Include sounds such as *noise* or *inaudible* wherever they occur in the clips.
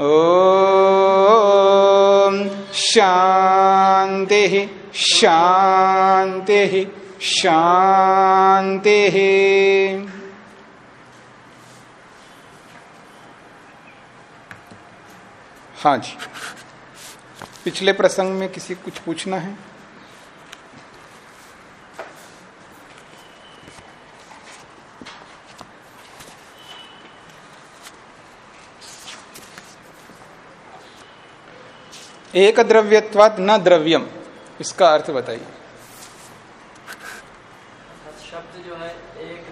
ओ शांति शांति शान्तिः हाँ जी पिछले प्रसंग में किसी कुछ पूछना है? एक द्रव्यत्वात न द्रव्यम। इसका अर्थ बताइए। शब्द जो है एक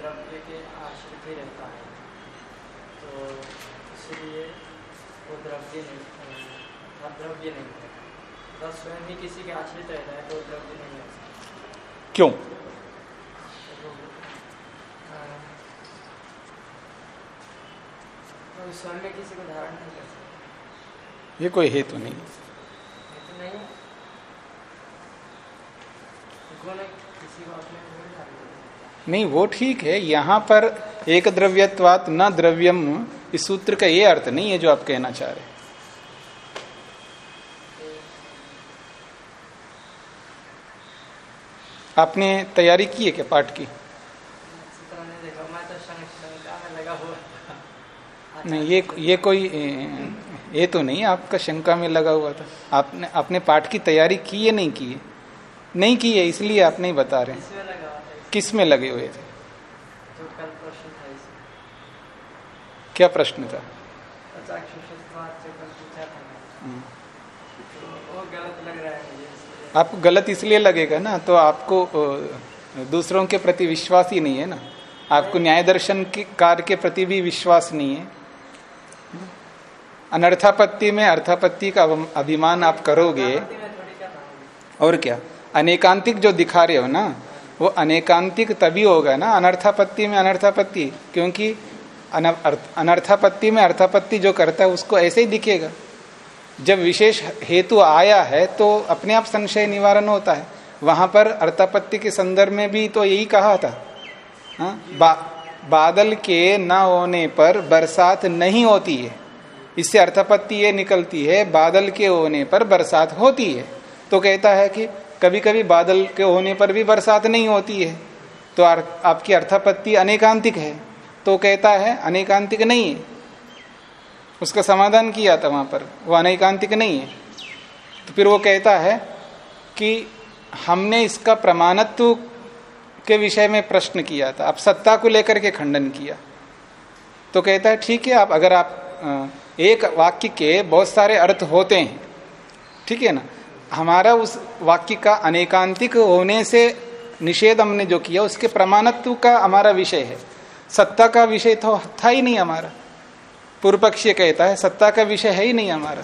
द्रव्य के आश्रित ही रहता है। तो इसलिए वो द्रव्य नहीं द्रव्य नहीं है। अगर स्वयं ही किसी के आश्रित रहता है तो द्रव्य नहीं है। क्यों? तो, तो किसी को धारण नहीं कर सकता ये कोई हेतु नहीं। नहीं वो ठीक है यहाँ पर एक द्रव्यत्वात न द्रव्यम इस सूत्र का ये अर्थ नहीं है जो आप कहना चाह रहे आपने तैयारी की है क्या पाठ की? नहीं तो। नहीं ये ये कोई ये तो नहीं आपका शंका में लगा हुआ था। आपने आपने पाठ की तैयारी की है नहीं की? है नहीं की है इसलिए आप नहीं बता रहे हैं। किसमें लगे हुए थे? तो क्या प्रश्न था? मैंने। हम्म। तो आपको गलत इसलिए। लगेगा ना तो आपको दूसरों के प्रति विश्वास ही नहीं है ना। आपको न्याय दर्शन के कार्य के प्रति भी विश्वास नहीं है। अनर्थापत्ति में अर्थापत्ति का अभिमान आप करोगे। और क्या? अनेकांतिक जो दिखा रहे हो ना वो अनेकांतिक तभी होगा ना अनर्थापत्ति में अनर्थापत्ति क्योंकि अनर्थापत्ति में अर्थापत्ति जो करता है उसको ऐसे ही दिखेगा। जब विशेष हेतु आया है तो अपने आप संशय निवारण होता है। वहाँ पर अर्थापत्ति के संदर्भ में भी तो यही कहा था। हाँ? बा, बादल के न होने पर बरसात नहीं होती है। इससे अर्थापत्ति ये निकलती है, बादल के होने पर बरसात होती है। तो कहता है कि कभी कभी बादल के होने पर भी बरसात नहीं होती है। तो आपकी अर्थापत्ति अनेकांतिक है। तो कहता है, अनेकांतिक नहीं है। उसका समाधान किया था वहाँ पर। वो अनेकांतिक नहीं है। तो फिर वो कहता है कि हमने इसका प्रमाणत्व के विषय में प्रश्न किया था। आप सत्ता को लेकर के खंडन किया। तो कहता है, ठीक है, आप अगर आप एक वाक्य के बहुत सारे अर्थ होते हैं। ठीक है ना? हमारा उस वाक्य का अनेकांतिक होने से निषेध हमने जो किया, उसके प्रमाणत्व का हमारा विषय है। सत्ता का विषय तो था ही नहीं हमारा। पूर्व पक्षीय कहता है, सत्ता का विषय है ही नहीं हमारा।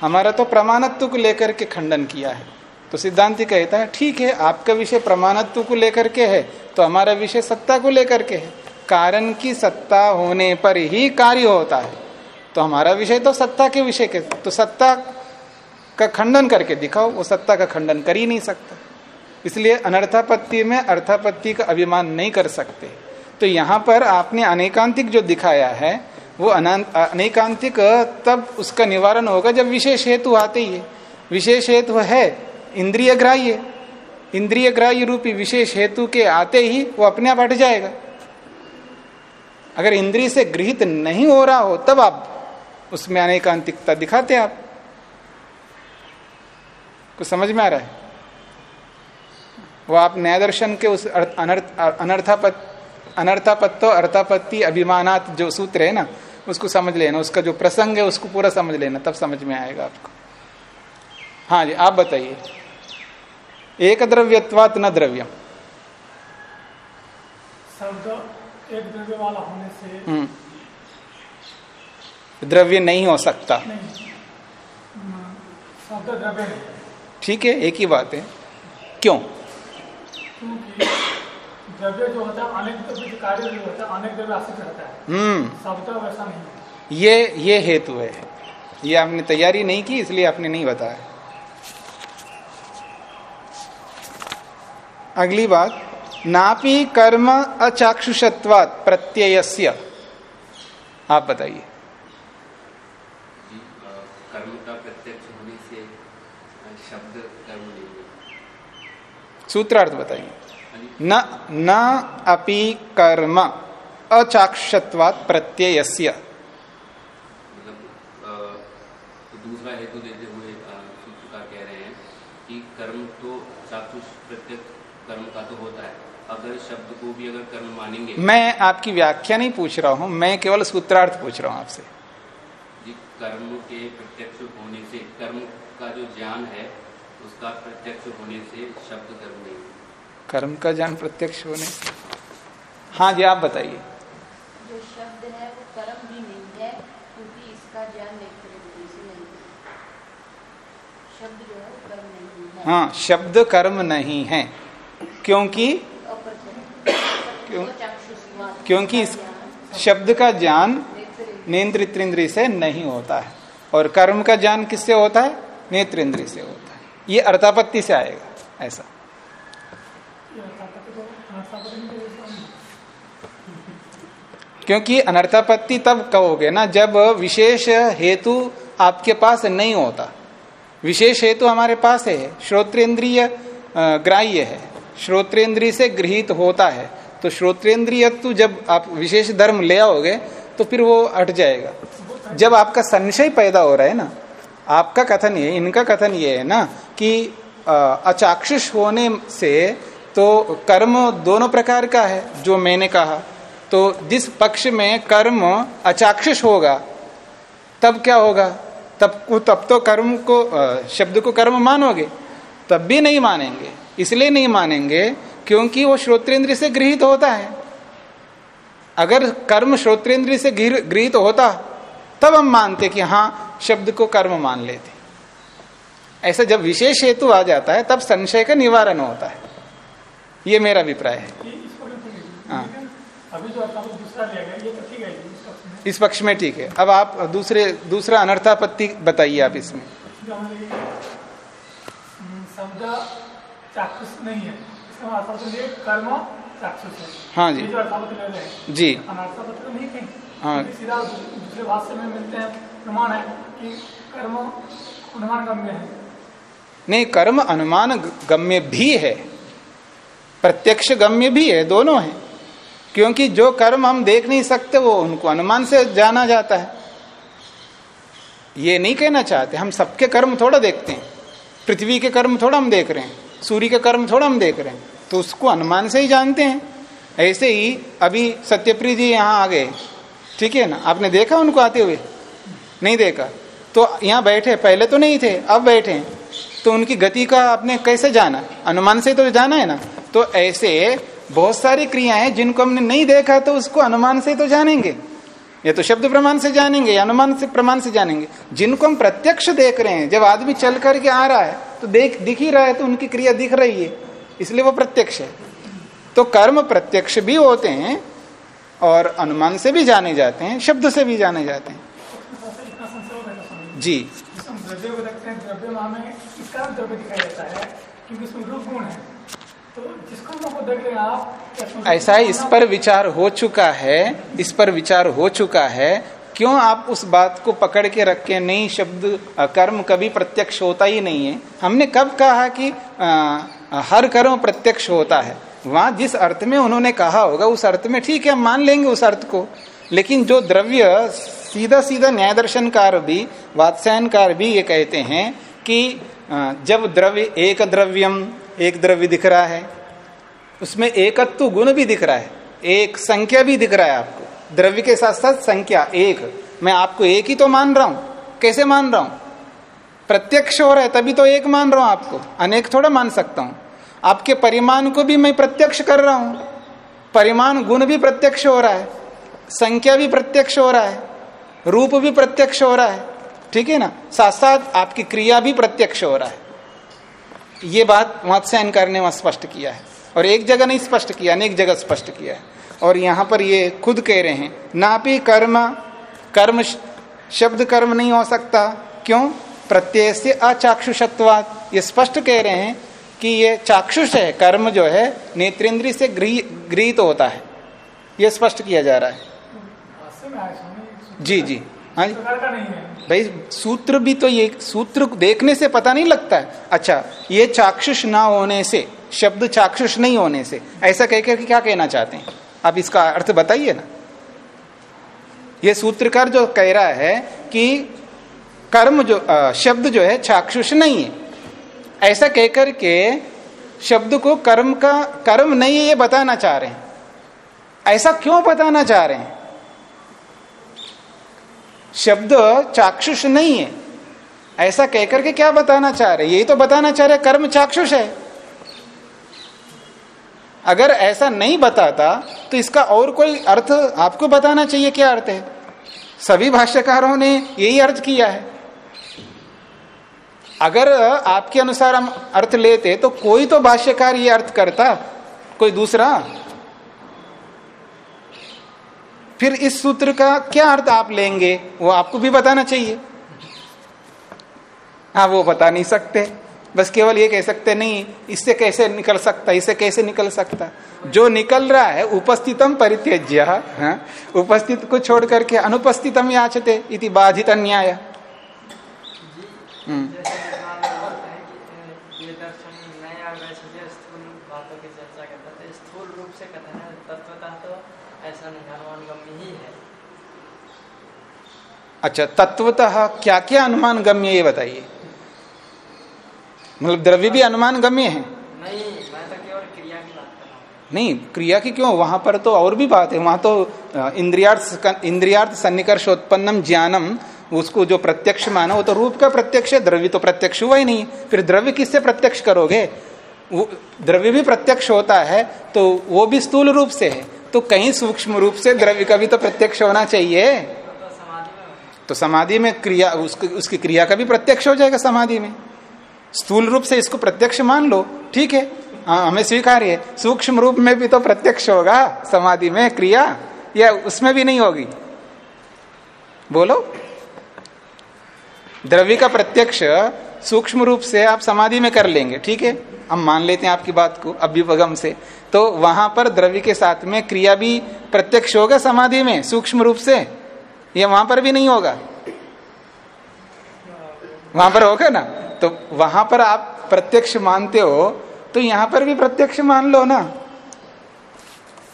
हमारा तो प्रमाणत्व को लेकर के खंडन किया है। तो सिद्धांति कहता है, ठीक है, आपका विषय प्रमाणत्व को लेकर के है तो हमारा विषय सत्ता को लेकर के है। कारण की सत्ता होने पर ही कार्य होता है। तो हमारा विषय तो सत्ता के विषय के तो सत्ता का खंडन करके दिखाओ, वो सत्ता का खंडन कर ही नहीं सकता। इसलिए अनर्थापत्ति में अर्थापत्ति का अभिमान नहीं कर सकते। तो यहाँ पर आपने अनेकांतिक जो दिखाया है, वो अनेकांतिक, तब उसका निवारण होगा जब विशेष हेतु आते ही। है विशेष हेतु है इंद्रिय ग्राह्य इंद्रिय ग्राह्य रूपी विशेष हेतु के आते ही वो अपने आप हट जाएगा। अगर इंद्रिय से गृहित नहीं हो रहा हो, तब आप उसमें अनेकांतिकता दिखाते हैं आप। कुछ समझ में आ रहा है? वो आप न्याय दर्शन के उस अर्थ- अनर्थ अनर्थापत अनर्थापत्तो अर्थापत्ति अभिमानात जो सूत्र है ना उसको समझ लेना उसका जो प्रसंग है उसको पूरा समझ लेना तब समझ में आएगा आपको। हाँ जी आप बताइए। एक द्रव्यत्वात न द्रव्यम। शब्द एक द्रव्य वाला होने से हम्म। द्रव्य नहीं हो सकता। ठीक है एक ही बात है। क्यों? क्योंकि द्रव्य जो होता है अनेक द्रव्य कार्य जो होता है अनेक द्रव्य आश्रित रहता है। हम्म। शब्द वैसा नहीं ये ये हेतु है। ये आपने तैयारी नहीं की इसलिए आपने नहीं बताया। अगली बात नापी कर्म अचाक्षुषत्वात प्रत्ययस्य। आप बताइए जी अ, कर्म का प्रत्यक्ष होने से अ, शब्द कर्म नहीं है सूत्रार्थ बताइए। न न अपि कर्म अचाक्षुषत्वात प्रत्ययस्य। मतलब तो दूसरा हेतु देते हुए सूत्रकार कह रहे हैं कि कर्म तो चाक्षुष प्रत्यक्ष कर्म का तो होता है। अगर शब्द को भी अगर कर्म मानेंगे मैं आपकी व्याख्या नहीं पूछ रहा हूँ मैं केवल सूत्रार्थ पूछ रहा हूँ आपसे। कर्म के प्रत्यक्ष होने से कर्म का जो ज्ञान है उसका प्रत्यक्ष होने से शब्द कर्म कर्म का ज्ञान प्रत्यक्ष होने। हाँ जी आप बताइए। जो शब्द है वो कर्म भी नहीं है क्योंकि इसका ज्ञान शब्द जो है कर्म नहीं है। हाँ शब्द कर्म नहीं है क्योंकि क्यों? क्योंकि इस शब्द का ज्ञान नेत्र इंद्रिय से नहीं होता है। और कर्म का ज्ञान किससे होता है? नेत्र इंद्रिय से होता है। ये अर्थापत्ति से आएगा ऐसा ये अर्थापत्ति तो अर्थापत्ति नहीं तो वैसा नहीं। क्योंकि अनर्थापत्ति तब कहोगे ना जब विशेष हेतु आपके पास नहीं होता। विशेष हेतु हमारे पास है श्रोत्रेंद्रिय अ, ग्राह्य है। श्रोत्रेंद्रिय से गृहित होता है। तो श्रोत्रेंद्रिय जब आप विशेष धर्म ले आओगे तो फिर वो हट जाएगा। जब आपका संशय पैदा हो रहा है ना आपका कथन ये इनका कथन ये है ना कि अचाक्षुष होने से तो कर्म दोनों प्रकार का है जो मैंने कहा। तो जिस पक्ष में कर्म अचाक्षुष होगा तब क्या होगा? तब तब तो कर्म को शब्द को कर्म मानोगे तब भी नहीं मानेंगे। इसलिए नहीं मानेंगे क्योंकि वो श्रोत्रेंद्र से गृहित होता है। अगर कर्म श्रोत्रेंद्र से गृहित होता तब हम मानते कि हाँ शब्द को कर्म मान लेते। ऐसा जब विशेष हेतु आ जाता है तब संशय का निवारण होता है। ये मेरा अभिप्राय है। है। अभी जो दूसरा लिया गया ये तो ठीक है इस पक्ष में। ठीक है। अब आप दूसरे दूसरा अनर्थापत्ति बताइए आप इसमें। हम्म, चाक्षुष नहीं है। लिए कर्म चाक्षुष है। हाँ जी। जो हैं। जी। अनर्थापत्ति तो नहीं कहीं हाँ। सीधा दूसरे भाष्य में मिलते हैं। प्रमाण है कि कर्म अनुमान गम्य है। नहीं कर्म अनुमान गम्य भी है। प्रत्यक्ष गम्य भी है दोनों है। क्योंकि जो कर्म हम देख नहीं सकते, वो उनको अनुमान से जाना जाता है। ये नहीं कहना चाहते, हम सबके कर्म थोड़ा देखते हैं। पृथ्वी के कर्म थोड़ा हम देख रहे हैं, सूर्य के कर्म थोड़ा हम देख रहे हैं तो उसको अनुमान से ही जानते हैं। ऐसे ही अभी सत्यप्रिय जी यहाँ आ गए। ठीक है ना? आपने देखा उनको आते हुए? नहीं देखा। तो यहाँ बैठे, पहले तो नहीं थे, अब बैठे तो उनकी गति का आपने कैसे जाना? अनुमान से तो जाना है ना? तो ऐसे बहुत सारी क्रियाएँ जिनको हमने नहीं देखा तो उसको अनुमान से तो जानेंगे। या तो शब्द प्रमाण से जानेंगे, या अनुमान से, प्रमाण से जानेंगे। जिनको हम प्रत्यक्ष देख रहे हैं, जब आदमी चल करके आ रहा है तो देख, दिख ही रहा है तो उनकी क्रिया दिख रही है। इसलिए वो प्रत्यक्ष है। तो कर्म प्रत्यक्ष भी होते हैं, और अनुमान से भी जाने जाते हैं, शब्द से भी जाने जाते हैं। जी। द्रव्य को हैं द्रव्य में इसका द्रव्य है, क्योंकि रूप गुण है। तो क्या समझ- ऐसा है इस पर विचार हो चुका है इस पर विचार हो चुका है क्यों आप उस बात को पकड़ के रखे नहीं शब्द कर्म कभी प्रत्यक्ष होता ही नहीं है? हमने कब कहा कि आ, हर कर्म प्रत्यक्ष होता है? वहाँ जिस अर्थ में उन्होंने कहा होगा उस अर्थ में ठीक है मान लेंगे उस अर्थ को। लेकिन जो द्रव्य सीधा सीधा न्याय दर्शनकार भी वात्स्यायनकार भी ये कहते हैं कि जब द्रव्य एक द्रव्यम एक द्रव्य दिख रहा है, उसमें एकत्व गुण भी दिख रहा है, एक संख्या भी दिख रहा है आपको। द्रव्य के साथ साथ संख्या, एक। मैं आपको एक ही तो मान रहा हूँ। कैसे मान रहा हूँ? प्रत्यक्ष हो रहा है, तभी तो एक मान रहा हूँ आपको। अनेक थोड़ा मान सकता हूँ। आपके परिमाण को भी मैं प्रत्यक्ष कर रहा हूँ। परिमाण गुण भी प्रत्यक्ष हो रहा है, संख्या भी प्रत्यक्ष हो रहा है, रूप भी प्रत्यक्ष हो रहा है, ठीक है ना? साथ साथ आपकी क्रिया भी प्रत्यक्ष हो रहा है। ये बात मत्स्यायन करने वहाँ स्पष्ट किया है। और एक जगह नहीं स्पष्ट किया अनेक जगह स्पष्ट किया है। और यहाँ पर ये खुद कह रहे हैं नापी कर्म कर्म शब्द कर्म नहीं हो सकता। क्यों? प्रत्यय से अचाक्षुषत्वाद ये स्पष्ट कह रहे हैं कि ये चाक्षुष है कर्म जो है नेत्रेंद्री से गृहित होता है। ये स्पष्ट किया जा रहा है। जी जी। हाँ जी। भाई सूत्र भी तो ये सूत्र देखने से पता नहीं लगता है। अच्छा ये चाक्षुष ना होने से शब्द चाक्षुष नहीं होने से ऐसा कहकर के क्या कहना चाहते हैं? आप इसका अर्थ बताइए ना। ये सूत्रकार जो कह रहा है कि कर्म जो आ, शब्द जो है चाक्षुष नहीं है। ऐसा कहकर के शब्द को कर्म का कर्म नहीं है ये बताना चाह रहे हैं। ऐसा क्यों बताना चाह रहे हैं? शब्द चाक्षुष नहीं है। ऐसा कहकर के क्या बताना चाह रहे यही तो बताना चाह रहे कर्म चाक्षुष है। अगर ऐसा नहीं बताता तो इसका और कोई अर्थ आपको बताना चाहिए क्या अर्थ है? सभी भाष्यकारों ने यही अर्थ किया है। अगर आपके अनुसार हम अर्थ लेते तो कोई तो भाष्यकार ये अर्थ करता, कोई दूसरा? फिर इस सूत्र का क्या अर्थ आप लेंगे? वो आपको भी बताना चाहिए। हाँ वो बता नहीं सकते। बस केवल ये कह सकते, नहीं, इससे कैसे निकल सकता? इससे कैसे निकल सकता? जो निकल रहा है, उपस्थितम परित्यज्य हाँ? उपस्थित को छोड़ करके अनुपस्थितम याचते इति बाधित न्याय अच्छा तत्वतः क्या क्या अनुमान गम्य ये बताइए। मतलब द्रव्य भी अनुमान गम्य है? नहीं तो क्रिया नहीं क्रिया की क्यों? वहाँ पर तो और भी बात है। वहाँ तो इंद्रियार्थ इंद्रियार्थ सन्निकर्षोत्पन्नम ज्ञानम उसको जो प्रत्यक्ष माना वो तो रूप का प्रत्यक्ष है द्रव्य तो प्रत्यक्ष हुआ ही नहीं। फिर द्रव्य किससे प्रत्यक्ष करोगे? वो द्रव्य भी प्रत्यक्ष होता है तो वो भी स्थूल रूप से है। तो कहीं सूक्ष्म रूप से द्रव्य का भी तो प्रत्यक्ष होना चाहिए। तो समाधि में क्रिया, उसकी उसकी क्रिया का भी प्रत्यक्ष हो जाएगा समाधि में। स्थूल रूप से इसको प्रत्यक्ष मान लो, ठीक है? हाँ हमें स्वीकार है। सूक्ष्म रूप में भी तो प्रत्यक्ष होगा समाधि में क्रिया, या उसमें भी नहीं होगी। बोलो? द्रव्य का प्रत्यक्ष सूक्ष्म रूप से आप समाधि में कर लेंगे, ठीक है? हम मान लेते हैं आपकी बात को, अभ्युपगम से। तो वहाँ पर द्रव्य के साथ में क्रिया भी प्रत्यक्ष होगा समाधि में, सूक्ष्म रूप से। ये वहाँ पर भी नहीं होगा। वहाँ पर होगा ना? तो वहाँ पर आप प्रत्यक्ष मानते हो तो यहाँ पर भी प्रत्यक्ष मान लो ना।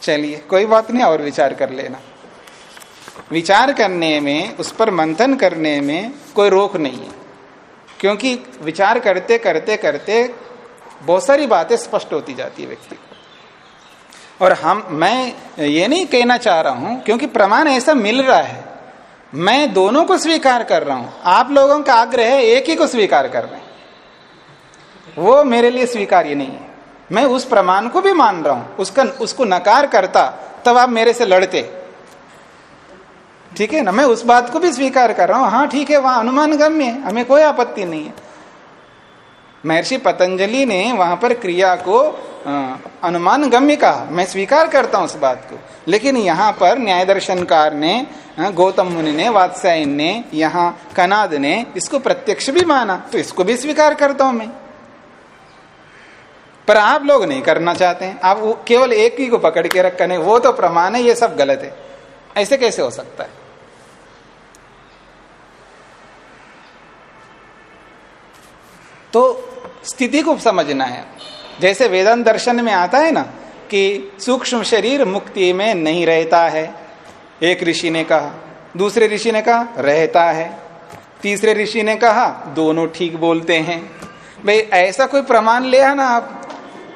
चलिए, कोई बात नहीं, और विचार कर लेना। विचार करने में, उस पर मंथन करने में कोई रोक नहीं है। क्योंकि विचार करते करते करते बहुत सारी बातें स्पष्ट होती जाती है व्यक्ति और हम, मैं ये नहीं कहना चाह रहा हूँ, क्योंकि प्रमाण ऐसा मिल रहा है। मैं दोनों को स्वीकार कर रहा हूँ। आप लोगों का आग्रह है, एक ही को स्वीकार कर रहे वो मेरे लिए स्वीकार्य नहीं है। मैं उस प्रमाण को भी मान रहा हूँ। उसका, उसको नकार करता, तब आप मेरे से लड़ते। ठीक है ना? मैं उस बात को भी स्वीकार कर रहा हूँ। हाँ ठीक है, वहाँ अनुमान गम्य है। हमें कोई आपत्ति नहीं है। महर्षि पतंजलि ने वहाँ पर क्रिया को अनुमान गम्य कहा मैं स्वीकार करता हूँ उस बात को। लेकिन यहाँ पर न्याय दर्शनकार ने गौतम मुनि ने, वात्स्यायन ने, यहाँ कनाद ने, इसको प्रत्यक्ष भी माना तो इसको भी स्वीकार करता हूँ मैं। पर आप लोग नहीं करना चाहते हैं। आप केवल एक ही को पकड़ के रखने, वो तो प्रमाण है, ये सब गलत है। ऐसे कैसे हो सकता है? तो स्थिति को समझना है। जैसे वेदांत दर्शन में आता है ना कि सूक्ष्म शरीर मुक्ति में नहीं रहता है। एक ऋषि ने कहा, दूसरे ऋषि ने कहा, रहता है। तीसरे ऋषि ने कहा, दोनों ठीक बोलते हैं। भाई, ऐसा कोई प्रमाण ले आना आप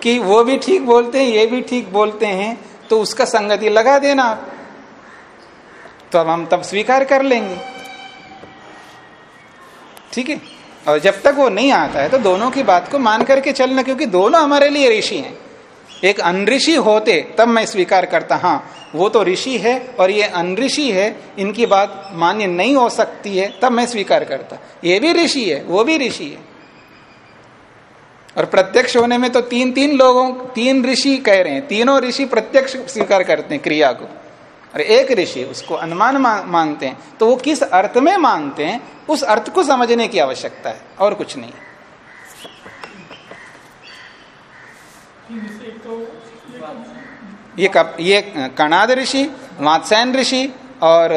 कि वो भी ठीक बोलते हैं, ये भी ठीक बोलते हैं तो उसका संगति लगा देना आप। तो अब हम तब स्वीकार कर लेंगे। ठीक है? और जब तक वो नहीं आता है तो दोनों की बात को मान करके चलना, क्योंकि दोनों हमारे लिए ऋषि हैं। एक अनऋषि होते, तब मैं स्वीकार करता हाँ वो तो ऋषि है, और ये अनऋषि है, इनकी बात मान्य नहीं हो सकती है, तब मैं स्वीकार करता। ये भी ऋषि है, वो भी ऋषि है। और प्रत्यक्ष होने में तो तीन तीन लोगों, तीन ऋषि कह रहे हैं, तीनों ऋषि प्रत्यक्ष स्वीकार करते हैं क्रिया को। और एक ऋषि उसको अनुमान मांगते हैं तो वो किस अर्थ में मांगते हैं, उस अर्थ को समझने की आवश्यकता है, और कुछ नहीं। ये कप, ये कणाद ऋषि, वात्सायन ऋषि और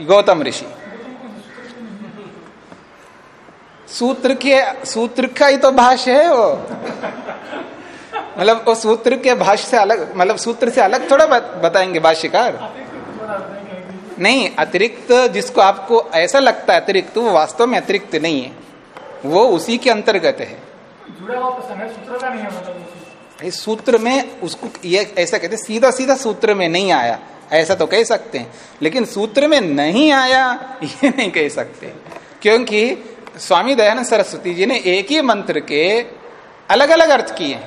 गौतम ऋषि। सूत्र के, सूत्र का ही तो भाष्य है वो। मतलब वो सूत्र के भाष्य से अलग मतलब सूत्र से अलग थोड़ा बताएँगे भाष्यकार। नहीं, अतिरिक्त जिसको आपको ऐसा लगता है अतिरिक्त, वो वास्तव में अतिरिक्त नहीं है। वो उसी के अंतर्गत है। सूत्र है में उसको, ये ऐसा कहते सीधा सीधा सूत्र में नहीं आया। ऐसा तो कह सकते हैं। लेकिन सूत्र में नहीं आया, ये नहीं कह सकते। क्योंकि स्वामी दयानंद सरस्वती जी ने एक ही मंत्र के अलग अलग अर्थ किए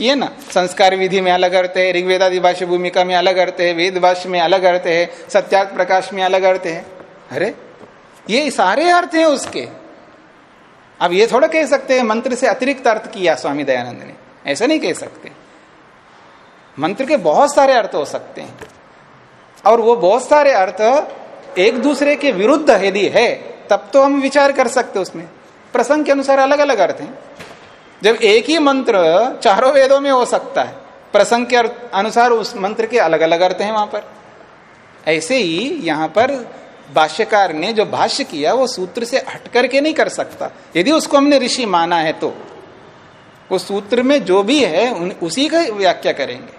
किए ना? संस्कार विधि में अलग अर्थ है, ऋग्वेदादि भाष्य भूमिका में अलग अर्थ है, वेद भाष्य में अलग अर्थ है, सत्यार्थ प्रकाश में अलग अर्थ है। अरे, ये सारे अर्थ हैं उसके। अब ये थोड़ा कह सकते हैं, मंत्र से अतिरिक्त अर्थ किया स्वामी दयानंद ने। ऐसा नहीं कह सकते। मंत्र के बहुत सारे अर्थ हो सकते हैं। और वो बहुत सारे अर्थ एक दूसरे के विरुद्ध यदि है, तब तो हम विचार कर सकते उसमें। प्रसंग के अनुसार अलग अलग अर्थ हैं। जब एक ही मंत्र चारों वेदों में हो सकता है, प्रसंग के अनुसार उस मंत्र के अलग अलग अर्थ हैं वहाँ पर। ऐसे ही यहाँ पर भाष्यकार ने जो भाष्य किया, वो सूत्र से हट करके नहीं कर सकता। यदि उसको हमने ऋषि माना है तो वो सूत्र में जो भी है उसी का व्याख्या करेंगे।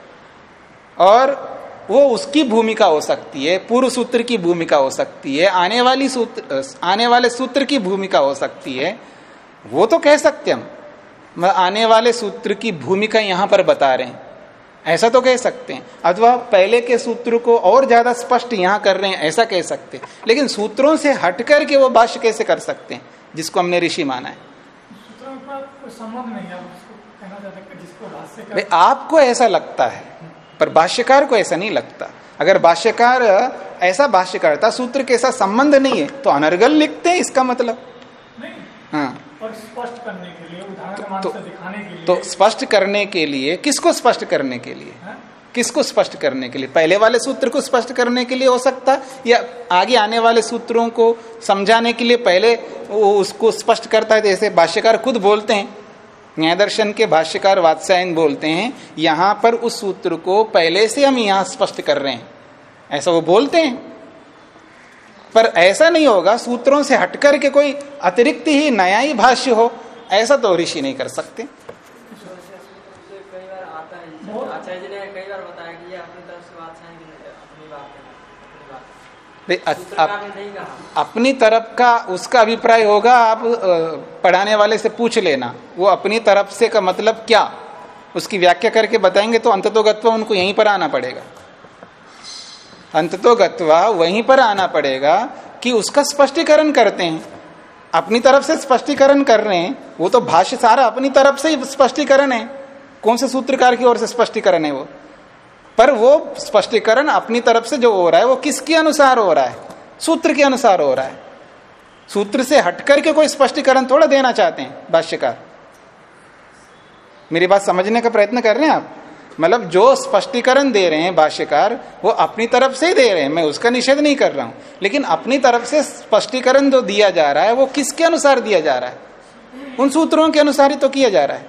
और वो उसकी भूमिका हो सकती है, पूर्व सूत्र की भूमिका हो सकती है, आने वाली सूत्र, आने वाले सूत्र की भूमिका हो सकती है। वो तो कह सकते हम। आने वाले सूत्र की भूमिका यहाँ पर बता रहे हैं। ऐसा तो कह सकते हैं। अथवा पहले के सूत्र को और ज़्यादा स्पष्ट यहाँ कर रहे हैं ऐसा कह सकते हैं। लेकिन सूत्रों से हट करके वो भाष्य कैसे कर सकते हैं जिसको हमने ऋषि माना है? भाई आपको ऐसा लगता है पर भाष्यकार को ऐसा नहीं लगता। अगर भाष्यकार ऐसा भाष्य करता सूत्र के साथ संबंध नहीं है तो अनर्गल लिखते हैं इसका मतलब। नहीं। हाँ। स्पष्ट करने के लिए उदाहरण तो, दिखाने के लिए। तो स्पष्ट करने के लिए किसको स्पष्ट करने के लिए? हा? किसको स्पष्ट करने के लिए? पहले वाले सूत्र को स्पष्ट करने के लिए हो सकता या आगे आने वाले सूत्रों को समझाने के लिए पहले वो उसको स्पष्ट करता है जैसे भाष्यकार खुद बोलते हैं न्याय दर्शन के भाष्यकार वात्सायन बोलते हैं यहाँ पर उस सूत्र को पहले से हम यहाँ स्पष्ट कर रहे हैं। ऐसा वो बोलते हैं? पर ऐसा नहीं होगा, सूत्रों से हटकर के कोई अतिरिक्त ही नया ही भाष्य हो, ऐसा तो ऋषि नहीं कर सकते। अपनी तरफ़ का उसका अभिप्राय होगा, आप पढ़ाने वाले से पूछ लेना। वो अपनी तरफ़ से का मतलब क्या? उसकी व्याख्या करके बताएँगे तो अंततोगत्व उनको यहीं पर आना पड़ेगा। अंततोगत्वा वहीं पर आना पड़ेगा कि उसका स्पष्टीकरण करते हैं। अपनी तरफ़ से स्पष्टीकरण कर रहे हैं, वो तो भाष्य सारा अपनी तरफ़ से ही स्पष्टीकरण है। कौन से सूत्रकार की ओर से स्पष्टीकरण है वो? पर वो स्पष्टीकरण अपनी तरफ़ से जो हो रहा है, वो किसके अनुसार हो रहा है? सूत्र के अनुसार हो रहा है। सूत्र से हटकर के कोई स्पष्टीकरण थोड़ा देना चाहते हैं, भाष्यकार। मेरी बात समझने का प्रयत्न कर रहे हैं आप? मतलब जो स्पष्टीकरण दे रहे हैं भाष्यकार, वो अपनी तरफ़ से ही दे रहे हैं। मैं उसका निषेध नहीं कर रहा हूँ। लेकिन अपनी तरफ़ से स्पष्टीकरण जो दिया जा रहा है, वो किसके अनुसार दिया जा रहा है? उन सूत्रों के अनुसार ही तो किया जा रहा है।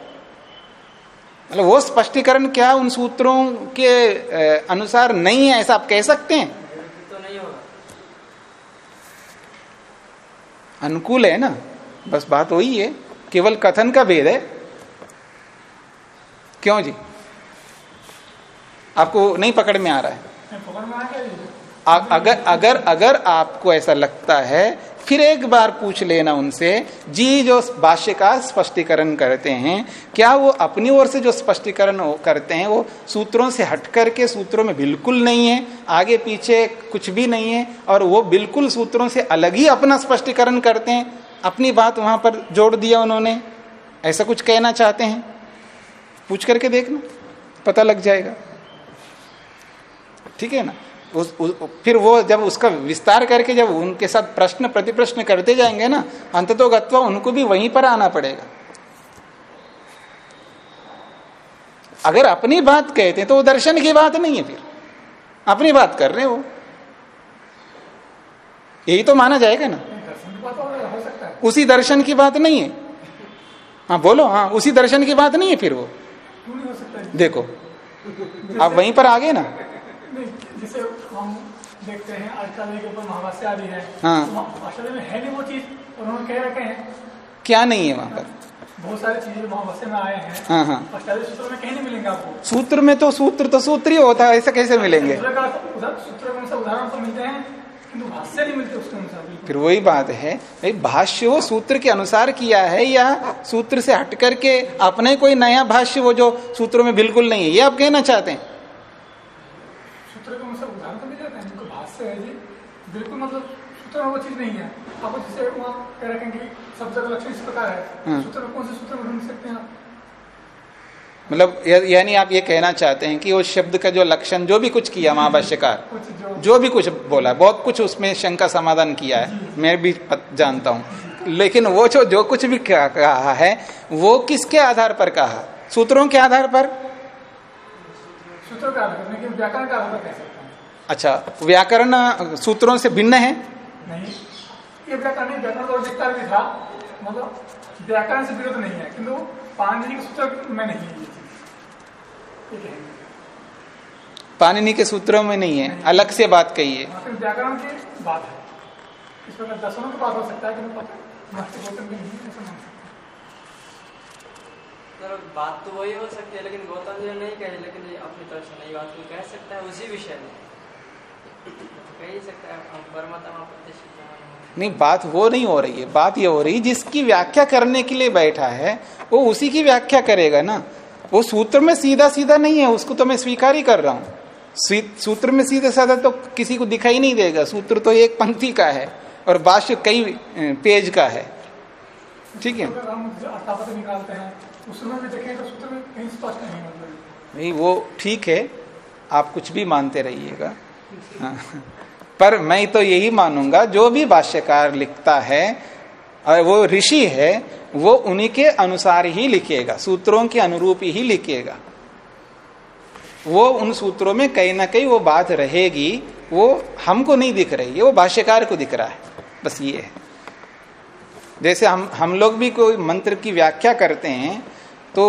मतलब वो स्पष्टीकरण क्या उन सूत्रों के अनुसार नहीं है, ऐसा आप कह सकते हैं? अनुकूल है ना? बस बात वही है। केवल कथन का भेद है। क्यों जी? आपको नहीं पकड़ में आ रहा है। अगर अगर अगर आपको ऐसा लगता है फिर एक बार पूछ लेना उनसे जी जो भाष्य का स्पष्टीकरण करते हैं क्या वो अपनी ओर से जो स्पष्टीकरण करते हैं वो सूत्रों से हट करके सूत्रों में बिल्कुल नहीं है आगे पीछे कुछ भी नहीं है और वो बिल्कुल सूत्रों से अलग ही अपना स्पष्टीकरण करते हैं? अपनी बात वहाँ पर जोड़ दिया उन्होंने। ऐसा कुछ कहना चाहते हैं? पूछ करके देखना पता लग जाएगा। ठीक है ना? उस, उस फिर वो जब उसका विस्तार करके जब उनके साथ प्रश्न प्रतिप्रश्न करते जाएँगे ना अंत तो उनको भी वहीं पर आना पड़ेगा। अगर अपनी बात कहते हैं तो वो दर्शन की बात नहीं है फिर। अपनी बात कर रहे हो। यही तो माना जाएगा ना। उसी दर्शन की बात नहीं है। हाँ बोलो हाँ उसी दर्शन की बात नहीं है फिर वो? देखो आप वहीं पर आ गए ना। जैसे हम देखते हैं आजकल के ऊपर महावास्य है। हाँ। तो में है नहीं वो चीज़ और उन्होंने कह रखे हैं। क्या नहीं है वहाँ पर? बहुत सारी चीज़ें महावास्य में आए हैं। हाँ हाँ। सूत्र में कहीं नहीं मिलेंगे आपको। सूत्र में तो सूत्र तो सूत्र ही होता है ऐसा कैसे मिलेंगे? सूत्र अनुसार उदाहरण तो मिलते हैं फिर वही बात है भाई भाष्य वो सूत्र के अनुसार किया है या सूत्र से हट करके अपने कोई नया भाष्य वो जो सूत्रों में बिल्कुल नहीं है ये आप कहना चाहते हैं? सूत्र के अनुसार उदाहरण तो मिल जाते हैं जिनको भाष्य है जी बिल्कुल मतलब सूत्र में वो चीज़ नहीं है। आपको जैसे वहाँ कह रखें कि सब जगह लक्षण इस प्रकार है हाँ। सूत्र कौन से सूत्र में ढूंढ सकते हैं आप? मतलब यानी आप ये कहना चाहते हैं कि वो शब्द का जो लक्षण जो भी कुछ किया महाभाष्यकार जो जो भी कुछ बोला बहुत कुछ उसमें शंका समाधान किया है मैं भी जानता हूँ। लेकिन वो जो जो कुछ भी कहा है वो किसके आधार पर कहा? सूत्रों के आधार पर? सूत्र का करने व्याकरण का आधार कह सकते हैं। अच्छा व्याकरण सूत्रों से भिन्न है? नहीं ये व्याकरण व्याकरण का और भी था मतलब व्याकरण से विरोध नहीं है किंतु पाणिनि के सूत्र में नहीं है है। पाणिनि के सूत्रों में नहीं है अलग से बात कही है। व्याकरण की बात है। इस प्रकार दर्शनों की बात हो सकता है की नहीं है, ऐसा मान सकते सर बात तो वही हो सकती है लेकिन गौतम जी ने नहीं कही लेकिन ये अपनी तरफ़ से नई बात कोई कह सकता है उसी विषय में। तो कह ही सकता है परमात्मा प्रतिष्ठित नहीं बात वो नहीं हो रही है बात ये हो रही है जिसकी व्याख्या करने के लिए बैठा है वो उसी की व्याख्या करेगा ना। वो सूत्र में सीधा सीधा नहीं है उसको तो मैं स्वीकार ही कर रहा हूँ। सूत्र में सीधा साधा तो किसी को दिखाई नहीं देगा सूत्र तो एक पंक्ति का है और भाष्य कई पेज का है। ठीक है तो नहीं मतलब। नहीं, वो ठीक है, आप कुछ भी मानते रहिएगा। हाँ। पर मैं तो यही मानूँगा, जो भी भाष्यकार लिखता है और वो ऋषि है, वो उन्हीं के अनुसार ही लिखेगा, सूत्रों के अनुरूप ही लिखेगा। वो उन सूत्रों में कहीं ना कहीं वो बात रहेगी, वो हमको नहीं दिख रही है, वो भाष्यकार को दिख रहा है, बस ये है। जैसे हम हम लोग भी कोई मंत्र की व्याख्या करते हैं तो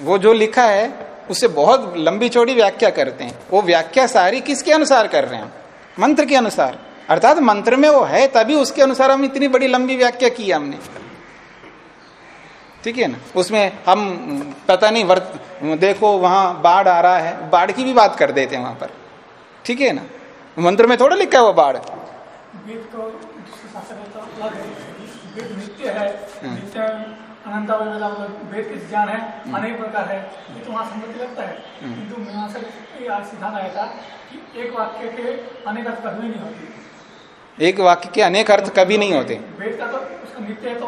वो जो लिखा है उससे बहुत लंबी चौड़ी व्याख्या करते हैं। वो व्याख्या सारी किसके अनुसार कर रहे हैं मंत्र के अनुसार। अर्थात मंत्र में वो है तभी उसके अनुसार हम इतनी बड़ी लंबी व्याख्या की हमने। ठीक है ना? उसमें हम पता नहीं वर्त देखो वहाँ बाढ़ आ रहा है। बाढ़ की भी बात कर देते हैं वहाँ पर। ठीक है ना? मंत्र में थोड़ा लिखा है वो बाढ़ तो वेद के ज्ञान है अनेक प्रकार है। ये तो वहाँ संगति लगता है। किंतु वहाँ आज सिद्धांत आया था कि एक वाक्य के अनेक अर्थ कभी नहीं होती। एक वाक्य के अनेक अर्थ कभी नहीं होते। वेद का तो उसका नित्य है तो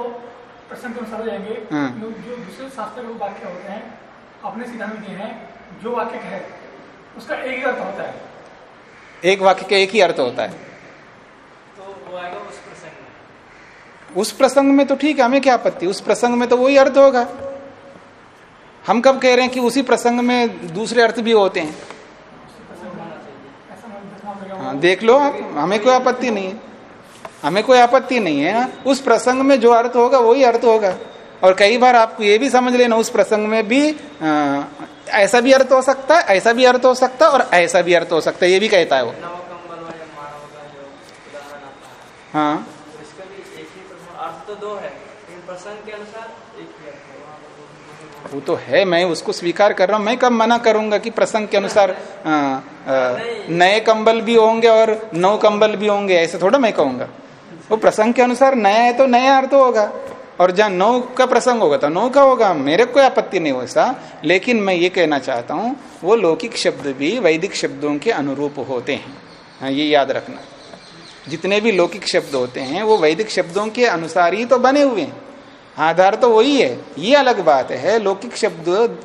प्रसंग के अनुसार जाएँगे। हाँ। जो दूसरे शास्त्र के वाक्य होते हैं अपने सिद्धांत में हैं जो वाक्य है उसका एक ही अर्थ होता है। एक वाक्य का एक ही अर्थ होता है। तो वो आएगा उस प्रसंग में तो ठीक है हमें क्या आपत्ति? उस प्रसंग में तो वही अर्थ होगा। हम कब कह रहे हैं कि उसी प्रसंग में दूसरे अर्थ भी होते हैं? हाँ, देख लो आप हमें कोई आपत्ति नहीं है। हमें कोई आपत्ति नहीं है ना उस प्रसंग में जो अर्थ होगा वही अर्थ होगा। और कई बार आपको ये भी समझ लेना उस प्रसंग में भी आ, ऐसा भी अर्थ हो सकता है ऐसा भी अर्थ हो सकता है और ऐसा भी अर्थ हो सकता है ये भी कहता है वो। है हाँ तो इसका भी एक ही प्रसंग अर्थ तो दो है। लेकिन प्रसंग के अनुसार एक ही। है वो- तो है मैं उसको स्वीकार कर रहा हूँ। मैं कब मना करूँगा कि प्रसंग के अनुसार नए कंबल भी होंगे और नौ कंबल भी होंगे ऐसे थोड़ा मैं कहूँगा। वो प्रसंग के अनुसार नया है तो नया अर्थ होगा। और जहाँ नौ का प्रसंग होगा तो नौ का होगा। मेरे कोई आपत्ति नहीं हो ऐसा। लेकिन मैं ये कहना चाहता हूँ वो लौकिक शब्द भी वैदिक शब्दों के अनुरूप होते हैं। हाँ, ये याद रखना। जितने भी लौकिक शब्द होते हैं, वो वैदिक शब्दों के अनुसार ही तो बने हुए हैं। आधार तो वही है। ये अलग बात है, लौकिक शब्द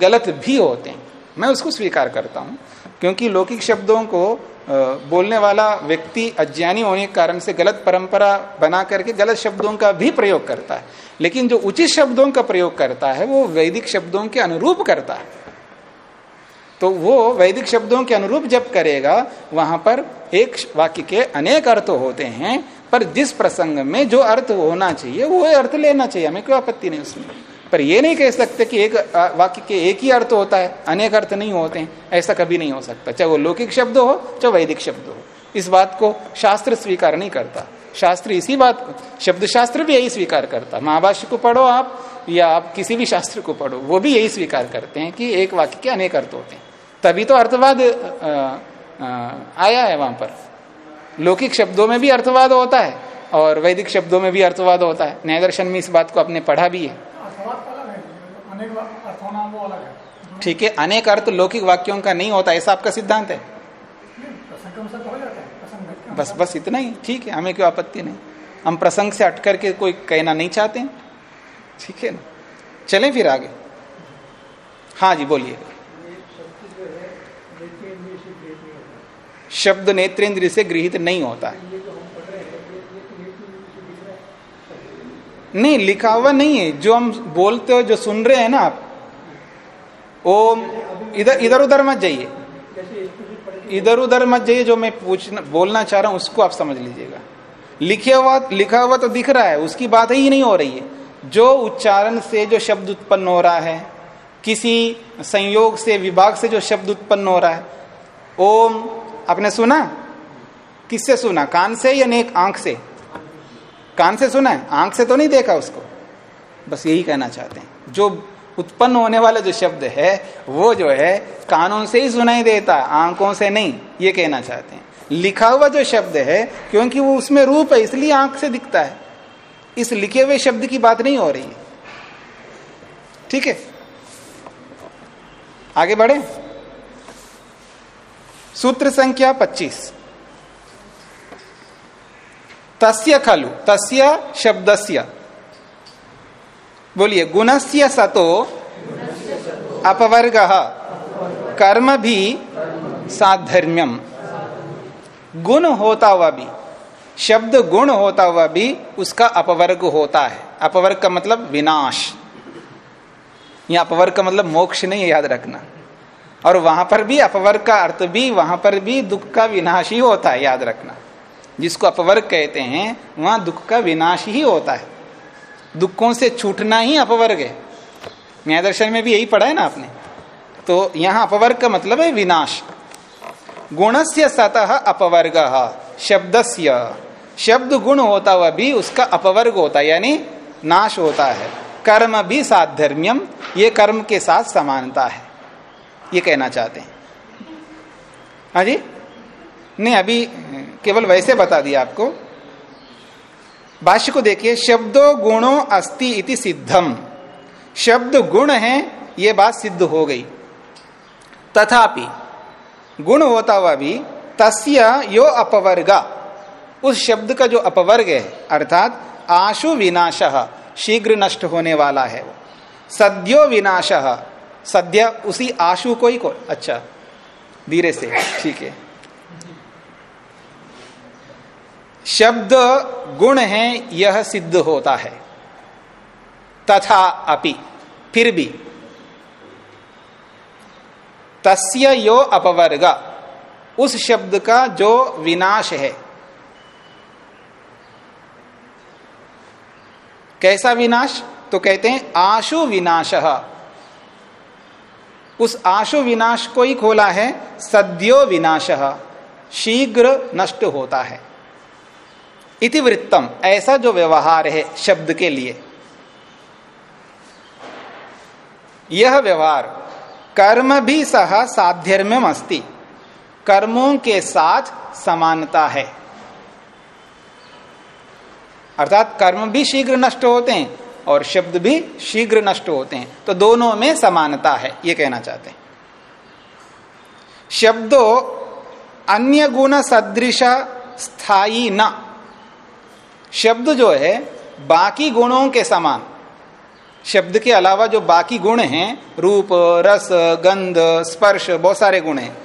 गलत भी होते हैं। मैं उसको स्वीकार करता हूँ, क्योंकि लौकिक शब्दों को बोलने वाला व्यक्ति अज्ञानी होने के कारण से गलत परंपरा बना करके गलत शब्दों का भी प्रयोग करता है। लेकिन जो उचित शब्दों का प्रयोग करता है, वो वैदिक शब्दों के अनुरूप करता है। तो वो वैदिक शब्दों के अनुरूप जब करेगा, वहाँ पर एक वाक्य के अनेक अर्थ होते हैं, पर जिस प्रसंग में जो अर्थ होना चाहिए वो अर्थ लेना चाहिए। हमें कोई आपत्ति नहीं उसमें। पर ये नहीं कह सकते कि एक वाक्य के एक ही अर्थ होता है। अनेक अर्थ नहीं होते हैं। ऐसा कभी नहीं हो सकता। चाहे वो लौकिक शब्द हो, चाहे वैदिक शब्द हो। इस बात को शास्त्र स्वीकार नहीं करता। शास्त्र इसी बात शब्द शास्त्र भी यही स्वीकार करता। महाभाष्य को पढ़ो आप, या आप किसी भी शास्त्र को पढ़ो, वो भी यही स्वीकार करते हैं कि एक वाक्य के अनेक अर्थ होते हैं। तभी तो अर्थवाद आया है वहाँ पर। लौकिक शब्दों में भी अर्थवाद होता है और वैदिक शब्दों में भी अर्थवाद होता है। न्याय दर्शन में इस बात को आपने पढ़ा भी है। ठीक है अनेक अर्थ लौकिक वाक्यों का नहीं होता ऐसा आपका सिद्धांत है। बस बस इतना ही ठीक है हमें क्यों आपत्ति नहीं। हम प्रसंग से अटकर के कोई कहना नहीं चाहते ठीक है ना? चलें फिर आगे। हाँ जी बोलिए। शब्द नेत्रेंद्र से गृहित नहीं होता है। नहीं लिखा हुआ नहीं है। जो हम बोलते हो, जो सुन रहे हैं ना आप ओम इधर इधर उधर मत जाइए। इधर उधर मत जाइए, जो मैं पूछना, बोलना चाह रहा हूँ, उसको आप समझ लीजिएगा। लिखे हुआ लिखा हुआ तो दिख रहा है, उसकी बात ही नहीं हो रही है। जो उच्चारण से जो शब्द उत्पन्न हो रहा है, किसी संयोग से, विभाग से जो शब्द उत्पन्न हो रहा है, ओम आपने सुना? किससे सुना? कान से या नेक? आँख से? कान से सुना है? आँख से तो नहीं देखा उसको। बस यही कहना चाहते हैं। जो उत्पन्न होने वाला जो शब्द है, वो जो है, कानों से ही सुनाई देता, आँखों से नहीं, ये कहना चाहते हैं। लिखा हुआ जो शब्द है, क्योंकि वो उसमें रूप है, इसलिए आँख से दिखता है। इस लिखे हुए शब्द की बात नहीं हो रही ठीक है? आगे बढ़े। सूत्र संख्या 25 तस्य खलु, तस्य शब्दस्य। बोलिए, गुणस्य सतो अपवर्ग, कर्म भी साधर्म्यम। गुण होता हुआ भी, शब्द गुण होता हुआ भी उसका अपवर्ग होता है। अपवर्ग का मतलब विनाश। या अपवर्ग का मतलब मोक्ष नहीं, याद रखना। और वहाँ पर भी अपवर्ग का अर्थ भी, वहाँ पर भी दुख का विनाश ही होता है, याद रखना। जिसको अपवर्ग कहते हैं, वहाँ दुख का विनाश ही होता है। दुखों से छूटना ही अपवर्ग है। न्याय दर्शन में भी यही पढ़ा है ना आपने? तो यहाँ अपवर्ग का मतलब है विनाश। गुणस्य सतह अपवर्ग, शब्दस्य। शब्द गुण होता हुआ भी उसका अपवर्ग होता है, यानी नाश होता है। कर्म भी साधर्म्यम, ये कर्म के साथ समानता है। ये कहना चाहते हैं। हाँ जी? नहीं, अभी, केवल वैसे बता दिया आपको। भाष्य को देखिए, शब्दो गुणो अस्ति इति सिद्धम शब्द गुण है, ये बात सिद्ध हो गई। तथापि, गुण होता हुआ भी, तस्य यो अपवर्ग। उस शब्द का जो अपवर्ग है, अर्थात आशु विनाश, शीघ्र नष्ट होने वाला है वो। सद्यो विनाश सद्य उसी आशु को ही को अच्छा धीरे से, ठीक है। शब्द गुण है, यह सिद्ध होता है। तथा अपि, फिर भी। तस्य यो अपवर्ग, उस शब्द का जो विनाश है। कैसा विनाश? तो कहते हैं आशु विनाश। उस आशु विनाश को ही खोला है, सद्यो विनाश, शीघ्र नष्ट होता है। इति वृत्तम, ऐसा जो व्यवहार है शब्द के लिए। यह व्यवहार कर्म भी सह साध्यर्म्यम अस्ति। कर्मों के साथ समानता है। अर्थात कर्म भी शीघ्र नष्ट होते हैं और शब्द भी शीघ्र नष्ट होते हैं। तो दोनों में समानता है, ये कहना चाहते हैं। शब्दों अन्य गुण सदृश स्थायी न। शब्द जो है, बाकी गुणों के समान। शब्द के अलावा जो बाकी गुण हैं, रूप, रस, गंध, स्पर्श, बहुत सारे गुण हैं।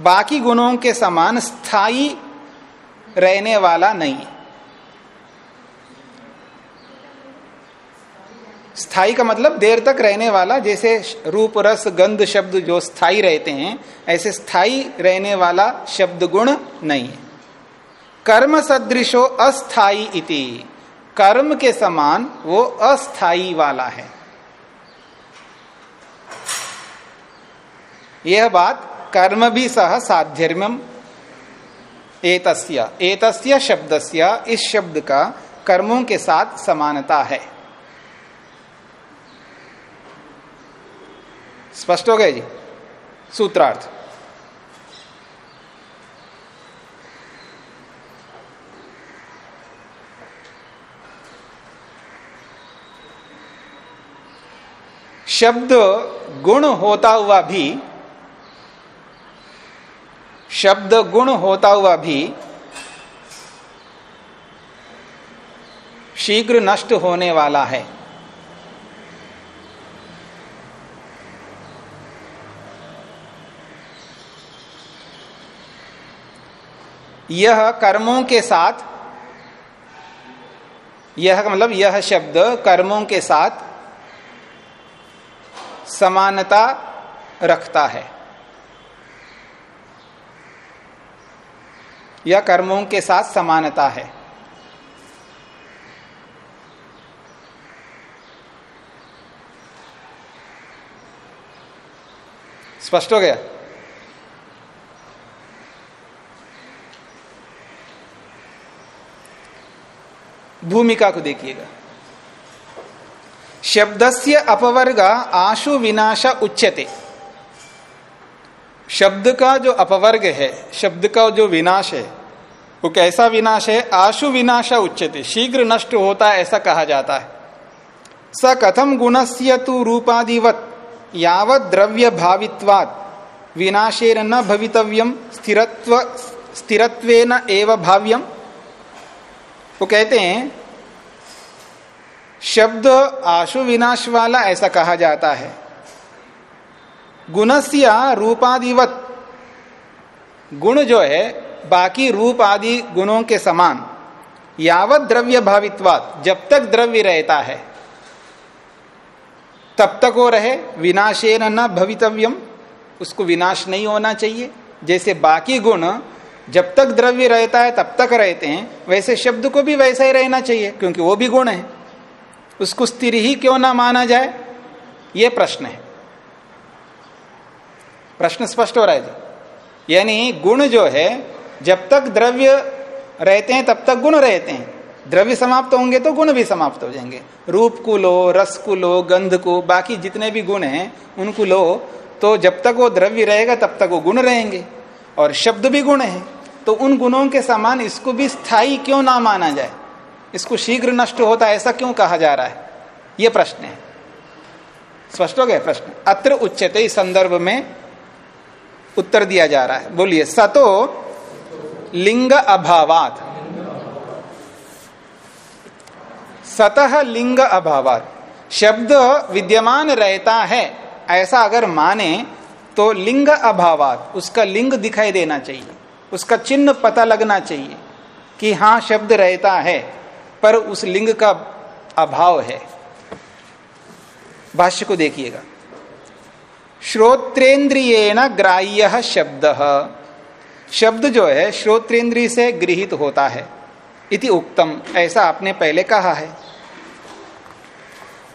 बाकी गुणों के समान स्थायी रहने वाला नहीं। स्थायी का मतलब देर तक रहने वाला, जैसे रूप, रस, गंध, शब्द जो स्थायी रहते हैं, ऐसे स्थायी रहने वाला शब्द गुण नहीं है। कर्म सदृशो अस्थाई इति। कर्म के समान वो अस्थाई वाला है। यह बात कर्म भी सह साध्यम एतस्य एतस्य शब्दस्य, इस शब्द का कर्मों के साथ समानता है। स्पष्ट हो गए जी? सूत्रार्थ। शब्द गुण होता हुआ भी, शब्द गुण होता हुआ भी, शीघ्र नष्ट होने वाला है। यह कर्मों के साथ, यह मतलब यह शब्द कर्मों के साथ समानता रखता है। यह कर्मों के साथ समानता है। स्पष्ट हो गया? भूमिका को देखिएगा। शब्दस्य अपवर्ग आशु विनाश उच्यते। शब्द का जो अपवर्ग है, शब्द का जो विनाश है, वो कैसा विनाश है? आशु विनाश उच्यते। शीघ्र नष्ट होता है, ऐसा कहा जाता है। स कथम गुणस्य तु रूपादिवत, यावत द्रव्य भावित्वाद विनाशेन न भवितव्यम स्थिरत्व, स्थिरत्वेन एव भाव्यम। वो कहते हैं, शब्द आशु विनाश वाला ऐसा कहा जाता है। गुणस्य रूपादिवत। गुण जो है, बाकी रूप आदि गुणों के समान, यावत द्रव्य भावित्वात जब तक द्रव्य रहता है, तब तक वो रहे, विनाशेन न भवितव्यम, उसको विनाश नहीं होना चाहिए। जैसे बाकी गुण जब तक द्रव्य रहता है, तब तक रहते हैं। वैसे शब्द को भी वैसा ही रहना चाहिए, क्योंकि वो भी गुण है। उसको स्थिर ही क्यों ना माना जाए? ये प्रश्न है। प्रश्न स्पष्ट हो रहा है जी। यानी गुण जो है, जब तक द्रव्य रहते हैं, तब तक गुण रहते हैं। द्रव्य समाप्त होंगे तो गुण भी समाप्त हो जाएँगे। रूप को लो रस को लो गंध को, बाकी जितने भी गुण हैं, उनको लो तो जब तक वो द्रव्य रहेगा, तब तक वो गुण रहेंगे। और शब्द भी गुण है। तो उन गुणों के समान इसको भी स्थायी क्यों ना माना जाए? इसको शीघ्र नष्ट होता ऐसा क्यों कहा जा रहा है? ये प्रश्न है। स्पष्ट हो गया प्रश्न? अत्र उच्चते इस संदर्भ में उत्तर दिया जा रहा है। बोलिए, सतो लिंग अभावात। सतह लिंग अभावात। शब्द विद्यमान रहता है, ऐसा अगर माने तो लिंग अभावात, उसका लिंग दिखाई देना चाहिए। उसका चिन्ह पता लगना चाहिए कि हाँ शब्द रहता है, पर उस लिंग का अभाव है। भाष्य को देखिएगा। श्रोत्रेन्द्रियण ग्राह्य शब्द। शब्द जो है, श्रोत्रेन्द्रिय से गृहित होता है। इति उक्तम, ऐसा आपने पहले कहा है।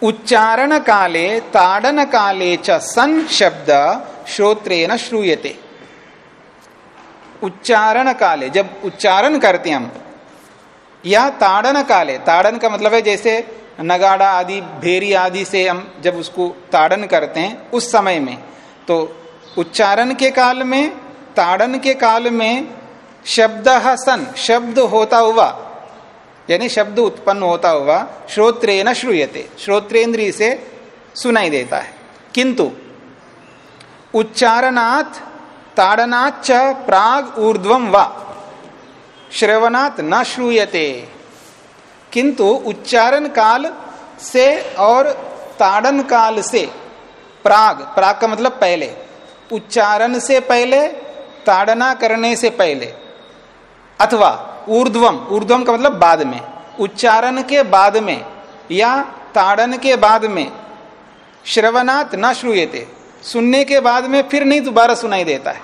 उच्चारण काले ताड़न काले च सन शब्द श्रोत्रेण श्रूयते। उच्चारण काले, जब उच्चारण करते हम, या ताड़न काले, ताड़न का मतलब है जैसे नगाड़ा आदि, भेरी आदि से हम जब उसको ताड़न करते हैं, उस समय में तो उच्चारण के काल में, ताड़न के काल में शब्द सन, शब्द होता हुआ, यानी शब्द उत्पन्न होता हुआ श्रोत्रे न श्रूयते, श्रोत्रेन्द्रिय से सुनाई देता है। किंतु उच्चारणात् ताड़नाच प्राग ऊर्ध्वम वा। श्रवणात् न श्रूयते। किंतु उच्चारण काल से और ताड़न काल से, प्राग प्राग का मतलब पहले। उच्चारण से पहले, ताड़ना करने से पहले। अथवा ऊर्ध्वम ऊर्ध्वम का मतलब बाद में। उच्चारण के बाद में या ताड़न के बाद में। श्रवनात् न श्रूयते। सुनने के बाद में फिर नहीं दोबारा सुनाई देता है।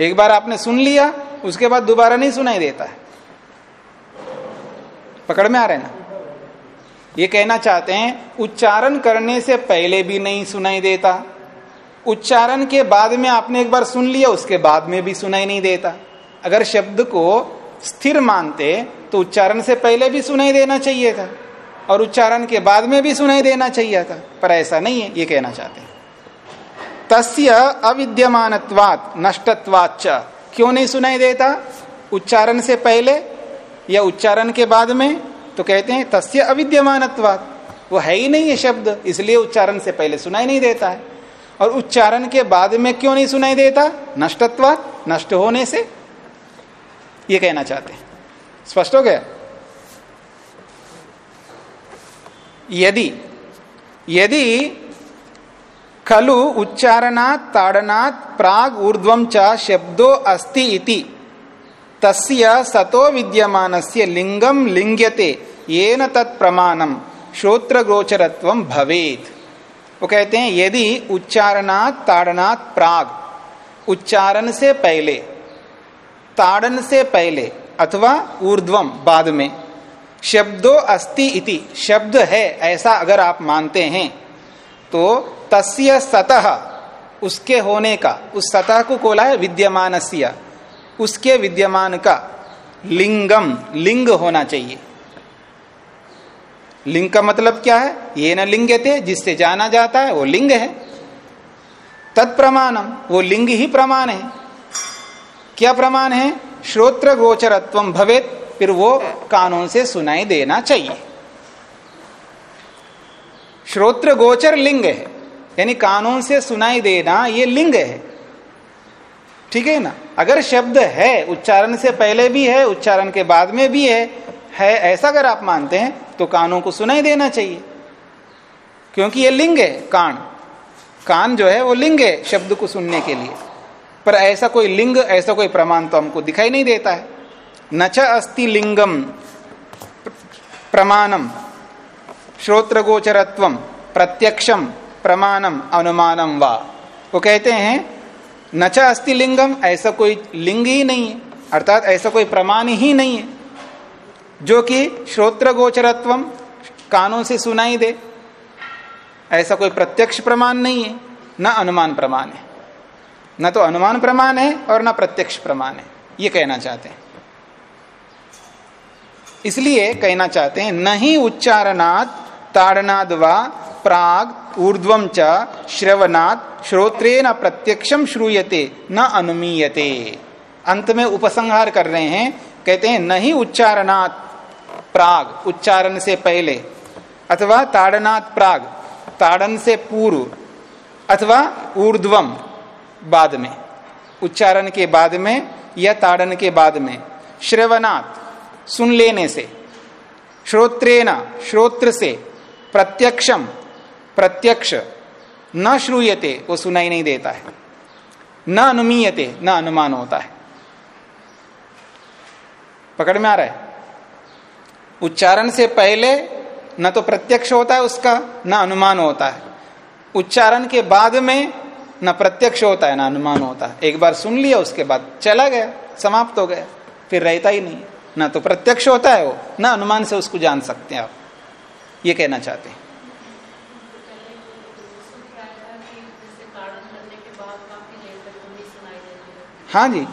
एक बार आपने सुन लिया, उसके बाद दोबारा नहीं सुनाई देता है। पकड़ में आ रहे ना? ये कहना चाहते हैं, उच्चारण करने से पहले भी नहीं सुनाई देता। उच्चारण के बाद में आपने एक बार सुन लिया, उसके बाद में भी सुनाई नहीं देता। अगर शब्द को स्थिर मानते तो उच्चारण से पहले भी सुनाई देना चाहिए था, और उच्चारण के बाद में भी सुनाई देना चाहिए था, पर ऐसा नहीं है, ये कहना चाहते हैं। तस्य अविद्यमानत्वात नष्टत्वाच क्यों नहीं सुनाई देता? उच्चारण से पहले या उच्चारण के बाद में तो कहते हैं, तस्य अविद्यमानत्वात। वो है ही नहीं है शब्द, इसलिए उच्चारण से पहले सुनाई नहीं देता है। और उच्चारण के बाद में क्यों नहीं सुनाई देता? नष्टत्वात, नष्ट होने से। ये कहना चाहते हैं। स्पष्ट हो गया? यदि यदि खलु उच्चारणात् ताड़नात् प्राग ऊर्ध्वं च शब्दो अस्ति इति। तस्य सतो विद्यमानस्य लिंगम लिंग्यते येन तत् प्रमाणम श्रोत्र गोचरत्व भवेत। वो कहते हैं यदि उच्चारणात् ताड़नात् प्राग, उच्चारण से पहले, ताड़न से पहले अथवा ऊर्ध्वम बाद में, शब्दो अस्ति इति, शब्द है, ऐसा अगर आप मानते हैं तो तस्य सतह उसके होने का, उस सतह को कोला है विद्यमान उसके विद्यमान का लिंगम, लिंग होना चाहिए। लिंग का मतलब क्या है? ये न लिंग थे, जिससे जाना जाता है, वो लिंग है। तत्प्रमाणम, वो लिंग ही प्रमाण है। क्या प्रमाण है? श्रोत्र गोचरत्व भवेत, फिर वो कानून से सुनाई देना चाहिए। श्रोत्र गोचर लिंग है। यानी कानून से सुनाई देना ये लिंग है। ठीक है ना? अगर शब्द है, उच्चारण से पहले भी है, उच्चारण के बाद में भी है है ऐसा अगर आप मानते हैं तो कानों को सुनाई देना चाहिए। क्योंकि ये लिंग है, कान। कान जो है, वो लिंग है शब्द को सुनने के लिए। पर ऐसा कोई लिंग, ऐसा कोई प्रमाण तो हमको दिखाई नहीं देता है। न च अस्ति लिंगम प्रमाणम श्रोत्रगोचरत्व प्रत्यक्षम प्रमाणम, अनुमानम वा। वो कहते हैं, न च अस्ति लिंगम, ऐसा कोई लिंग ही नहीं है। अर्थात ऐसा कोई प्रमाण ही नहीं है, जो कि श्रोत्र गोचरत्व कानों से सुनाई दे। ऐसा कोई प्रत्यक्ष प्रमाण नहीं है, न अनुमान प्रमाण है। न तो अनुमान प्रमाण है और न प्रत्यक्ष प्रमाण है, ये कहना चाहते हैं। इसलिए कहना चाहते हैं नहीं उच्चारणात् ताड़नाद प्राग ऊर्ध्वम च श्रोत्रे न प्रत्यक्षम श्रूयते, न अनुमीयते। अंत में उपसंहार कर रहे हैं, कहते हैं नहीं उच्चारणात् प्राग, उच्चारण से पहले, अथवा ताड़नात् प्राग, ताड़न से पूर्व, अथवा ऊर्ध्वम बाद में, उच्चारण के बाद में या ताड़न के बाद में श्रवनात् सुन लेने से श्रोत्रेना श्रोत्र से प्रत्यक्षम प्रत्यक्ष, न श्रूयते, वो सुनाई नहीं देता है। न अनुमीयते, न अनुमान होता है। पकड़ में आ रहा है? उच्चारण से पहले न तो प्रत्यक्ष होता है उसका, न अनुमान होता है। उच्चारण के बाद में न प्रत्यक्ष होता है, न अनुमान होता है। एक बार सुन लिया, उसके बाद चला गया, समाप्त हो गया, फिर रहता ही नहीं ना तो प्रत्यक्ष होता है वो, ना अनुमान से उसको जान सकते हैं आप। ये कहना चाहते हैं। हाँ जी,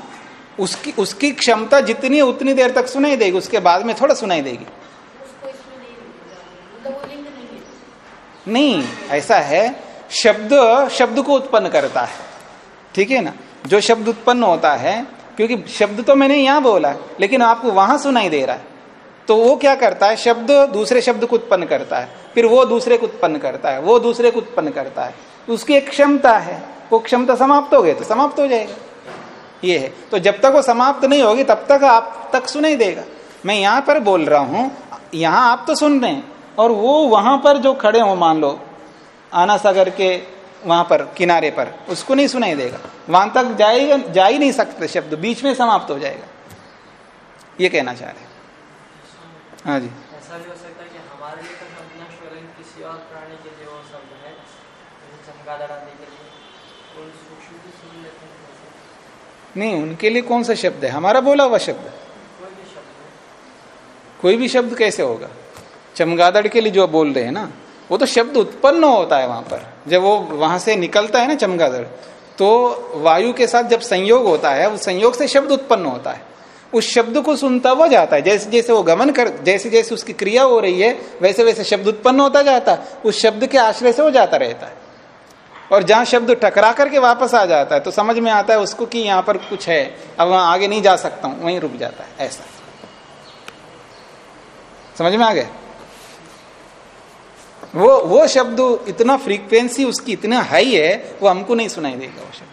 उसकी उसकी क्षमता जितनी है, उतनी देर तक सुनाई देगी, उसके बाद में थोड़ा सुनाई देगी। नहीं, ऐसा है, शब्द शब्द को उत्पन्न करता है। ठीक है ना? जो शब्द उत्पन्न होता है, क्योंकि शब्द तो मैंने यहाँ बोला, लेकिन आपको वहाँ सुनाई दे रहा है। तो वो क्या करता है? शब्द दूसरे शब्द को उत्पन्न करता है। फिर वो दूसरे को उत्पन्न करता है। वो दूसरे को उत्पन्न करता है। उसकी एक क्षमता है। वो क्षमता समाप्त हो गई तो समाप्त हो जाएगा। ये है। तो जब तक वो समाप्त नहीं होगी, तब तक आप तक सुनाई देगा। मैं यहाँ पर बोल रहा हूँ, यहाँ आप तो सुन रहे हैं। और वो वहाँ पर जो खड़े हो, मान लो आना सागर के वहाँ पर, किनारे पर, उसको नहीं सुनाई देगा। वहाँ तक जाएगा, जा ही नहीं सकते शब्द। बीच में समाप्त हो जाएगा। ये कहना चाह रहे हाँ जी। ऐसा भी हो सकता है कि हमारे लिए तो शब्द नष्ट हो लेकिन किसी और प्राणी के लिए वो शब्द है जैसे चमगादड़ के लिए। सूक्ष्म भी सुन लेते हैं नहीं उनके लिए कौन सा शब्द है? हमारा बोला हुआ शब्द। कोई भी शब्द कोई भी शब्द कैसे होगा? चमगादड़ के लिए जो बोल रहे हैं ना वो तो शब्द उत्पन्न होता है वहाँ पर। जब वो वहाँ से निकलता है ना चमगादड़ तो वायु के साथ जब संयोग होता है उस संयोग से शब्द उत्पन्न होता है। उस शब्द को सुनता हुआ जाता है। जैसे जैसे वो गमन कर जैसे जैसे उसकी क्रिया हो रही है, वैसे वैसे शब्द उत्पन्न होता जाता है। उस शब्द के आश्रय से वो जाता रहता है। और जहाँ शब्द टकरा करके वापस आ जाता है तो समझ में आता है उसको कि यहाँ पर कुछ है। अब वहाँ आगे नहीं जा सकता हूँ, वहीं रुक जाता है, ऐसा। समझ में आ गए? वो वो शब्द इतना फ्रीक्वेंसी उसकी इतना हाई है, वो हमको नहीं सुनाई देगा वो शब्द।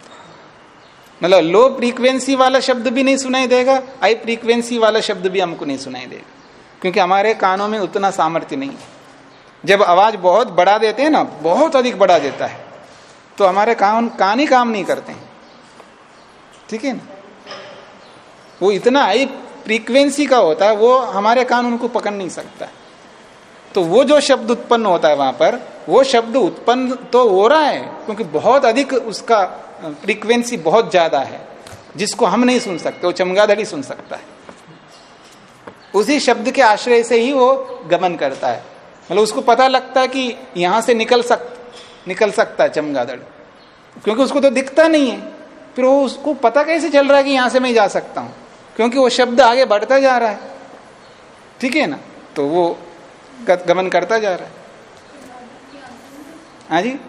मतलब लो फ्रीक्वेंसी वाला शब्द भी नहीं सुनाई देगा हाई फ्रीक्वेंसी वाला शब्द भी हमको नहीं सुनाई देगा, क्योंकि हमारे कानों में उतना सामर्थ्य नहीं है। जब आवाज़ बहुत बढ़ा देते हैं ना, बहुत अधिक बढ़ा देता है तो हमारे कान कान ही काम नहीं करते ठीक है ना? वो इतना हाई फ्रीक्वेंसी का होता है, वो हमारे कान उनको पकड़ नहीं सकता। तो वो जो शब्द उत्पन्न होता है वहाँ पर, वो शब्द उत्पन्न तो हो रहा है, क्योंकि बहुत अधिक उसका फ्रीक्वेंसी बहुत ज़्यादा है, जिसको हम नहीं सुन सकते, वो चमगादड़ सुन सकता है। उसी शब्द के आश्रय से ही वो गमन करता है। मतलब उसको पता लगता है कि यहाँ से निकल सक, निकल सकता है चमगादड़। क्योंकि उसको तो दिखता नहीं है। फिर वो उसको पता कैसे चल रहा है कि यहाँ से मैं जा सकता हूँ? क्योंकि वो शब्द आगे बढ़ता जा रहा है। ठीक है ना? तो वो गमन करता जा रहा है। हाँ जी?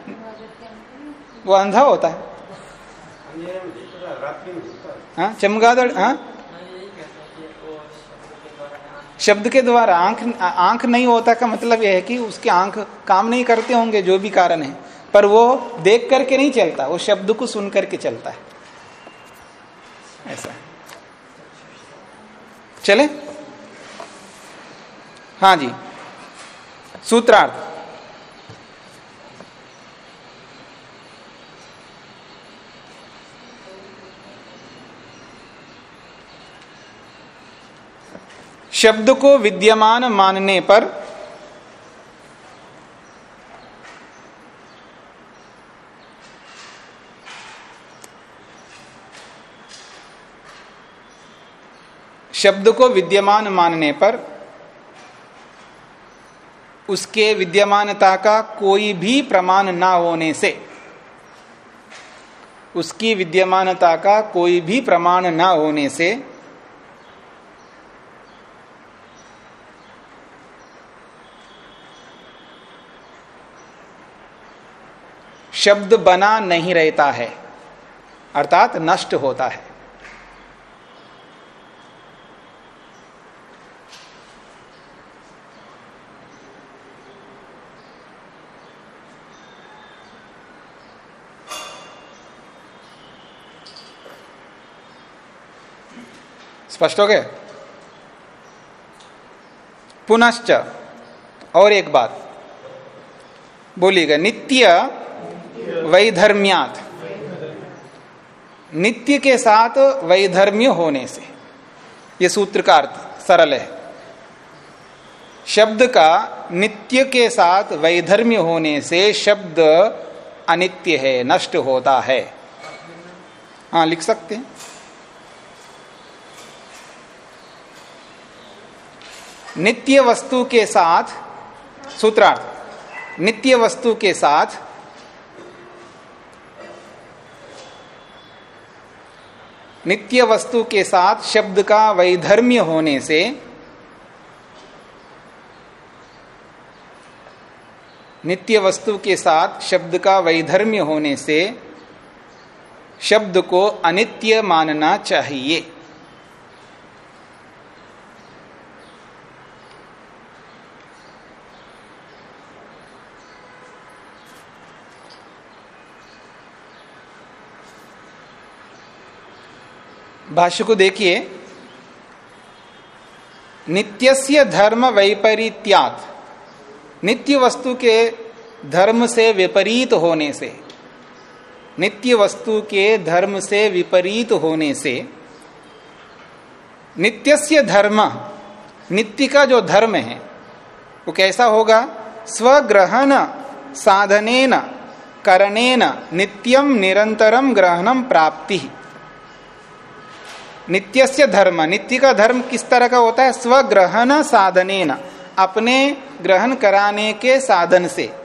वो अंधा होता है। हाँ चमगादड़ हाँ? शब्द के द्वारा आँख आँख नहीं होता का मतलब यह है कि उसके आँख काम नहीं करते होंगे, जो भी कारण है। पर वो देख करके नहीं चलता, वो शब्द को सुन करके चलता है। ऐसा चले? हाँ जी। सूत्रार्थ। शब्द को विद्यमान मानने पर शब्द को विद्यमान मानने पर उसके विद्यमानता का कोई भी प्रमाण ना होने से, उसकी विद्यमानता का कोई भी प्रमाण ना होने से शब्द बना नहीं रहता है, अर्थात नष्ट होता है। स्पष्ट हो गए पुनश्च, और एक बात बोलिएगा नित्य वैधर्म्यात। नित्य के साथ वैधर्म्य होने से। यह सूत्र का अर्थ सरल है। शब्द का नित्य के साथ वैधर्म्य होने से शब्द अनित्य है, नष्ट होता है। हाँ लिख सकते हैं? नित्य वस्तु के साथ, सूत्रार्थ, नित्य वस्तु के साथ नित्य वस्तु के साथ शब्द का वैधर्म्य होने से नित्य वस्तु के साथ शब्द का वैधर्म्य होने से शब्द को अनित्य मानना चाहिए। भाष्य को देखिए। नित्यस्य धर्म वैपरीत्यात। नित्य वस्तु के धर्म से विपरीत होने से, नित्य वस्तु के धर्म से विपरीत होने से, नित्यस्य धर्म, नित्य का जो धर्म है, वो कैसा होगा? स्वग्रहण साधनेन, करणेन नित्यम निरंतरम ग्रहणम प्राप्ति। नित्यस्य धर्म। नित्य का धर्म किस तरह का होता है? स्वग्रहण साधनेन। अपने ग्रहण कराने के साधन से।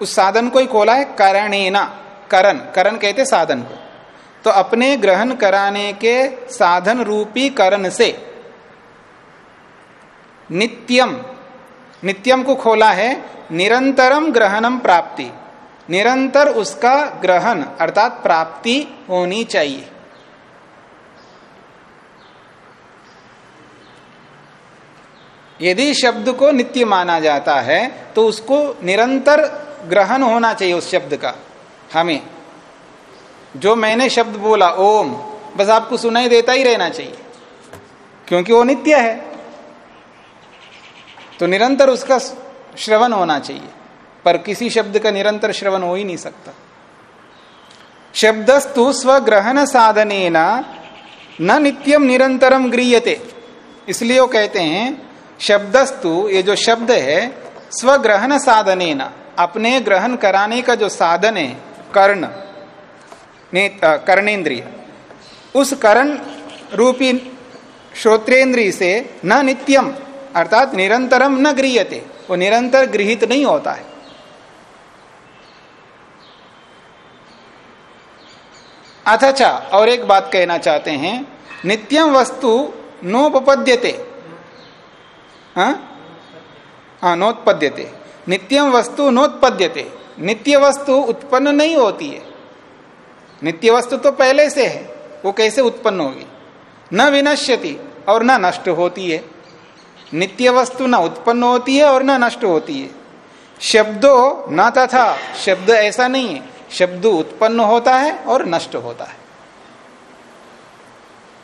उस साधन को ही खोला है करणेना। करण। करण कहते साधन को। तो अपने ग्रहण कराने के साधन रूपी करण से। नित्यम। नित्यम को खोला है निरंतरम ग्रहणम प्राप्ति। निरंतर उसका ग्रहण अर्थात प्राप्ति होनी चाहिए। यदि शब्द को नित्य माना जाता है तो उसको निरंतर ग्रहण होना चाहिए उस शब्द का। हमें। जो मैंने शब्द बोला, ओम, बस आपको सुनाई देता ही रहना चाहिए। क्योंकि वो नित्य है। तो निरंतर उसका श्रवण होना चाहिए। पर किसी शब्द का निरंतर श्रवण हो ही नहीं सकता। शब्दस्तु स्वग्रहण साधने न नित्यम निरंतरम गृहते इसलिए वो कहते हैं शब्दस्तु, ये जो शब्द है, स्वग्रहण साधने अपने ग्रहण कराने का जो साधन है, कर्ण कर्णेन्द्रिय, उस कर्ण रूपी श्रोत्रेन्द्रिय से न नित्यम, अर्थात निरंतरम न गृहते वो निरंतर गृहित नहीं होता है। अथचा और एक बात कहना चाहते हैं, नित्यम वस्तु नोपद्यते हाँ? हाँ नोत्पद्यते। नित्यम वस्तु नोत्पद्यते। नित्य वस्तु उत्पन्न नहीं होती है। नित्य वस्तु तो पहले से है, वो कैसे उत्पन्न होगी? न विनश्यति और न नष्ट होती है। नित्य वस्तु न उत्पन्न होती है और न नष्ट होती है। शब्दों न तथा, शब्द ऐसा नहीं है। शब्द उत्पन्न होता है और नष्ट होता है।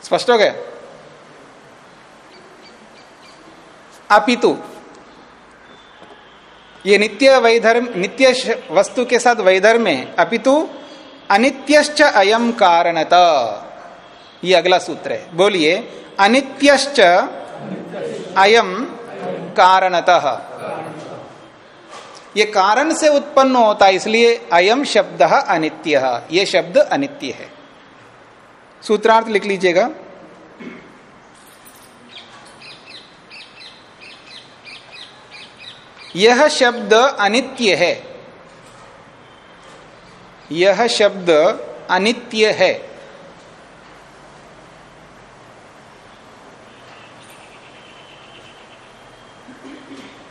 स्पष्ट हो गया? अपितु ये नित्य वैधर्म, नित्य वस्तु के साथ वैधर्म है। अपितु अनित्यश्च अयम कारणत। ये अगला सूत्र है। बोलिए, अनित्यश्च अयम कारणतः। ये कारण से उत्पन्न होता है, इसलिए अयम शब्द अनित्य। ये शब्द अनित्य है। सूत्रार्थ लिख लीजिएगा। यह शब्द अनित्य है। यह शब्द अनित्य है।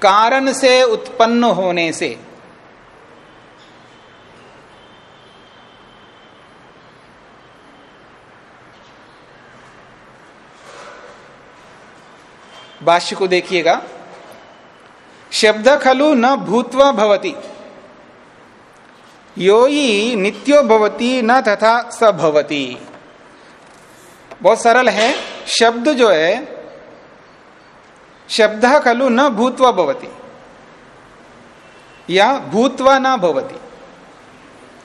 कारण से उत्पन्न होने से। भाष्य को देखिएगा। शब्द खलु न भूत्व भवती। यो ही नित्यो भवती न तथा स भवती। बहुत सरल है। शब्द जो है शब्द खलु न भूत्वा भवती। या भूतवा न भवती।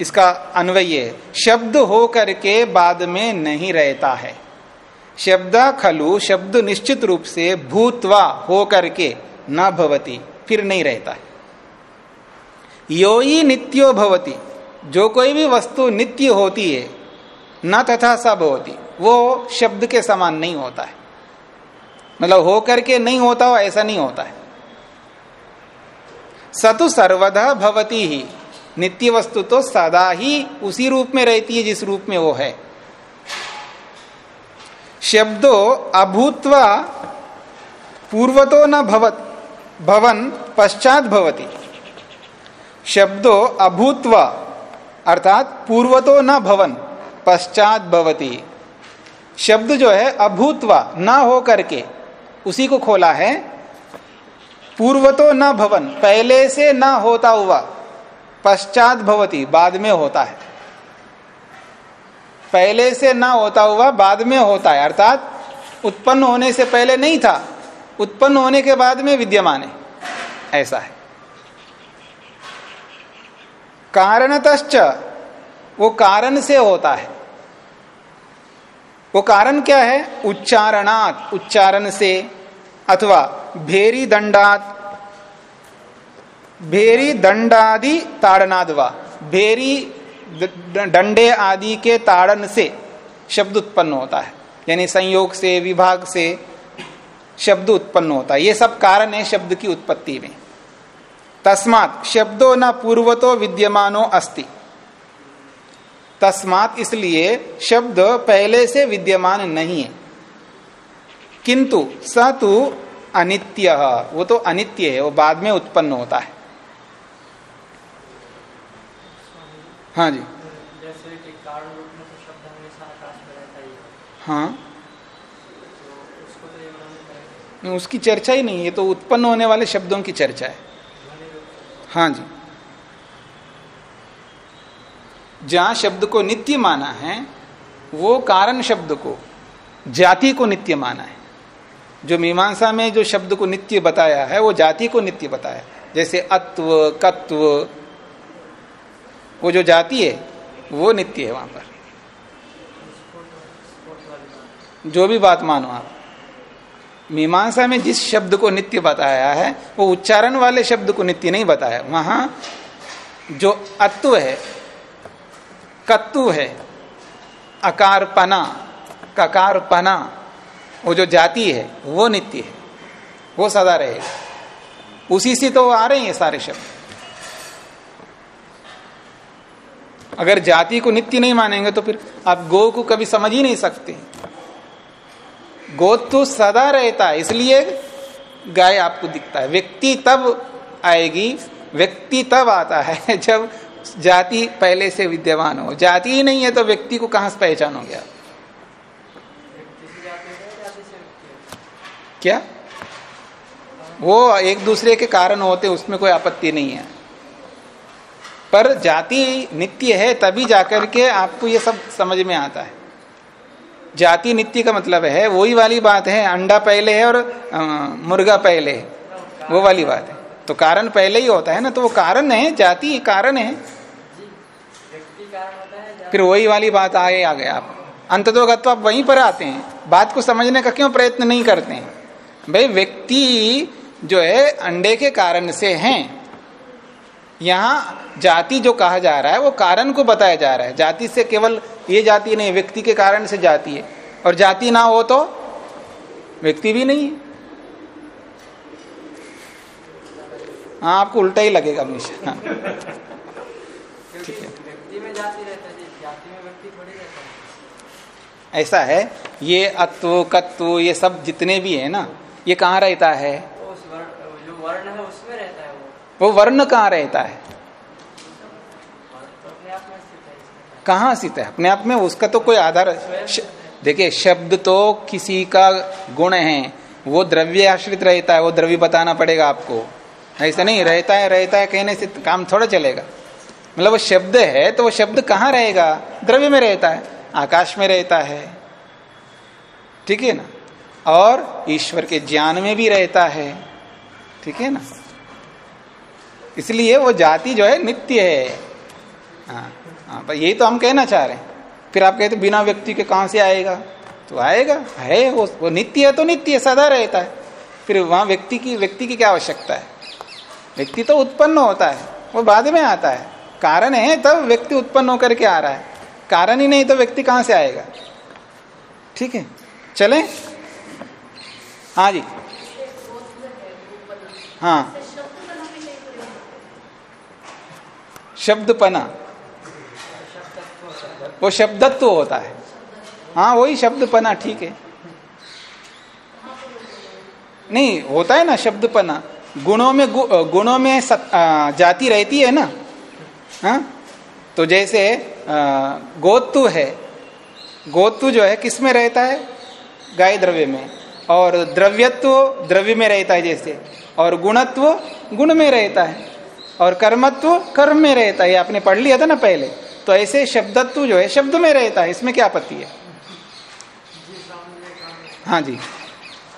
इसका अन्वय है। शब्द हो करके बाद में नहीं रहता है। शब्द खलु शब्द निश्चित रूप से भूतवा हो करके न भवती। फिर नहीं रहता है। यो ही नित्यो भवती। जो कोई भी वस्तु नित्य होती है, न तथा सब होती वो शब्द के समान नहीं होता है। मतलब हो करके नहीं होता हो, ऐसा नहीं होता है। सतु सर्वदा भवती ही। नित्य वस्तु तो सदा ही उसी रूप में रहती है, जिस रूप में वो है। शब्दो अभूतवा पूर्वतो न भवत। भवन पश्चात भवती। शब्दो अभूतवा, अर्थात पूर्वतो न भवन, पश्चात भवती। शब्द जो है, अभूतवा, न हो करके उसी को खोला है। पूर्व तो न भवन, पहले से न होता हुआ, पश्चात भवती, बाद में होता है। पहले से न होता हुआ, बाद में होता है, अर्थात उत्पन्न होने से पहले नहीं था। उत्पन्न होने के बाद में विद्यमान है। ऐसा है। कारणतश्च वो कारण से होता है। वो कारण क्या है? उच्चारणात, उच्चारण से, अथवा भेरी दंडात भेरी दंडादि ताड़नादवा भेरी डंडे आदि के ताड़न से शब्द उत्पन्न होता है। यानी संयोग से, विभाग से शब्द उत्पन्न होता है। ये सब कारण है शब्द की उत्पत्ति में। तस्मात शब्दों न पूर्वतो विद्यमानो अस्ति। तस्मात इसलिए शब्द पहले से विद्यमान नहीं है। किंतु स तो अनित्य। वो तो अनित्य है वो बाद में उत्पन्न होता है। हाँ जी। जैसे कि कारण रूप में तो शब्द हमेशा आकाश में रहता ही है। हाँ तो उसको तो ये ग्रहण करेंगे उसकी चर्चा ही नहीं है तो उत्पन्न होने वाले शब्दों की चर्चा है। हाँ जी। जहाँ शब्द को नित्य माना है, वो कारण शब्द को, जाति को नित्य माना है। जो मीमांसा में जो शब्द को नित्य बताया है, वो जाति को नित्य बताया जैसे अत्व, कत्व, वो जो जाति है, वो नित्य है वहाँ पर। जो भी बात मानो आप। मीमांसा में जिस शब्द को नित्य बताया है, वो उच्चारण वाले शब्द को नित्य नहीं बताया। वहाँ जो अत्व है कत्तु है अकार पना ककार पना वो जो जाति है, वो नित्य है, वो सदा रहेगा। उसी से तो आ रहे हैं सारे शब्द। अगर जाति को नित्य नहीं मानेंगे तो फिर आप गो को कभी समझ ही नहीं सकते। गो तो सदा रहता है, इसलिए गाय आपको दिखता है। व्यक्ति तब आएगी, व्यक्ति तब आता है *laughs* जब जाति पहले से विद्यमान हो। जाति ही नहीं है तो व्यक्ति को कहाँ से पहचान हो है। क्या? वो एक दूसरे के कारण होते, उसमें कोई आपत्ति नहीं है। पर जाति नित्य है, तभी जाकर के आपको ये सब समझ में आता है। जाति नित्य का मतलब है वही वाली बात है अंडा पहले है और अ, मुर्गा पहले है वो वाली बात है। तो कारण पहले ही होता है ना तो वो कारण है जाति कारण है। फिर वही वाली बात आगे आ गए आप। अंत अंततोगत आप वहीं पर आते हैं बात को समझने का क्यों प्रयत्न नहीं करते हैं? भाई व्यक्ति जो है अंडे के कारण से हैं। यहाँ जाति जो कहा जा रहा है वो कारण को बताया जा रहा है। जाति से केवल ये जाति नहीं व्यक्ति के कारण से जाति है। और जाति ना हो तो व्यक्ति भी नहीं है। हाँ आपको उल्टा ही लगेगा हमेशा। हाँ, रहता है। ऐसा है ये अत्व कत्व ये सब जितने भी है ना ये कहाँ रहता है? वर्ण है उसमें रहता है। वो वर्ण कहाँ रहता है? कहाँ स्थित है? अपने आप में उसका तो कोई आधार. देखिए, शब्द तो किसी का गुण है। वो द्रव्य आश्रित रहता है, वो द्रव्य बताना पड़ेगा आपको। ऐसा नहीं, रहता है रहता है, कहने से काम थोड़ा चलेगा। मतलब वो शब्द है तो वो शब्द कहाँ रहेगा? द्रव्य में रहता है, आकाश में रहता है। ठीक है ना? और ईश्वर के ज्ञान में भी रहता है। ठीक है ना? इसलिए वो जाति जो है नित्य है। हाँ हाँ पर यही तो हम कहना चाह रहे हैं। फिर आप कहते बिना व्यक्ति के कहाँ से आएगा? तो आएगा, है वो वो नित्य है तो नित्य, सदा रहता है। फिर वहाँ व्यक्ति की व्यक्ति की क्या आवश्यकता है? व्यक्ति तो उत्पन्न होता है, वो बाद में आता है। कारण है, तब व्यक्ति उत्पन्न होकर के आ रहा है। कारण ही नहीं तो व्यक्ति कहाँ से आएगा? ठीक है, चले। हाँ जी। हाँ। शब्दपना। वो शब्दत्व होता है। हाँ वही शब्दपना ठीक है। नहीं होता है ना शब्दपना। गुणों में गु, गुणों में सत, आ, जाति रहती है ना? हाँ? तो जैसे आ, गोत्तु है। गोत्तु जो है किसमें रहता है? गाय द्रव्य में। और द्रव्यत्व द्रव्य में रहता है जैसे। और गुणत्व गुण में रहता है। और कर्मत्व कर्म में रहता है। आपने पढ़ लिया था ना पहले। तो ऐसे शब्दत्व जो है शब्द में रहता है। इसमें क्या आपत्ति है? हाँ जी।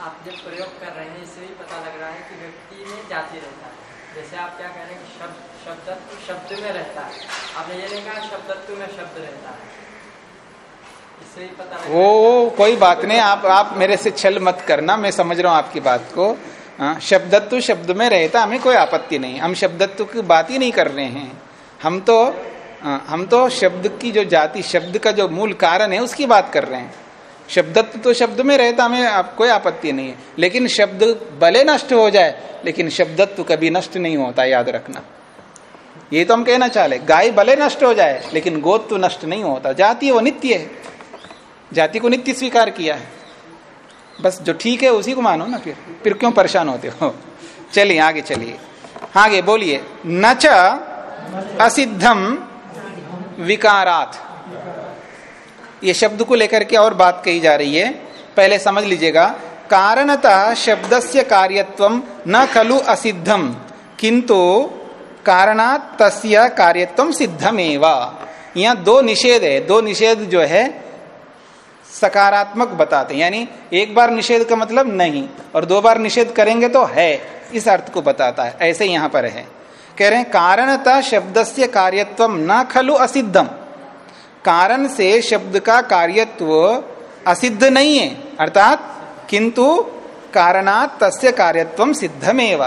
आप जब प्रयोग कर रहे हैं इससे ही पता लग रहा है कि व्यक्ति में जाति रहता है। जैसे आप क्या कह रहे हैं कि शब्द शब्दत्व शब्द में रहता है। आपने ये नहीं कहा शब्दत्व में शब्द रहता है। पता वो कोई बात नहीं। आप आप मेरे से छल मत करना। मैं समझ रहा हूँ आपकी बात को। शब्दत्व शब्द में रहता हमें कोई आपत्ति नहीं। हम शब्दत्व की बात ही नहीं कर रहे हैं। हम तो हाँ, हम तो शब्द की जो जाति शब्द का जो मूल कारण है उसकी बात कर रहे हैं। शब्दत्व तो शब्द में रहता हमें आप, कोई आपत्ति नहीं है। लेकिन शब्द भले नष्ट हो जाए लेकिन शब्दत्व कभी नष्ट नहीं होता याद रखना। ये तो हम कहना चाह रहे गाय भले नष्ट हो जाए लेकिन गोद तो नष्ट नहीं होता। जाति वो नित्य है। जाति को नित्य स्वीकार किया है। बस जो ठीक है उसी को मानो ना फिर। फिर क्यों परेशान होते हो? चलिए, आगे चलिए। आगे बोलिए। न च असिद्धम विकारात। ये शब्द को लेकर के और बात कही जा रही है। पहले समझ लीजिएगा। कारणतः शब्दस्य कार्यत्व न खलु असिद्धम किंतु कारणात तस्य कार्यत्व सिद्धमेवा। यहाँ दो निषेध है। दो निषेध जो है सकारात्मक बताते यानी एक बार निषेध का मतलब नहीं, और दो बार निषेध करेंगे तो है, इस अर्थ को बताता है। ऐसे यहाँ पर है। कह रहे हैं, कारणतः शब्द से कार्यत्व न खलु असिद्धम। कारण से शब्द का कार्यत्व असिद्ध नहीं है, अर्थात किंतु कारणात तस्य कार्यत्व सिद्धमेव।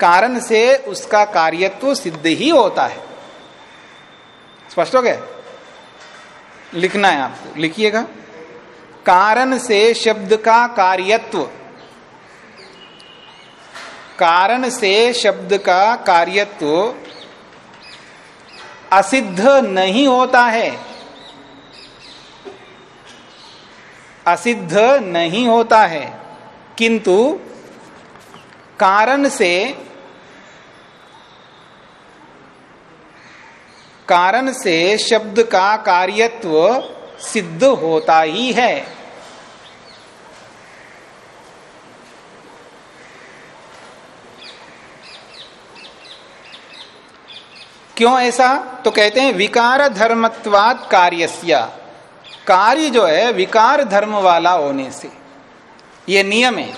कारण से उसका कार्यत्व सिद्ध ही होता है। स्पष्ट हो गया? लिखना है आपको। लिखिएगा। कारण से शब्द का कार्यत्व। कारण से शब्द का कार्यत्व असिद्ध नहीं होता है। असिद्ध नहीं होता है। किंतु कारण से कारण से शब्द का कार्यत्व सिद्ध होता ही है। क्यों ऐसा? तो कहते हैं, विकार धर्मत्वाद कार्यस्य। कार्य जो है, विकार धर्म वाला होने से। ये नियम है।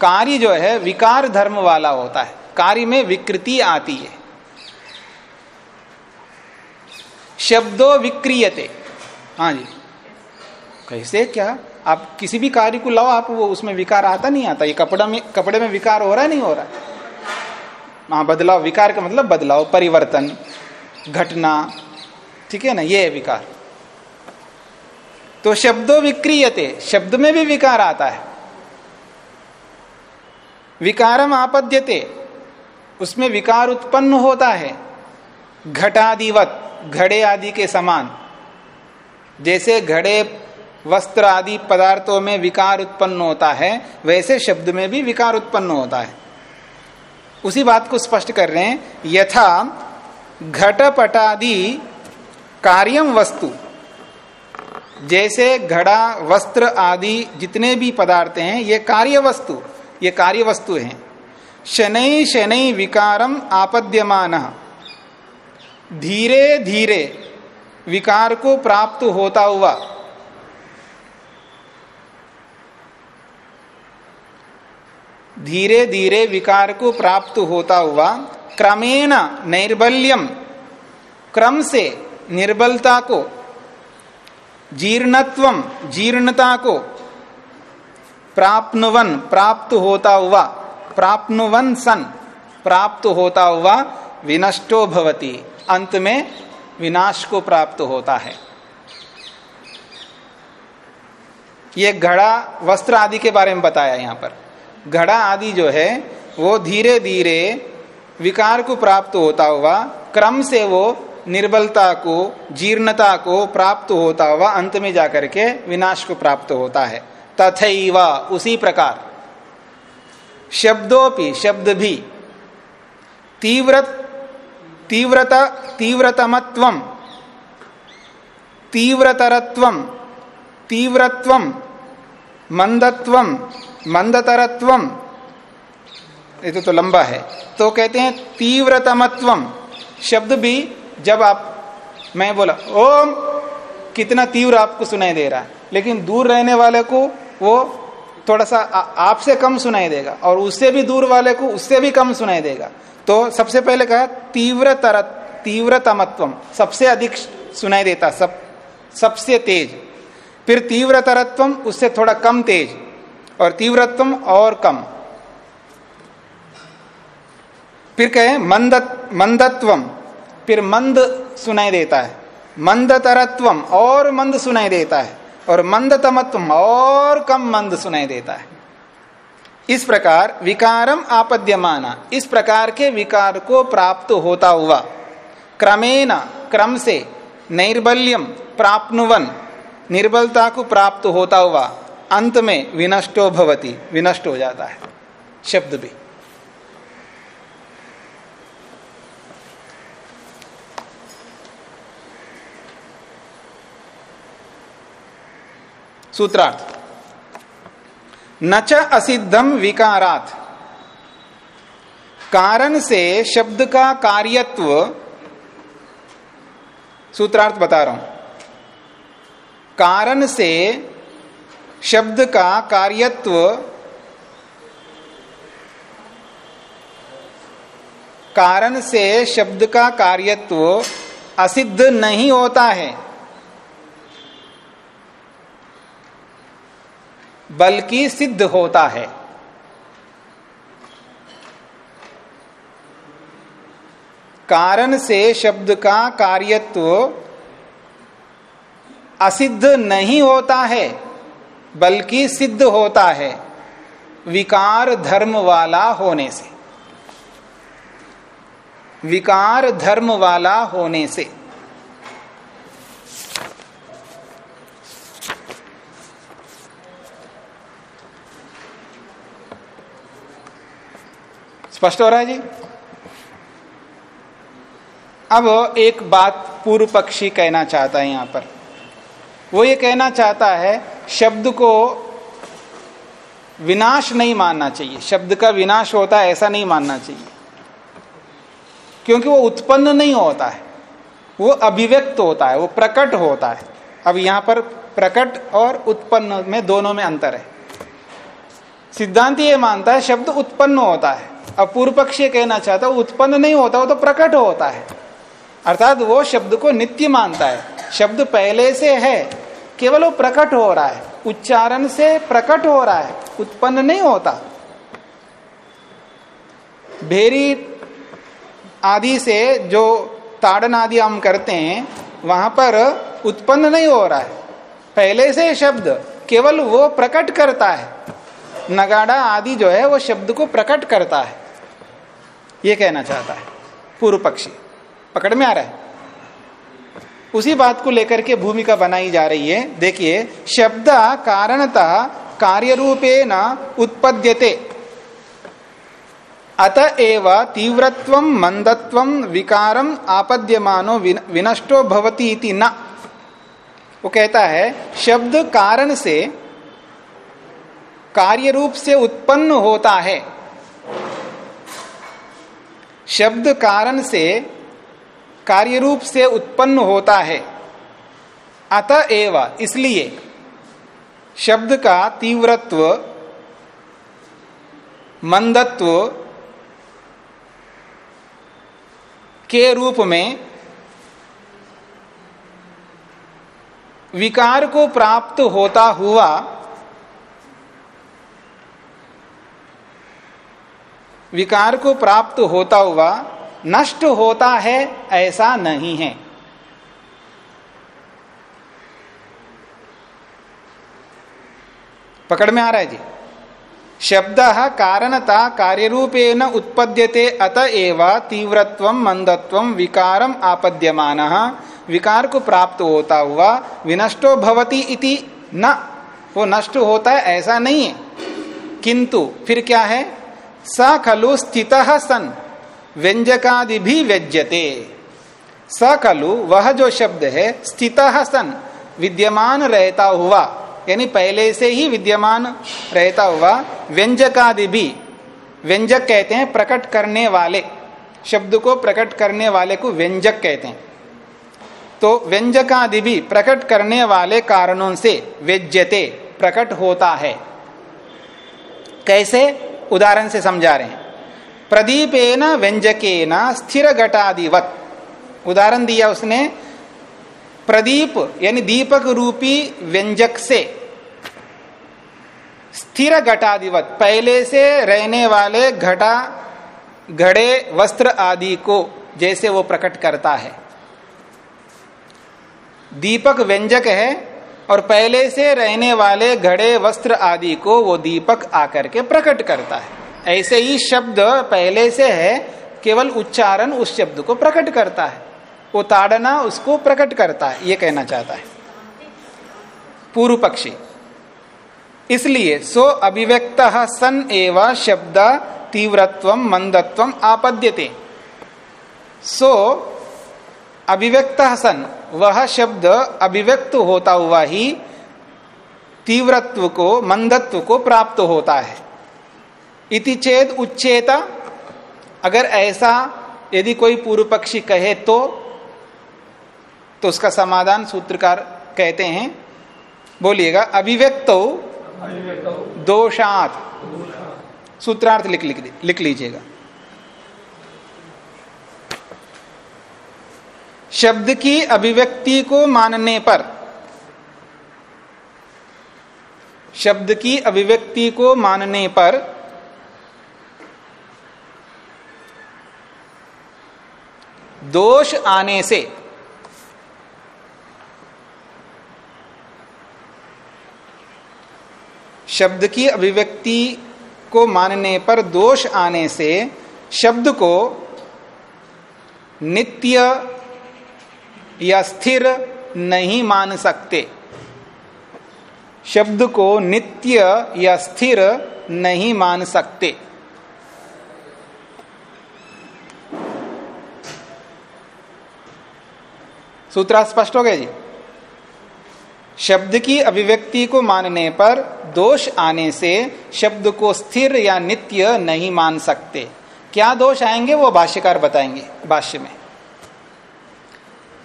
कार्य जो है, विकार धर्म वाला होता है। कार्य में विकृति आती है। शब्दों विक्रियते। हाँ जी। कैसे? क्या? आप किसी भी कार्य को लाओ, आप वो उसमें विकार आता नहीं आता। ये कपड़ा में कपड़े में विकार हो रहा है, नहीं हो रहा? है हाँ बदलाव, विकार का मतलब बदलाव, परिवर्तन, घटना। ठीक है ना? ये है विकार। तो शब्दों विक्रियते, शब्द में भी विकार आता है। विकारम आपद्यते, उसमें विकार उत्पन्न होता है। घटादिवत, घड़े आदि के समान। जैसे घड़े, वस्त्र आदि पदार्थों में विकार उत्पन्न होता है, वैसे शब्द में भी विकार उत्पन्न होता है। उसी बात को स्पष्ट कर रहे हैं, यथा घटपटादि कार्यम वस्तु। जैसे घड़ा, वस्त्र आदि जितने भी पदार्थ हैं, ये कार्य वस्तु, ये कार्य वस्तु हैं। शनै शनै विकारम आपद्यमान। धीरे धीरे विकार को प्राप्त होता हुआ। धीरे धीरे विकार को प्राप्त होता हुआ, क्रमेण नैर्बल्यम, क्रम से निर्बलता को, जीर्णत्वम, जीर्णता को प्राप्नुवन, प्राप्त होता हुआ प्राप्नुवन सन प्राप्त होता हुआ विनष्टो भवती। अंत में विनाश को प्राप्त होता है। ये घड़ा वस्त्र आदि के बारे में बताया यहाँ पर। घड़ा आदि जो है, वो धीरे धीरे विकार को प्राप्त होता हुआ, क्रम से वो निर्बलता को, जीर्णता को प्राप्त होता हुआ अंत में जाकर के विनाश को प्राप्त होता है। तथैव उसी प्रकार। शब्दों शब्द भी तीव्र तीव्रता तीव्रतमत्व तीव्रतरत्व तीव्रत्व मंदत्व मंदतरत्व ये तो, लंबा है। तो कहते हैं तीव्रतमत्व। शब्द भी जब आप मैं बोला ओम कितना तीव्र आपको सुनाई दे रहा है। लेकिन दूर रहने वाले को वो थोड़ा सा आपसे कम सुनाई देगा और उससे भी दूर वाले को उससे भी कम सुनाई देगा। तो सबसे पहले कहा तीव्र तर तीव्रतमत्व सबसे अधिक सुनाई देता, सब, सबसे तेज। फिर तीव्र तरत्व उससे थोड़ा कम तेज, और तीव्रत्व और कम। फिर कहे, मंद मंदत्व फिर मंद सुनाई देता है। मंद तरत्व और मंद सुनाई देता है, और मंद तमत्व और कम मंद सुनाई देता है। इस प्रकार विकारम आपद्यमाना, इस प्रकार के विकार को प्राप्त होता हुआ, क्रमेण, क्रम से नैर्बल्यम प्राप्नुवन, निर्बलता को प्राप्त होता हुआ, अंत में विनष्टो भवती, विनष्ट हो जाता है, शब्द भी। सूत्रार्थ। न च असिद्धम विकारात। कारण से शब्द का कार्यत्व, सूत्रार्थ बता रहा हूँ। कारण से शब्द का कार्यत्व, कारण से शब्द का कार्यत्व असिद्ध नहीं होता है। बल्कि सिद्ध होता है। कारण से शब्द का कार्यत्व असिद्ध नहीं होता है, बल्कि सिद्ध होता है, विकार धर्म वाला होने से। विकार धर्म वाला होने से। स्पष्ट हो रहा है जी? अब एक बात पूर्व पक्षी कहना चाहता है यहाँ पर। वो ये कहना चाहता है, शब्द को विनाश नहीं मानना चाहिए। शब्द का विनाश होता है, ऐसा नहीं मानना चाहिए। क्योंकि वो उत्पन्न नहीं होता है। वो अभिव्यक्त होता है, वो प्रकट होता है। अब यहाँ पर प्रकट और उत्पन्न में दोनों में अंतर है। सिद्धांत ये मानता है, शब्द उत्पन्न होता है। अब पूर्व पक्ष ये कहना चाहता है उत्पन्न नहीं होता, वो तो प्रकट होता है। अर्थात वो शब्द को नित्य मानता है। शब्द पहले से है, केवल वो प्रकट हो रहा है। उच्चारण से प्रकट हो रहा है, उत्पन्न नहीं होता। भेरी आदि से जो ताड़न आदि हम करते हैं, वहाँ पर उत्पन्न नहीं हो रहा है। पहले से शब्द केवल वो प्रकट करता है। नगाड़ा आदि जो है, वो शब्द को प्रकट करता है। ये कहना चाहता है। पूर्व पक्षी, पकड़ में आ रहा है। उसी बात को लेकर के भूमिका बनाई जा रही है। देखिए, शब्द कारणतः कार्य रूपे न उत्पद्यते। अत एव तीव्रत्व, मंदत्व विकारम आपद्यमानो विनष्टो भवती न। वो कहता है, शब्द कारण से कार्य रूप से उत्पन्न होता है। शब्द कारण से कार्य रूप से उत्पन्न होता है। अतः एव, इसलिए शब्द का तीव्रत्व, मंदत्व के रूप में विकार को प्राप्त होता हुआ विकार को प्राप्त होता हुआ नष्ट होता है, ऐसा नहीं है। पकड़ में आ रहा है जी। शब्द कारणता कार्यरूपेण उत्पद्यते, अत एव तीव्रत्व, मंदत्व विकारम आपद्यमान। विकार को प्राप्त होता हुआ विनष्टो भवती इति न, वो नष्ट होता है, ऐसा नहीं है। किंतु, फिर क्या है? स खलु स्थित सन। व्यंजकादि भी व्यज्यते। स खलु, वह जो शब्द है, स्थित सन। विद्यमान रहता हुआ, यानी पहले से ही विद्यमान रहता हुआ व्यंजकादि भी व्यंजक कहते हैं प्रकट करने वाले। शब्द को प्रकट करने वाले को व्यंजक कहते हैं। तो व्यंजकादि भी प्रकट करने वाले कारणों से व्यज्यते, प्रकट होता है। कैसे? उदाहरण से समझा रहे हैं। प्रदीपेन व्यंजकेन स्थिर घटादिवत उदाहरण दिया उसने, प्रदीप यानी दीपक रूपी व्यंजक से स्थिर घटादिवत पहले से रहने वाले घटा, घड़े, वस्त्र आदि को जैसे वो प्रकट करता है। दीपक व्यंजक है और पहले से रहने वाले घड़े, वस्त्र आदि को वो दीपक आकर के प्रकट करता है। ऐसे ही शब्द पहले से है, केवल उच्चारण उस शब्द को प्रकट करता है। वो ताड़ना उसको प्रकट करता है, ये कहना चाहता है। पूर्व पक्षी। इसलिए सो अभिव्यक्त सन एवं शब्द तीव्रत्व मंदत्व आपद्यते। सो अभिव्यक्त सन वह शब्द अभिव्यक्त होता हुआ ही तीव्रत्व को मंदत्व को प्राप्त होता है। इति चेत उच्चेता। अगर ऐसा यदि कोई पूर्व पक्षी कहे तो तो उसका समाधान सूत्रकार कहते हैं। बोलिएगा अभिव्यक्त दोषात। सूत्रार्थ लिख लिख लिख लीजिएगा। शब्द की अभिव्यक्ति को मानने पर। शब्द की अभिव्यक्ति को मानने पर दोष आने से शब्द की अभिव्यक्ति को मानने पर दोष आने से शब्द को नित्य या स्थिर नहीं मान सकते। शब्द को नित्य या स्थिर नहीं मान सकते। सूत्र स्पष्ट हो गया जी। शब्द की अभिव्यक्ति को मानने पर दोष आने से शब्द को स्थिर या नित्य नहीं मान सकते। क्या दोष आएँगे वो भाष्यकार बताएँगे भाष्य में।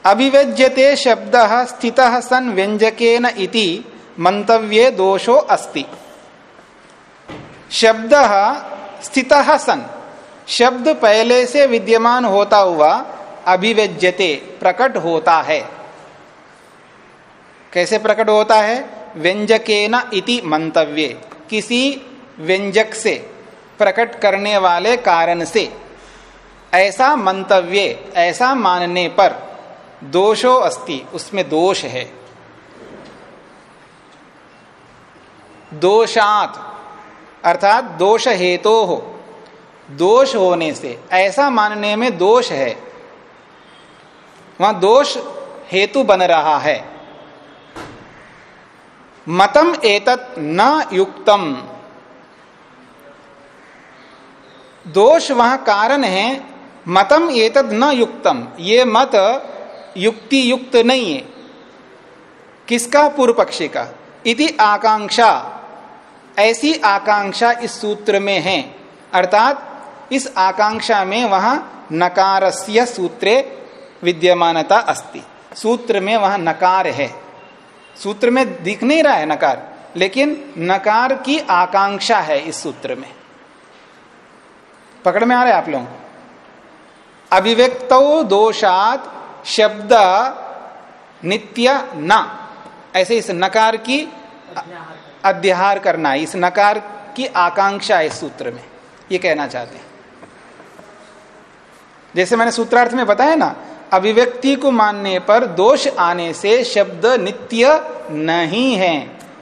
अभिव्यज्यते शब्द स्थित सन व्यंजकेन इति मंतव्य दोषो अस्ति। शब्द स्थित सन। शब्द पहले से विद्यमान होता हुआ अभिव्यज्यते प्रकट होता है। कैसे प्रकट होता है? व्यंजकेन इति मंतव्य किसी व्यंजक से प्रकट करने वाले कारण से। ऐसा मंतव्य ऐसा मानने पर दोषो अस्ति, उसमें दोष है। दोषात, अर्थात दोष हेतु हो दोष होने से, ऐसा मानने में दोष है। वहाँ दोष हेतु बन रहा है। मतम एतत न युक्तम। दोष वहाँ कारण है, मतम एतद न युक्तम। ये मत युक्ति युक्त नहीं है। किसका? पूर्व पक्षी का। इति आकांक्षा। ऐसी आकांक्षा इस सूत्र में है। अर्थात, इस आकांक्षा में वहाँ नकारस्य सूत्रे विद्यमानता अस्ति। सूत्र में वहाँ नकार है। सूत्र में दिख नहीं रहा है नकार, लेकिन नकार की आकांक्षा है इस सूत्र में। पकड़ में आ रहे आप लोग? अभिव्यक्त दोषात शब्द नित्य न। ऐसे इस नकार की अध्याहार करना, इस नकार की आकांक्षा है सूत्र में, ये कहना चाहते हैं। जैसे मैंने सूत्रार्थ में बताया ना, अभिव्यक्ति को मानने पर दोष आने से शब्द नित्य नहीं है।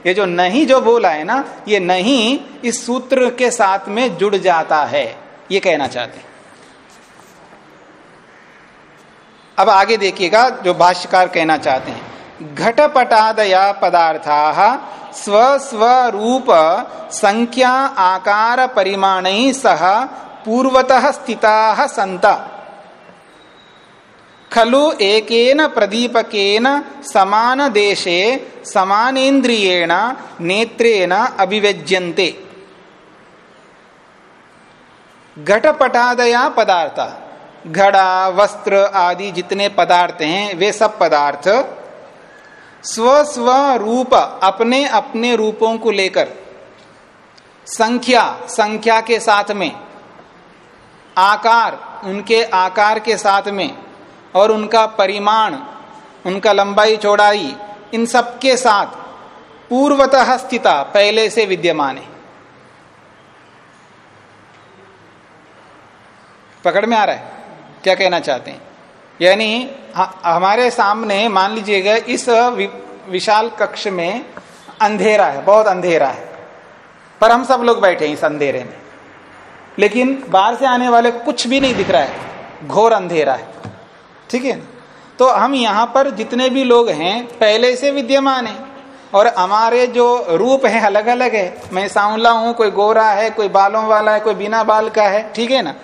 ये जो नहीं जो बोला है ना, ये नहीं इस सूत्र के साथ में जुड़ जाता है, ये कहना चाहते हैं। अब आगे देखिएगा जो भाष्यकार कहना चाहते हैं। घटपटादया पदार्था स्व स्वरूप संख्या आकार परिमाण सह पूर्वतः स्थिता संता खलु एकेन प्रदीपकेन समान देशे समानेन्द्रियेण नेत्रेण अभिव्यज्यन्ते। घटपटादया पदार्थ। घड़ा, वस्त्र आदि जितने पदार्थ हैं, वे सब पदार्थ स्व स्व रूप अपने अपने रूपों को लेकर, संख्या संख्या के साथ में, आकार, उनके आकार के साथ में, और उनका परिमाण, उनका लंबाई, चौड़ाई, इन सब के साथ पूर्वतः स्थिता, पहले से विद्यमान है। पकड़ में आ रहा है? क्या कहना चाहते हैं? यानी हमारे सामने मान लीजिएगा, इस विशाल कक्ष में अंधेरा है, बहुत अंधेरा है। पर हम सब लोग बैठे हैं इस अंधेरे में। लेकिन बाहर से आने वाले कुछ भी नहीं दिख रहा है। घोर अंधेरा है। ठीक है? तो हम यहाँ पर जितने भी लोग हैं, पहले से विद्यमान हैं। और हमारे जो रूप है अलग अलग है। मैं सांवला हूँ, कोई गोरा है, कोई बालों वाला है, कोई बिना बाल का है। ठीक है ना?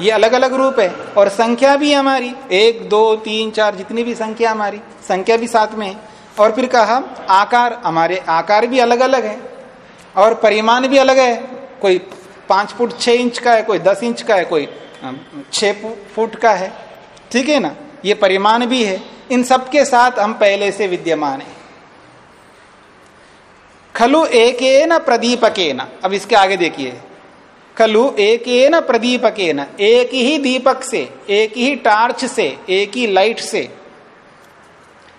ये अलग अलग रूप है और संख्या भी हमारी। एक, दो, तीन, चार, जितनी भी संख्या हमारी, संख्या भी साथ में है। और फिर कहा, आकार, हमारे आकार भी अलग अलग है और परिमाण भी अलग है। कोई पाँच फुट छह इंच का है, कोई दस इंच का है, कोई छ फुट का है। ठीक है ना? ये परिमाण भी है। इन सब के साथ हम पहले से विद्यमान है। खलु एक न प्रदीपके न अब इसके आगे देखिए। खलु एक न न एक ही दीपक से, एक ही टार्च से, एक ही लाइट से।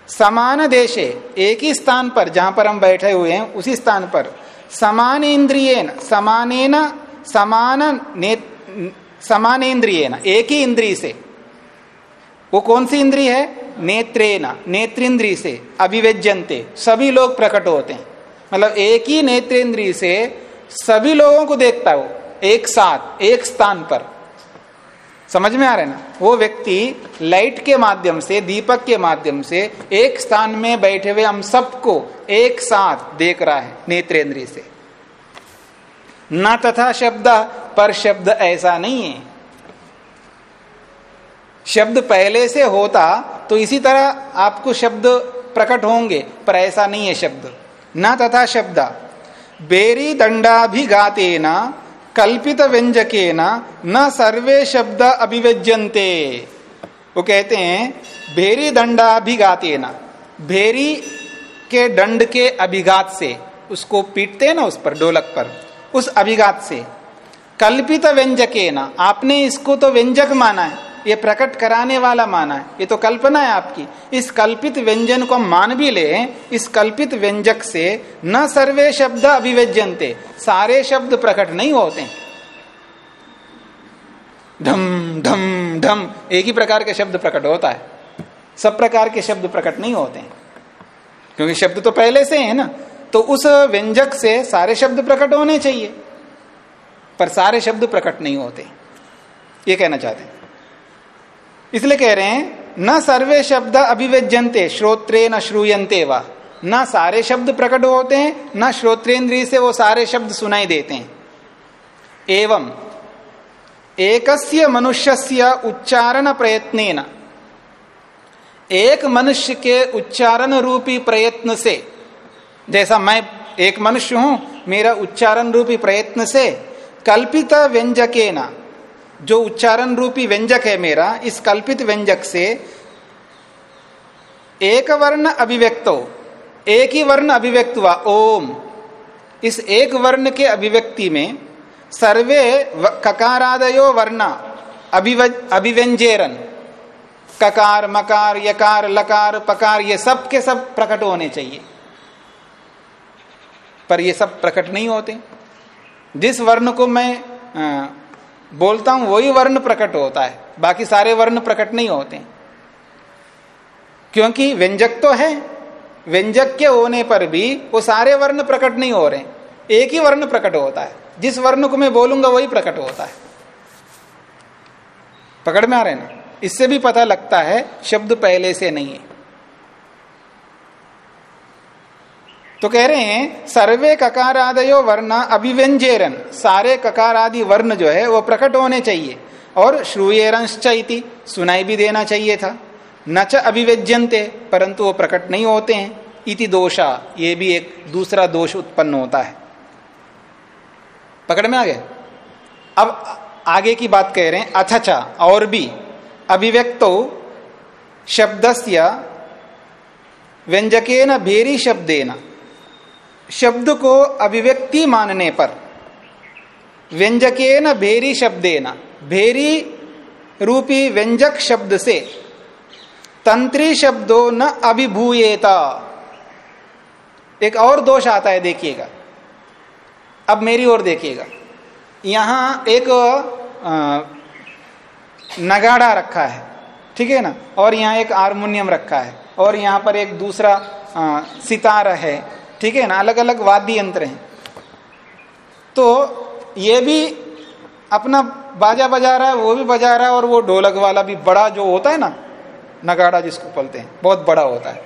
समान देशे, एक ही स्थान पर, जहाँ पर हम बैठे हुए हैं, उसी स्थान पर। समान इंद्रिय समान समान समान इंद्रिय एक ही इंद्री से। वो कौन सी इंद्री है? नेत्रेना नेत्रेंद्री से अभिव्यजनते सभी लोग प्रकट होते हैं। मतलब एक ही नेत्रेंद्री से, सभी लोगों को देखता है वो। एक साथ, एक स्थान पर। समझ में आ रहा ना? वो व्यक्ति लाइट के माध्यम से, दीपक के माध्यम से एक स्थान में बैठे हुए हम सबको एक साथ देख रहा है नेत्रेंद्री से। न तथा शब्द, पर शब्द ऐसा नहीं है। शब्द पहले से होता तो इसी तरह आपको शब्द प्रकट होंगे, पर ऐसा नहीं है शब्द। न तथा शब्द। बेरी दंडाभिघाते न कल्पित व्यंजके न सर्वे शब्द अभिव्यजनते वो कहते हैं, भेरी दंडाभिघाते न भेरी के दंड के अभिघात से, उसको पीटते हैं ना उस पर डोलक पर, उस अभिघात से। कल्पित व्यंजके न आपने इसको तो व्यंजक माना है। ये प्रकट कराने वाला माना है। ये तो कल्पना है आपकी। इस कल्पित व्यंजन को मान भी ले, इस कल्पित व्यंजक से न सर्वे शब्द अभिव्यजनते सारे शब्द प्रकट नहीं होते। ढम ढम ढम, एक ही प्रकार के शब्द प्रकट होता है। सब प्रकार के शब्द प्रकट नहीं होते। क्योंकि शब्द तो पहले से है ना तो उस व्यंजक से सारे शब्द प्रकट होने चाहिए, पर सारे शब्द प्रकट नहीं होते। ये कहना चाहते हैं। इसलिए कह रहे हैं, न सर्वे शब्द अभिव्यजनते श्रोत्रे न श्रूयंते व। न सारे शब्द प्रकट होते हैं, न श्रोत्रेंद्रिय से वो सारे शब्द सुनाई देते हैं। एवं, एकस्य मनुष्यस्य उच्चारण प्रयत्न एक मनुष्य के उच्चारण रूपी प्रयत्न से, जैसा मैं एक मनुष्य हूँ, मेरा उच्चारण रूपी प्रयत्न से, कल्पित व्यंजके न जो उच्चारण रूपी व्यंजक है मेरा, इस कल्पित व्यंजक से एक वर्ण अभिव्यक्तो एक ही वर्ण अभिव्यक्त हुआ, ओम। इस एक वर्ण के अभिव्यक्ति में सर्वे ककारादयो वर्ण अभिव्यंजेरन। ककार, मकार, यकार, लकार, पकार, ये सब के सब प्रकट होने चाहिए। पर ये सब प्रकट नहीं होते। जिस वर्ण को मैं बोलता हूँ, वही वर्ण प्रकट होता है। बाकी सारे वर्ण प्रकट नहीं होते। क्योंकि व्यंजक तो है व्यंजक के होने पर भी वो सारे वर्ण प्रकट नहीं हो रहे। एक ही वर्ण प्रकट होता है। जिस वर्ण को मैं बोलूँगा, वही प्रकट होता है। पकड़ में आ रहे ना? इससे भी पता लगता है, शब्द पहले से नहीं है। तो कह रहे हैं, सर्वे ककार आदयो वर्ण अभिव्यंजेरन। सारे ककार आदि वर्ण जो है, वो प्रकट होने चाहिए। और श्रूयरंश्च सुनाई भी देना चाहिए था। न च अभिव्यज्यंते परंतु वो प्रकट नहीं होते हैं। इति दोषा, ये भी एक दूसरा दोष उत्पन्न होता है। पकड़ में आ गए? अब आगे की बात कह रहे हैं अथचा और भी। अभिव्यक्तो, शब्दस्य, व्यंजकेन, भेरी शब्देना। शब्द को अभिव्यक्ति मानने पर। व्यंजके न भेरी शब्दे न भेरी रूपी व्यंजक शब्द से। तंत्री शब्दों न अभिभूयेता। एक और दोष आता है, देखिएगा। अब मेरी ओर देखिएगा। यहाँ एक नगाड़ा रखा है, ठीक है ना? और यहाँ एक हारमोनियम रखा है, और यहाँ पर एक दूसरा सितार है ठीक है ना? अलग अलग वाद्य यंत्र हैं। तो ये भी अपना बाजा बजा रहा है, वो भी बजा रहा है और वो ढोलक वाला भी बड़ा जो होता है ना, नगाड़ा जिसको बोलते हैं, बहुत बड़ा होता है।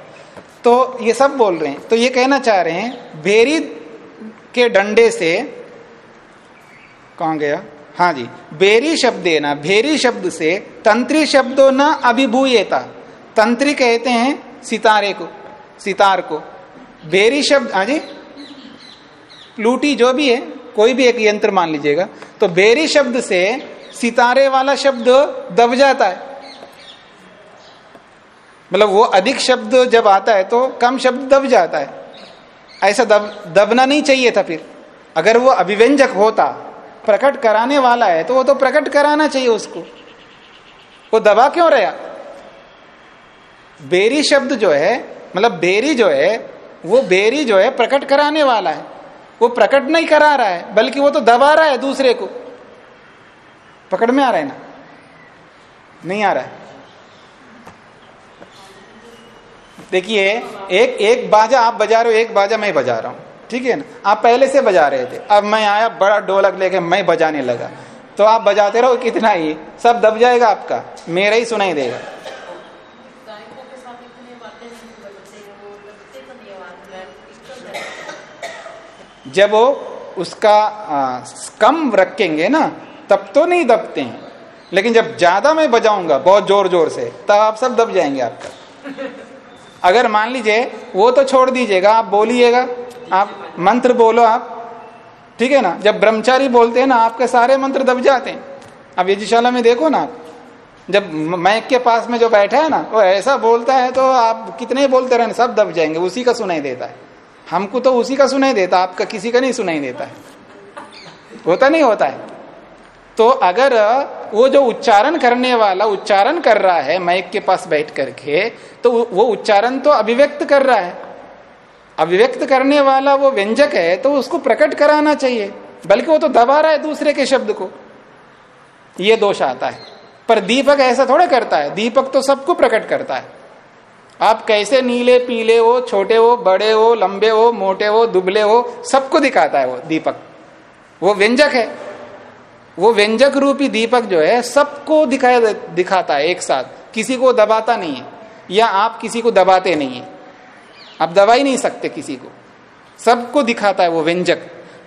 तो ये सब बोल रहे हैं। तो ये कहना चाह रहे हैं, भेरी के डंडे से, कहा गया? हाँ जी बेरी शब्द ना, भेरी शब्द से तंत्री शब्दों न अभिभूयता। तंत्री कहते हैं सितारे को, सितार को। बेरी शब्द हाँ जी? लूटी जो भी है, कोई भी एक यंत्र मान लीजिएगा तो बेरी शब्द से सितारे वाला शब्द दब जाता है। मतलब वो अधिक शब्द जब आता है तो कम शब्द दब जाता है। ऐसा दब, दबना नहीं चाहिए था फिर। अगर वो अभिव्यंजक होता, प्रकट कराने वाला है तो वो तो प्रकट कराना चाहिए उसको। वो दबा क्यों रहा? बेरी शब्द जो है मतलब बेरी जो है वो बेरी जो है प्रकट कराने वाला है। वो प्रकट नहीं करा रहा है, बल्कि वो तो दबा रहा है दूसरे को। पकड़ में आ रहा है ना? नहीं आ रहा है। देखिए, एक एक बाजा आप बजा रहे हो, एक बाजा मैं बजा रहा हूँ। ठीक है ना? आप पहले से बजा रहे थे। अब मैं आया, बड़ा ढोलक लेके मैं बजाने लगा। तो आप बजाते रहो, कितना ही। सब दब जाएगा आपका। मेरा ही सुनाई देगा। जब वो उसका आ, कम रखेंगे ना तब तो नहीं दबते हैं। लेकिन जब ज़्यादा मैं बजाऊँगा बहुत ज़ोर ज़ोर से तब आप सब दब जाएँगे आपका। अगर मान लीजिए वो तो छोड़ दीजिएगा आप बोलिएगा आप मंत्र बोलो आप ठीक है ना? जब ब्रह्मचारी बोलते हैं ना आपके सारे मंत्र दब जाते हैं। अब यज्ञशाला में देखो ना आप जब मैक के पास में जो बैठा है ना वो ऐसा बोलता है तो आप कितने बोलते रहे सब दब जाएँगे उसी का सुनाई देता है। हमको तो उसी का सुनाई देता, आपका किसी का नहीं सुनाई देता है। होता नहीं होता है। तो अगर वो जो उच्चारण करने वाला उच्चारण कर रहा है मैक के पास बैठ करके तो वो उच्चारण तो अभिव्यक्त कर रहा है। अभिव्यक्त करने वाला वो व्यंजक है तो उसको प्रकट कराना चाहिए। बल्कि वो तो दबा रहा है दूसरे के शब्द को। ये दोष आता है। पर दीपक ऐसा थोड़ा करता है। दीपक तो सबको प्रकट करता है। आप कैसे नीले, पीले हो, छोटे हो, बड़े हो, लंबे हो, मोटे हो, दुबले हो, सबको दिखाता है वो दीपक। वो व्यंजक है। वो व्यंजक रूपी दीपक जो है, सबको दिखाया, दिखाता है एक साथ। किसी को दबाता नहीं है, या आप किसी को दबाते नहीं है। आप दबा ही नहीं सकते किसी को। सबको दिखाता है वो व्यंजक।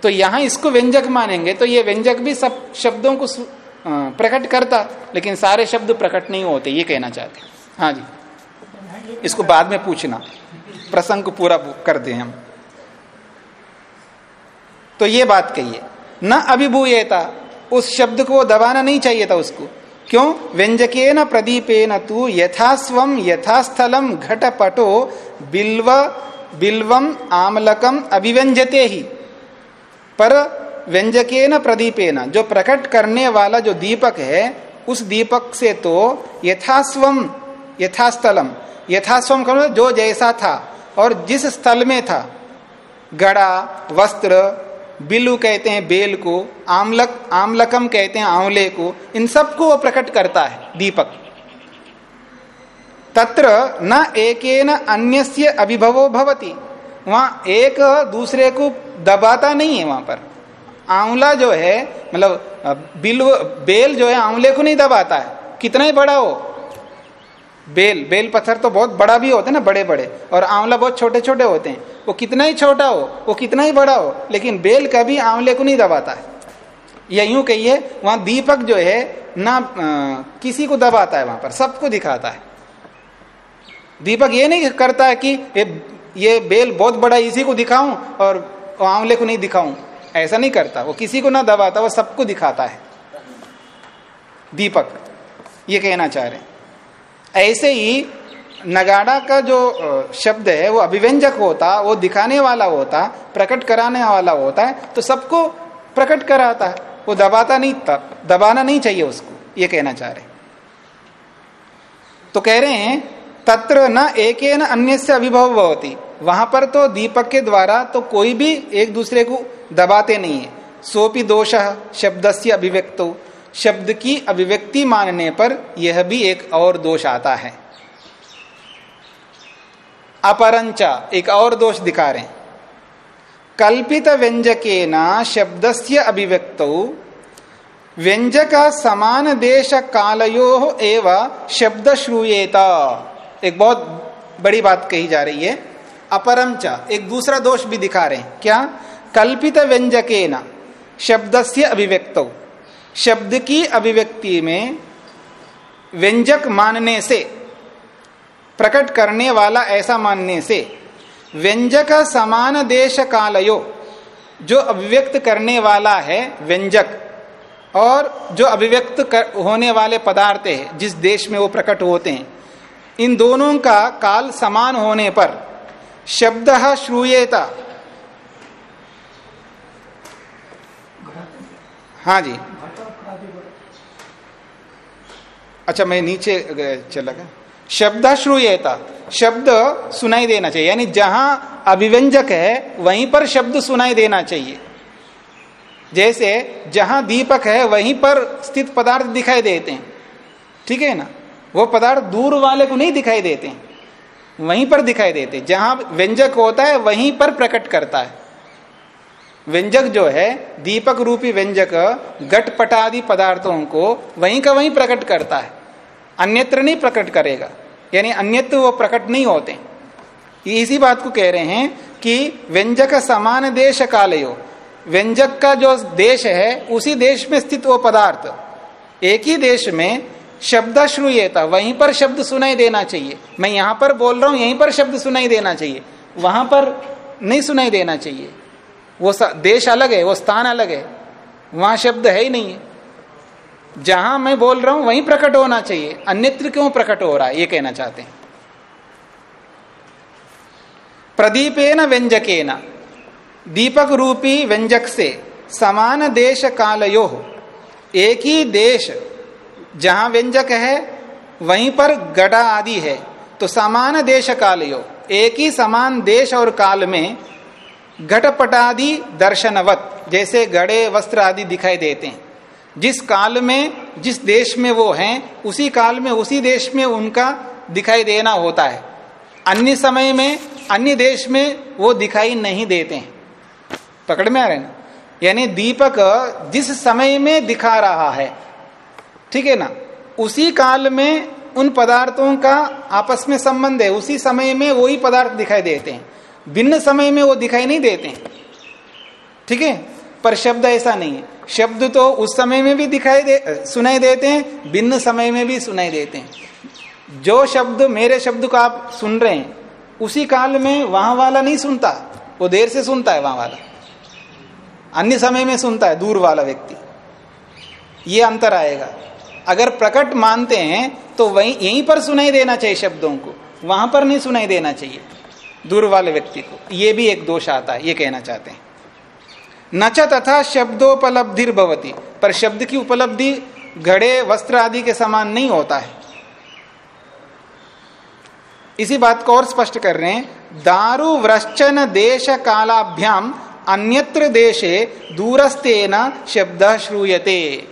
तो यहाँ इसको व्यंजक मानेंगे तो ये व्यंजक भी सब शब्दों को प्रकट करता, लेकिन सारे शब्द प्रकट नहीं होते, ये कहना चाहते हाँ जी। इसको बाद में पूछना। प्रसंग को पूरा कर दे हम। तो ये बात कहिए न अभिभूयता, उस शब्द को दबाना नहीं चाहिए था उसको। क्यों? व्यंजके न प्रदीपे न तू यथास्व यथास्थलम घटपटो बिल्व बिल्वम आमलकम अभिव्यंजते ही। पर व्यंजके न प्रदीपे न जो प्रकट करने वाला जो दीपक है, उस दीपक से तो यथास्वम यथास्थलम यथास्वम करो जो जैसा था और जिस स्थल में था। गड़ा, वस्त्र, बिल्लू कहते हैं, बेल को, आमलक, आमलकम कहते हैं, आंवले को, इन सबको वो प्रकट करता है, दीपक। तत्र न एक अन्य अभिभवो भवती। वहाँ एक दूसरे को दबाता नहीं है वहाँ पर। आंवला जो है मतलब बिल बेल जो है, आंवले को नहीं दबाता है। कितना ही बड़ा हो बेल बेल पत्थर तो बहुत बड़ा भी होता है ना बड़े बड़े और आंवला बहुत छोटे छोटे होते हैं। वो कितना ही छोटा हो वो कितना ही बड़ा हो लेकिन बेल कभी आंवले को नहीं दबाता है। या यूँ कहिए वहाँ दीपक जो है ना आ, किसी को दबाता है वहाँ पर सबको दिखाता है। दीपक ये नहीं करता है कि ये, ये बेल बहुत बड़ा इसी को दिखाऊँ और आंवले को नहीं दिखाऊँ। ऐसा नहीं करता। वो किसी को ना दबाता वो सबको दिखाता है। दीपक ये कहना चाह रहे हैं। ऐसे ही नगाड़ा का जो शब्द है, वो अभिव्यंजक होता, वो दिखाने वाला होता, प्रकट कराने वाला होता है तो सबको प्रकट कराता है। वो दबाता नहीं दबाना नहीं चाहिए उसको, ये कहना चाह रहे तो कह रहे हैं, तत्र न एक न अन्य से अभिभव होती वहाँ पर तो दीपक के द्वारा तो कोई भी एक दूसरे को दबाते नहीं है। सोपी दोष शब्द से अभिव्यक्त। शब्द की अभिव्यक्ति मानने पर यह भी एक और दोष आता है। अपरंचा, एक और दोष दिखा रहे कल्पित व्यंजके न शब्द से अभिव्यक्त, व्यंजक समान देश कालयो एवं शब्द श्रूयेता। एक बहुत बड़ी बात कही जा रही है। अपरमचा एक दूसरा दोष भी दिखा रहे हैं। क्या? कल्पित व्यंजके न शब्द से अभिव्यक्त। शब्द की अभिव्यक्ति में व्यंजक मानने से, प्रकट करने वाला ऐसा मानने से, व्यंजक समान देश कालयो, जो अभिव्यक्त करने वाला है व्यंजक, और जो अभिव्यक्त होने वाले पदार्थ है, जिस देश में वो प्रकट होते हैं, इन दोनों का काल समान होने पर शब्द श्रूयेता। हाँ जी। अच्छा मैं नीचे चला गया शब्द श्रूयता शब्द सुनाई देना चाहिए। यानी जहाँ अभिव्यंजक है, वहीं पर शब्द सुनाई देना चाहिए। जैसे, जहाँ दीपक है, वहीं पर स्थित पदार्थ दिखाई देते हैं। ठीक है ना? वो पदार्थ दूर वाले को नहीं दिखाई देते वहीं पर दिखाई देते जहाँ व्यंजक होता है, वहीं पर प्रकट करता है। व्यंजक जो है, दीपक रूपी व्यंजक, घटपटादि पदार्थों को वहीं का वहीं प्रकट करता है। अन्यत्र नहीं प्रकट करेगा। यानी अन्यत्र वो प्रकट नहीं होते। इसी बात को कह रहे हैं कि व्यंजक समान देश कालयो। व्यंजक का जो देश है, उसी देश में स्थित वो पदार्थ। एक ही देश में शब्द श्रूयता, वहीं पर शब्द सुनाई देना चाहिए। मैं यहाँ पर बोल रहा हूँ, यहीं पर शब्द सुनाई देना चाहिए। वहाँ पर नहीं सुनाई देना चाहिए। वो देश अलग है, वो स्थान अलग है। वहाँ शब्द है ही नहीं है। जहाँ मैं बोल रहा हूँ, वहीं प्रकट होना चाहिए। अन्यत्र क्यों प्रकट हो रहा है? ये कहना चाहते हैं। प्रदीपेन व्यंजकेन। दीपक रूपी व्यंजक से समान देश कालयो। एक ही देश जहाँ व्यंजक है, वहीं पर गड़ा आदि है। तो समान देश कालयो। एक ही समान देश और काल में घटपटादि दर्शनवत, जैसे गड़े वस्त्र आदि दिखाई देते हैं। जिस काल में, जिस देश में वो हैं, उसी काल में, उसी देश में उनका दिखाई देना होता है। अन्य समय में, अन्य देश में वो दिखाई नहीं देते हैं। पकड़ में आ रहे ना? यानी दीपक जिस समय में दिखा रहा है, ठीक है ना? उसी काल में उन पदार्थों का आपस में संबंध है। उसी समय में वही पदार्थ दिखाई देते हैं। भिन्न समय में वो दिखाई नहीं देते ठीक है? पर शब्द ऐसा नहीं है। शब्द तो उस समय में भी दिखाई दे सुनाई देते हैं, भिन्न समय में भी सुनाई देते हैं। जो शब्द मेरे शब्द को आप सुन रहे हैं, उसी काल में वहाँ वाला नहीं सुनता, वो देर से सुनता है वहाँ वाला। अन्य समय में सुनता है, दूर वाला व्यक्ति। ये अंतर आएगा। अगर प्रकट मानते हैं तो वही, यहीं पर सुनाई देना चाहिए शब्दों को। वहाँ पर नहीं सुनाई देना चाहिए, दूर वाले व्यक्ति को। ये भी एक दोष आता है, ये कहना चाहते हैं। नच तथा शब्दोपलब्धि भवती पर शब्द की उपलब्धि घड़े, वस्त्र आदि के समान नहीं होता है। इसी बात को और स्पष्ट कर रहे हैं। दारु वृश्चन देश कालाभ्याम अन्यत्र देशे दूरस्तेन शब्द श्रूयते।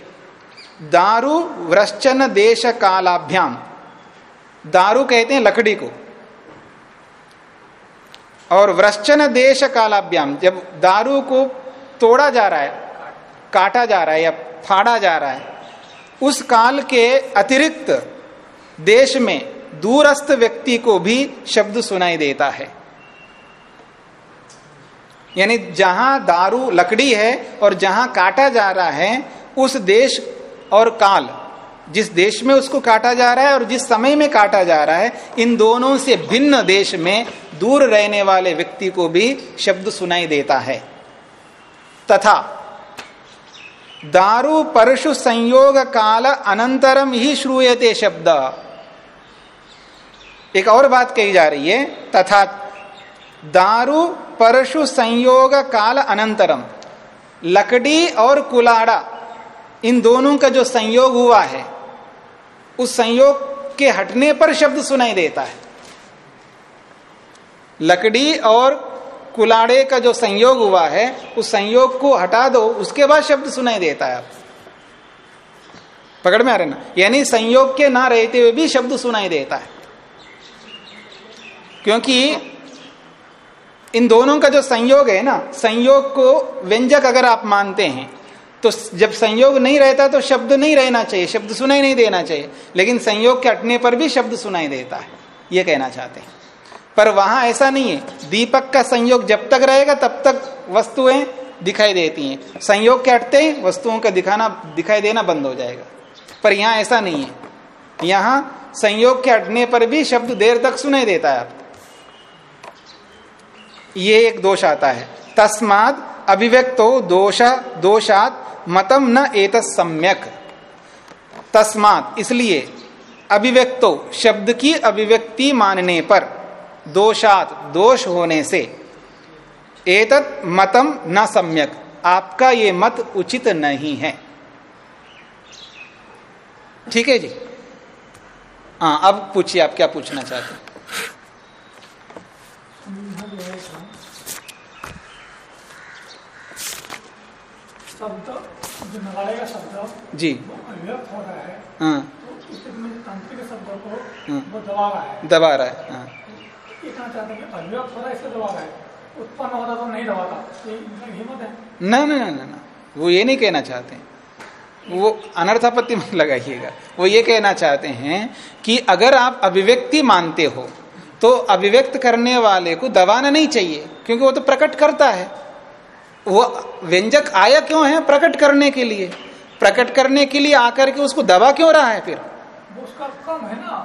दारु वृश्चन देश कालाभ्याम दारु कहते हैं लकड़ी को। और वृश्चन देश कालाभ्याम जब दारू को तोड़ा जा रहा है, काटा जा रहा है या फाड़ा जा रहा है, उस काल के अतिरिक्त देश में दूरस्थ व्यक्ति को भी शब्द सुनाई देता है। यानी जहाँ दारू, लकड़ी है और जहाँ काटा जा रहा है, उस देश और काल, जिस देश में उसको काटा जा रहा है और जिस समय में काटा जा रहा है, इन दोनों से भिन्न देश में दूर रहने वाले व्यक्ति को भी शब्द सुनाई देता है। तथा दारु परशु संयोग काल अनंतरम ही श्रूयते शब्द। एक और बात कही जा रही है, तथा दारू परशु संयोग काल अनंतरम, लकड़ी और कुलाड़ा, इन दोनों का जो संयोग हुआ है, उस संयोग के हटने पर शब्द सुनाई देता है। लकड़ी और कुलाड़े का जो संयोग हुआ है, उस संयोग को हटा दो, उसके बाद शब्द सुनाई देता है। आप पकड़ में आ रहे ना? यानी संयोग के ना रहते हुए भी शब्द सुनाई देता है। क्योंकि इन दोनों का जो संयोग है ना, संयोग को व्यंजक अगर आप मानते हैं तो जब संयोग नहीं रहता तो शब्द नहीं रहना चाहिए, शब्द सुनाई नहीं देना चाहिए। लेकिन संयोग के हटने पर भी शब्द सुनाई देता है, ये कहना चाहते हैं। पर वहाँ ऐसा नहीं है। दीपक का संयोग जब तक रहेगा, तब तक वस्तुएँ दिखाई देती हैं। संयोग के हटते ही वस्तुओं का दिखाना, दिखाई देना बंद हो जाएगा। पर यहाँ ऐसा नहीं है। यहाँ संयोग के हटने पर भी शब्द देर तक सुनाई देता है। आपको ये एक दोष आता है। तस्माद अभिव्यक्तो दोष, दोषात मतम न एत सम्यक। तस्मात, इसलिए अभिव्यक्तो, शब्द की अभिव्यक्ति मानने पर दोषात दोष होने से एतत मतम न सम्यक। आपका ये मत उचित नहीं है। ठीक है जी? हाँ अब पूछिए आप क्या पूछना चाहते हैं? शब्द जो नगाड़े का शब्द जी। वो हो रहा है हाँ। तो तांत्रिक शब्द को हाँ। दबा रहा है। दबा रहा है हाँ। हैं? हो। है है तो नहीं है। ना ना ना ना वो ये नहीं कहना चाहते वो अनर्थापत्ति मत लगाइएगा। वो ये कहना चाहते हैं कि अगर आप अभिव्यक्ति मानते हो तो अभिव्यक्त करने वाले को दबाना नहीं चाहिए, क्योंकि वो तो प्रकट करता है। वो व्यंजक आया क्यों है प्रकट करने के लिए? प्रकट करने के लिए आकर के उसको दबा क्यों रहा है फिर? उसका कम है ना।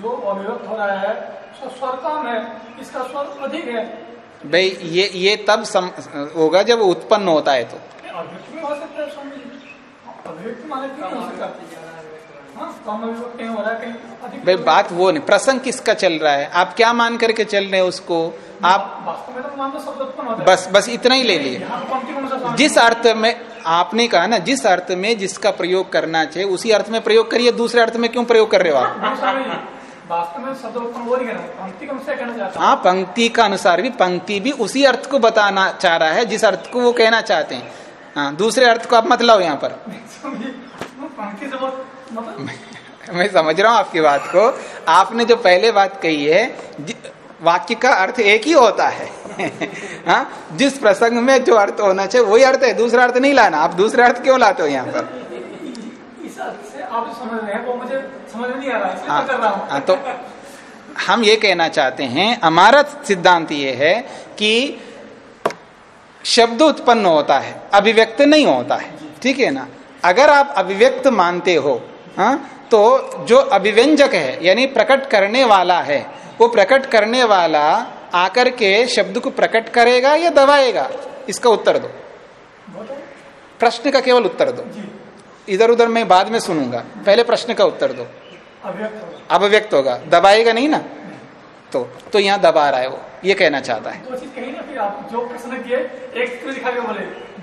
जो अभिव्यक्त हो रहा है उसका स्वर कम है इसका स्वर अधिक है। भाई ये ये तब सम, होगा जब उत्पन्न होता है तो। अभिव्यक्ति में हो सकता है अभिव्यक्ति माने क्यों हो सकता? हाँ हो है भाई बात वो नहीं प्रसंग किसका चल रहा है? आप क्या मान करके चल रहे हैं उसको? आप तो बस बस इतना ही ले लिए। जिस अर्थ में आपने कहा ना जिस अर्थ में जिसका प्रयोग करना चाहिए उसी अर्थ में प्रयोग करिए दूसरे अर्थ में क्यों प्रयोग कर रहे हो आप? में हाँ पंक्ति का अनुसार भी पंक्ति भी उसी अर्थ को बताना चाह रहा है जिस अर्थ को वो कहना चाहते हैं। हाँ दूसरे अर्थ को आप मत लाओ यहाँ पर। से बहुत मतलब *laughs* मैं समझ रहा हूँ आपकी बात को। आपने जो पहले बात कही है वाक्य का अर्थ एक ही होता है। *laughs* हाँ? जिस प्रसंग में जो अर्थ होना चाहिए वही अर्थ है। दूसरा अर्थ नहीं लाना। आप दूसरा अर्थ क्यों लाते हो यहाँ पर? इस अर्थ से आप जो समझ रहे हैं वो मुझे समझ में नहीं आ रहा है इसलिए हाँ। मैं कर रहा हूँ। हाँ तो हम ये कहना चाहते हैं हमारा सिद्धांत ये है कि शब्द उत्पन्न होता है अभिव्यक्त नहीं होता है। ठीक है ना? अगर आप अभिव्यक्त मानते हो हाँ तो जो अभिव्यंजक है यानी प्रकट करने वाला है वो प्रकट करने वाला आकर के शब्द को प्रकट करेगा या दबाएगा? इसका उत्तर दो। तो प्रश्न का केवल उत्तर दो। इधर उधर मैं बाद में सुनूँगा। पहले प्रश्न का उत्तर दो। अभिव्यक्त होगा। दबाएगा नहीं ना? तो तो यहाँ दबा रहा है वो। ये कहना चाहता है। दो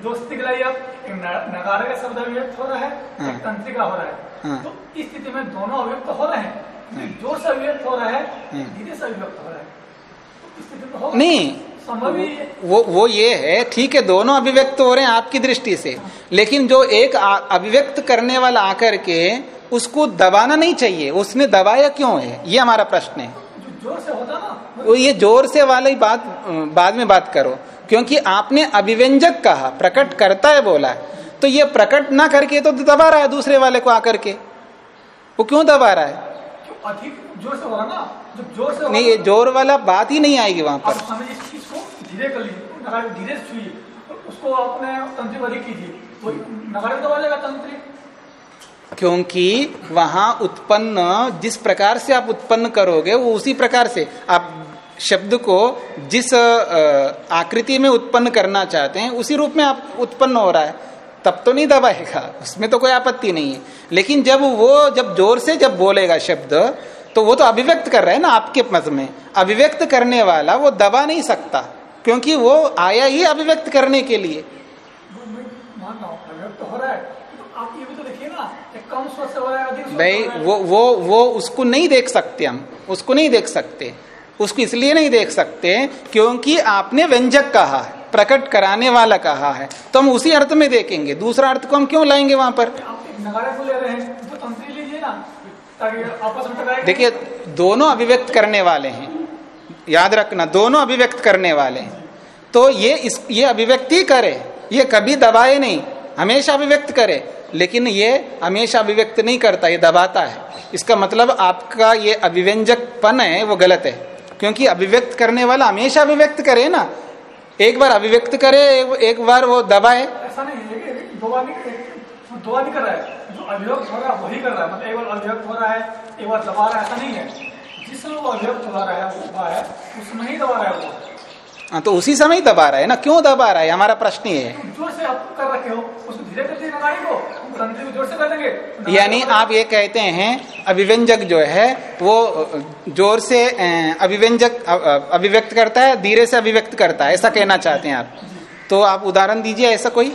दिखा के न- नगारे का शब्द अभिव्यक्त हो रहा है हाँ। तंत्रिका हो रहा है। हाँ। तो इस स्थिति में दोनों अभिव्यक्त हो रहे हैं। ज़ोर से अभिव्यक्त हो रहा है हाँ। धीरे से अभिव्यक्त हो रहा है। तो स्थिति में होगा नहीं ही है। वो वो ये है ठीक है दोनों अभिव्यक्त हो रहे हैं आपकी दृष्टि से। लेकिन जो एक अभिव्यक्त करने वाला आकर के उसको दबाना नहीं चाहिए उसने दबाया क्यों है? ये हमारा प्रश्न है। जो ज़ोर से होता ना वो ये ज़ोर से वाली बात बाद में बात करो। क्योंकि आपने अभिव्यंजक कहा प्रकट करता है बोला तो ये प्रकट ना करके तो दबा रहा है दूसरे वाले को आकर के। वो क्यों दबा रहा है? अधिक ज़ोर से ना जो ज़ोर से नहीं ये ज़ोर वाला बात ही नहीं आएगी वहाँ पर। स्वामी इस चीज़ को धीरे कर लीजिए धीरे छुइए उसको तंत्री अधिक कीजिए। तो दबा लेगा तंत्री क्योंकि वहाँ उत्पन्न जिस प्रकार से आप उत्पन्न करोगे वो उसी प्रकार से। आप शब्द को जिस आकृति में उत्पन्न करना चाहते हैं उसी रूप में आप उत्पन्न हो रहा है। तब तो नहीं दबाएगा उसमें तो कोई आपत्ति नहीं है। लेकिन जब वो जब ज़ोर से जब बोलेगा शब्द तो तो वो तो अभिव्यक्त कर रहे है ना आपके मत में। अभिव्यक्त करने वाला वो दबा नहीं सकता क्योंकि वो आया ही अभिव्यक्त करने के लिए। वो मैं मान रहा हूँ। अभिव्यक्त हो रहा है तो तो है। वो वो वो उसको नहीं देख सकते हम उसको नहीं देख सकते। उसको इसलिए नहीं देख सकते क्योंकि आपने व्यंजक कहा है, प्रकट कराने वाला कहा है। तो हम उसी अर्थ में देखेंगे। दूसरा अर्थ को हम क्यों लाएँगे वहाँ पर? देखिए, दोनों अभिव्यक्त करने वाले हैं। याद रखना, दोनों अभिव्यक्त करने वाले हैं। तो ये इस, ये अभिव्यक्ति करे। ये कभी दबाए नहीं। हमेशा अभिव्यक्त करे। लेकिन ये हमेशा अभिव्यक्त नहीं करता, ये दबाता है। इसका मतलब आपका ये अभिव्यंजकपन है, वो गलत है। क्योंकि अभिव्यक्त करने वाला हमेशा अभिव्यक्त करे ना। एक बार अभिव्यक्त करे, एक- बार वो दबाए। ऐसा नहीं है दो बार दो बार कर रहा है, जो अभिव्यक्त हो रहा है, वही कर रहा है। मतलब एक बार अभिव्यक्त हो रहा है, एक बार दबा रहा है, ऐसा नहीं है। जिसमें वो अभिव्यक्त हो रहा है है, उसमें ही दबा रहा है वो। हाँ, तो उसी समय दबा रहा है ना? क्यों दबा रहा है? हमारा प्रश्न ये है। हो? यानी आप ये कहते हैं अभिव्यंजक जो है वो ज़ोर से अभिव्यंजक अभिव्यक्त करता है धीरे से अभिव्यक्त करता है ऐसा कहना चाहते हैं आप। तो आप उदाहरण दीजिए ऐसा कोई।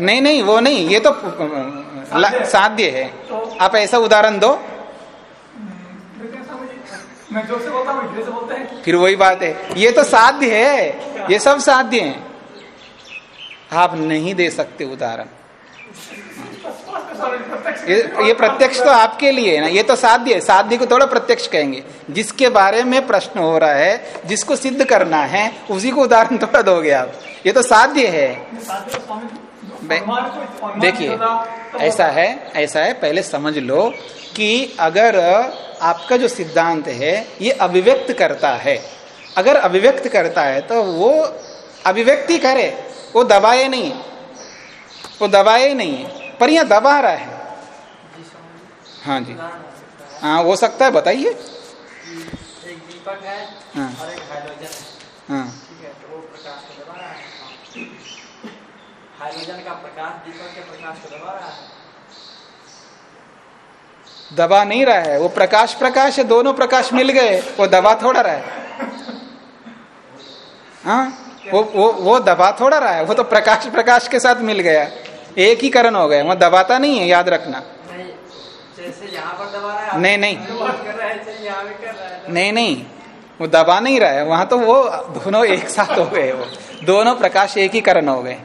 नहीं नहीं वो नहीं ये तो साध्य है। आप ऐसा उदाहरण दो। मैं से बोलता हूँ से बोलते हैं। फिर वही बात है। ये तो साध्य है। ये सब साध्य है। आप नहीं दे सकते उदाहरण। ये ये प्रत्यक्ष तो आपके लिए है ना। ये तो साध्य है। साध्य को थोड़ा प्रत्यक्ष कहेंगे। जिसके बारे में प्रश्न हो रहा है जिसको सिद्ध करना है उसी को उदाहरण थोड़ा दोगे आप। ये तो साध्य है। देखिए ऐसा है ऐसा है पहले समझ लो कि अगर आपका जो सिद्धांत है ये अभिव्यक्त करता है। अगर अभिव्यक्त करता है तो वो अभिव्यक्ति करे वो दबाए नहीं वो दबाए नहीं है पर यह दबा रहा है। हाँ जी। हो है सकता है बताइए। एक दीपक। और एक हाइड्रोजन हाँ ठीक है तो वो प्रकाश को दबा रहा है हाइड्रोजन का प्रकाश दीपक के प्रकाश को दबा रहा है। दबा नहीं रहा है वो प्रकाश प्रकाश है दोनों प्रकाश मिल गए वो दबा थोड़ा रहा है। हाँ वो वो वो दबा थोड़ा रहा है वो तो प्रकाश प्रकाश के साथ मिल गया एक ही करण हो गया वो दबाता नहीं है याद रखना। नहीं जैसे यहाँ पर दबा रहा नहीं, नहीं नहीं वो दबा नहीं रहा है वहाँ तो वो दोनों एक साथ हो गए वो दोनों प्रकाश एक ही करण हो गए जिसे वो कहते हैं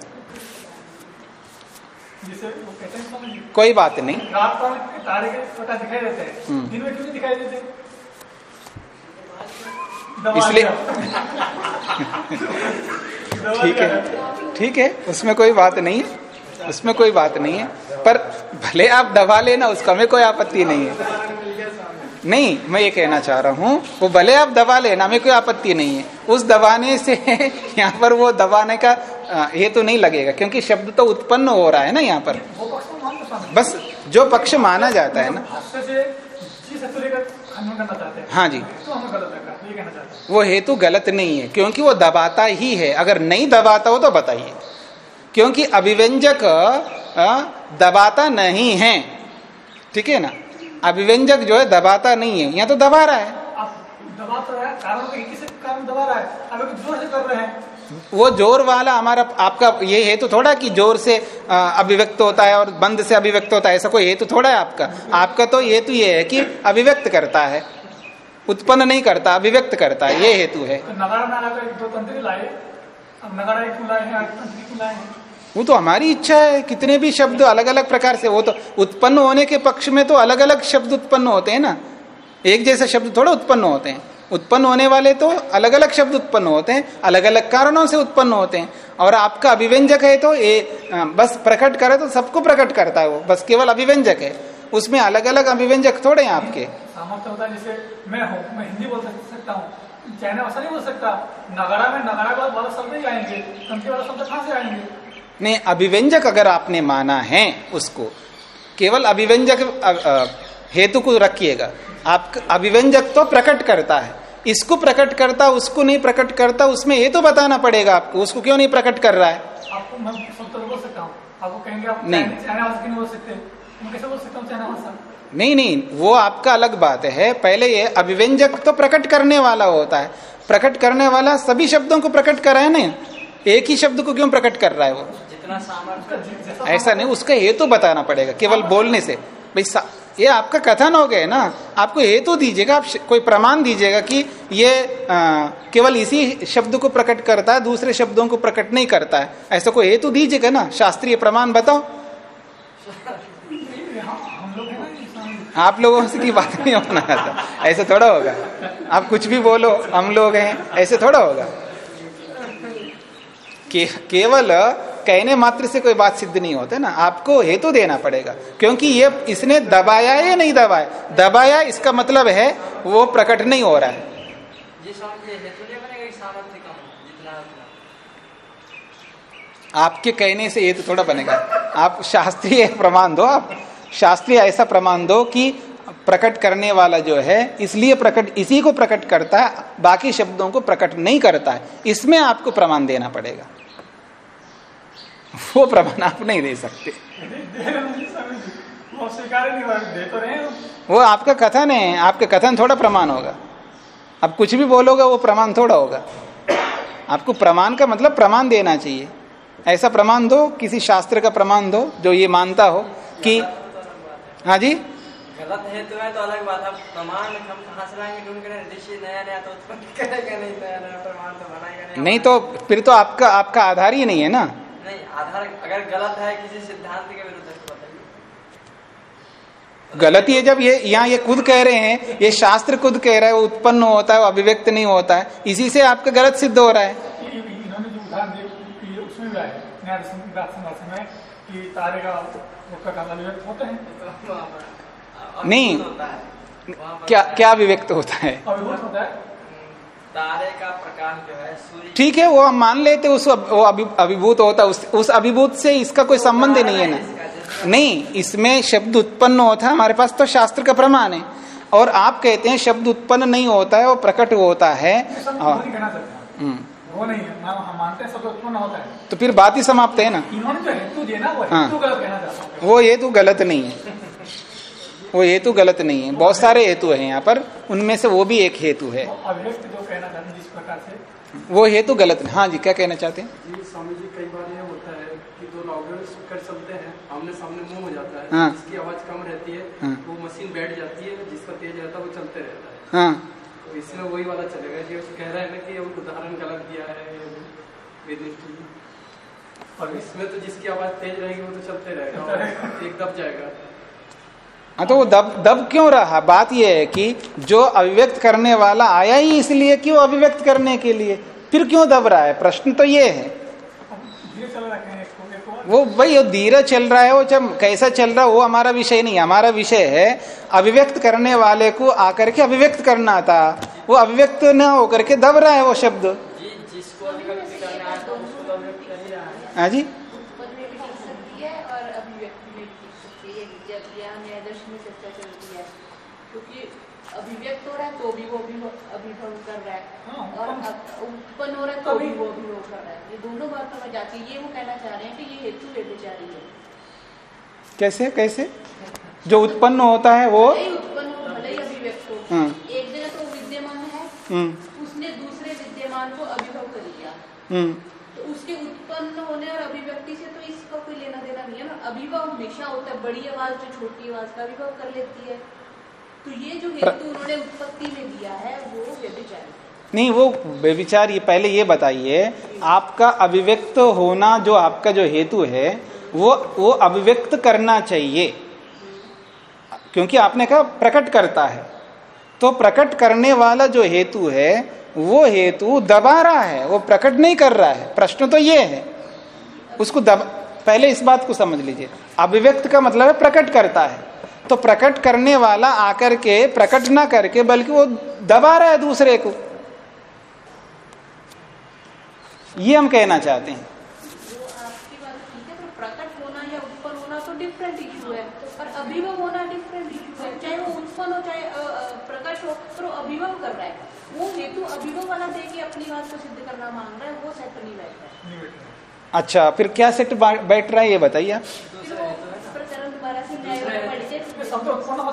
समझिए कोई बात नहीं। रात को तारे दिखाई देते हैं। हम्म। दिन में क्यों दिखाई देते? इसलिए- ठीक है। ठीक है उसमें कोई बात नहीं है। उसमें कोई बात नहीं है। पर भले आप दबा लेना उसका में कोई आपत्ति नहीं है। नहीं मैं ये कहना चाह रहा हूँ वो भले आप दबा लेना हमें कोई आपत्ति नहीं है। उस दबाने से *laughs* यहाँ पर वो दबाने का हेतु तो नहीं लगेगा क्योंकि शब्द तो उत्पन्न हो रहा है ना यहाँ पर। स्वामी बस जो पक्ष माना जाता है ना। चाहते हैं जी। तो ये वो हेतु गलत नहीं है क्योंकि वो दबाता ही है। अगर नहीं दबाता हो तो बताइए। क्योंकि अभिव्यंजक दबाता नहीं है। ठीक है ना? अभिव्यंजक जो है दबाता नहीं है यहाँ तो दबा रहा है। दबा तो रहा है कारण तो एक ही से कारण दबा रहा है। अब ज़ोर से कर रहे हैं। वो ज़ोर वाला हमारा आपका ये हेतु थोड़ा कि ज़ोर से अभिव्यक्त होता है और बंद से अभिव्यक्त होता है ऐसा कोई हेतु थोड़ा है आपका? आपका तो हेतु ये है कि अभिव्यक्त करता है। उत्पन्न नहीं करता अभिव्यक्त करता है ये हेतु है। तो नगाड़ा में आकर एक दो तंत्री लाए। अब नगाड़ा एक लाए हैं एक तंत्री लाए हैं? वो तो हमारी इच्छा है, कितने भी शब्द अलग अलग प्रकार से, वो तो उत्पन्न होने के पक्ष में तो अलग अलग शब्द उत्पन्न होते हैं ना। एक जैसे शब्द थोड़े उत्पन्न होते हैं। उत्पन्न होने वाले तो अलग अलग शब्द उत्पन्न होते हैं अलग अलग कारणों से उत्पन्न होते हैं। और आपका अभिव्यंजक है तो ये बस प्रकट करे तो सबको प्रकट करता है वो, बस केवल अभिव्यंजक है। उसमें अलग अलग अभिव्यंजक थोड़े हैं आपके। सामर्थ्य होता है जैसे मैं मैं हिंदी बोल सकता हूँ नगाड़ा में नगाड़ा के शब्द ही आएँगे कहाँ से आएँगे? नहीं अभिव्यंजक अगर आपने माना है उसको केवल अभिव्यंजक हेतु को रखिएगा। आप अभिव्यंजक तो प्रकट करता है। इसको प्रकट करता उसको नहीं प्रकट करता उसमें ये तो बताना पड़ेगा आपको उसको क्यों नहीं प्रकट कर रहा है? आपको मैं शब्द बोल सकता हूँ। आपको कहेंगे आप नहीं। नहीं बोल सकते नहीं नहीं वो आपका अलग बात है। पहले ये अभिव्यंजक तो प्रकट करने वाला होता है। प्रकट करने वाला सभी शब्दों को प्रकट कर रहा है ना? एक ही शब्द को क्यों प्रकट कर रहा है वो? सामर्थ्य ऐसा नहीं उसका हेतु बताना पड़ेगा केवल बोलने से। भाई ये आपका कथन हो गए ना? आपको हेतु दीजिएगा आप कोई प्रमाण दीजिएगा कि ये आ, केवल इसी शब्द को प्रकट करता है दूसरे शब्दों को प्रकट नहीं करता है। ऐसा कोई हेतु दीजिएगा ना? शास्त्रीय प्रमाण बताओ। आप लोगों से की बात नहीं होना था ऐसे थोड़ा होगा। आप कुछ भी बोलो हम लोग हैं ऐसे थोड़ा होगा। के, केवल कहने मात्र से कोई बात सिद्ध नहीं होता ना आपको हेतु देना पड़ेगा। क्योंकि ये इसने दबाया या नहीं दबाया? दबाया इसका मतलब है वो प्रकट नहीं हो रहा है। आपके कहने से ये तो थोड़ा बनेगा। आप शास्त्रीय प्रमाण दो आप शास्त्रीय ऐसा प्रमाण दो कि प्रकट करने वाला जो है इसलिए प्रकट इसी को प्रकट करता है बाकी शब्दों को प्रकट नहीं करता है। इसमें आपको प्रमाण देना पड़ेगा। वो प्रमाण आप नहीं दे सकते। वो तो रहे हैं वो आपका कथन है आपके कथन थोड़ा प्रमाण होगा। आप कुछ भी बोलोगे वो प्रमाण थोड़ा होगा। आपको प्रमाण का मतलब प्रमाण देना चाहिए। ऐसा प्रमाण दो किसी शास्त्र का प्रमाण दो जो ये मानता हो कि हाँ जी? गलत हेतु है तो अलग बात है। प्रमाण हम कहाँ से लाएँगे? ढूंढ ऋषि नया नया तो उत्पन्न करेगा नहीं नया नया प्रमाण तो बनाएगा नहीं नहीं तो फिर तो आपका आपका आधार ही नहीं है ना। नहीं आधार अगर गलत है किसी सिद्धांत के विरुद्ध तो बताइए। गलती है जब ये यहाँ ये खुद कह रहे हैं ये शास्त्र खुद कह रहा है वो उत्पन्न होता है वो अभिव्यक्त नहीं होता है। इसी से आपका गलत सिद्ध हो रहा है। ये- ये- इन्होंने जो उदाहरण दिया कि उसमें भी आया न्याय संदर्भ में कि तारे का वो का काला अभिव्यक्त होते हैं। वहाँ पर नहीं। है। क्या क्या अभिव्यक्त है? होता है। तारे का प्रकाश जो है सूर्य ठीक है वो हम मान लेते उस वो अभि- अभिभूत होता है उस, उस अभिभूत से इसका कोई संबंध ही नहीं है ना। नहीं इसमें शब्द उत्पन्न होता है हमारे पास तो शास्त्र का प्रमाण है। और आप कहते हैं शब्द उत्पन्न नहीं होता है वो प्रकट होता है। ऐसा हाँ, वो नहीं हम्म, वो नहीं है हम हम मानते हैं सब उत्पन्न होता है। तो फिर बात ही समाप्त है ना। इन्होंने जो हेतु दिया ना वो हाँ। हेतु गलत कहना चाहता वो हेतु गलत नहीं है। वो हेतु गलत नहीं है। बहुत सारे हेतु हैं यहाँ पर। उनमें से वो भी एक हेतु है। वो जो कहना हैं जिस प्रकार से वो हेतु गलत नहीं हाँ जी क्या कहना चाहते हैं? जी स्वामी जी कई बार ये होता है कि दो कर चलते हैं आमने सामने मुँह हो जाता है। हाँ। जिसकी आवाज़ कम रहती है हाँ। वो मशीन बैठ जाती है जिसका तेज रहता है वो चलते रहता है। हाँ। तो इसमें वही वाला चलेगा। जो कह रहा है ना कि उदाहरण गलत दिया है ये और इसमें तो जिसकी आवाज़ तेज रहेगी वो तो चलते रहेगा एक दब जाएगा। हाँ तो वो दब दब क्यों रहा? बात यह है कि जो अभिव्यक्त करने वाला आया ही इसलिए कि वो अभिव्यक्त करने के लिए। फिर क्यों दब रहा है? प्रश्न तो ये है। है वो भाई वो धीरे चल रहा है वो जब कैसा चल रहा है वो हमारा विषय नहीं हमारा विषय है अभिव्यक्त करने वाले को आकर के अभिव्यक्त करना था। वो अभिव्यक्त न होकर के दब रहा है वो शब्द। जी जिसको अभिव्यक्त करना है उसको अभिव्यक्त कर ही रहा है। हाँ जी उत्पन्न में भी टिक सकती है और अभिव्यक्ति में भी टिक सकती है जब यहाँ न्यायदर्श में चर्चा चलती है क्योंकि अभिव्यक्त हो रहा है तो भी वो अभिभव अभिभव कर रहा हाँ, है और उत्पन्न- उत्पन्न हो रहा है तो भी वो अभिभव कर रहा है। ये दोनों बातों में जाती है। ये वो कहना चाह रहे हैं कि ये हेतु व्यभिचारी है। कैसे कैसे? जो उत्पन्न होता है वो उत्पन्न हो भले ही अभिव्यक्त हो। हाँ। एक जगह तो विद्यमान है। हम्म उसने दूसरे विद्यमान को अभिभव कर लिया। हम्म तो उसके उत्पन्न होने और अभिव्यक्ति से तो इसका कोई लेना देना नहीं है ना। अभिभव हमेशा होता है। बड़ी आवाज़ जो छोटी आवाज़ का अभिभव कर लेती है। तो ये जो हेतु उन्होंने उत्पत्ति में दिया है वो व्यभिचार। है नहीं, वो बेविचार ये पहले ये बताइए, आपका अभिव्यक्त होना जो आपका जो हेतु है, वो वो अभिव्यक्त करना चाहिए। क्योंकि आपने कहा प्रकट करता है। तो प्रकट करने वाला जो हेतु है, वो हेतु दबा रहा है, वो प्रकट नहीं कर रहा है। प्रश्न तो ये है। उसको दब, पहले इस बात को समझ लीजिए। अभिव्यक्त का मतलब है प्रकट करता है। तो प्रकट करने वाला आकर के, प्रकट ना करके, बल्कि वो दबा रहा है दूसरे को। ये हम कहना चाहते हैं। वो आपकी बात ठीक है पर प्रकट होना या उत्पन्न होना तो डिफरेंट इशू है। और अभिभव होना डिफरेंट इशू है। चाहे वो उत्पन्न हो चाहे प्रकट पर वो अभिभव कर रहा है। वो हेतु अभिभव वाला दे के अपनी बात को सिद्ध करना मांग रहा है वो सेट नहीं बैठ रहा है। अच्छा फिर क्या सेट बैठ रहा है ये बताइए आप।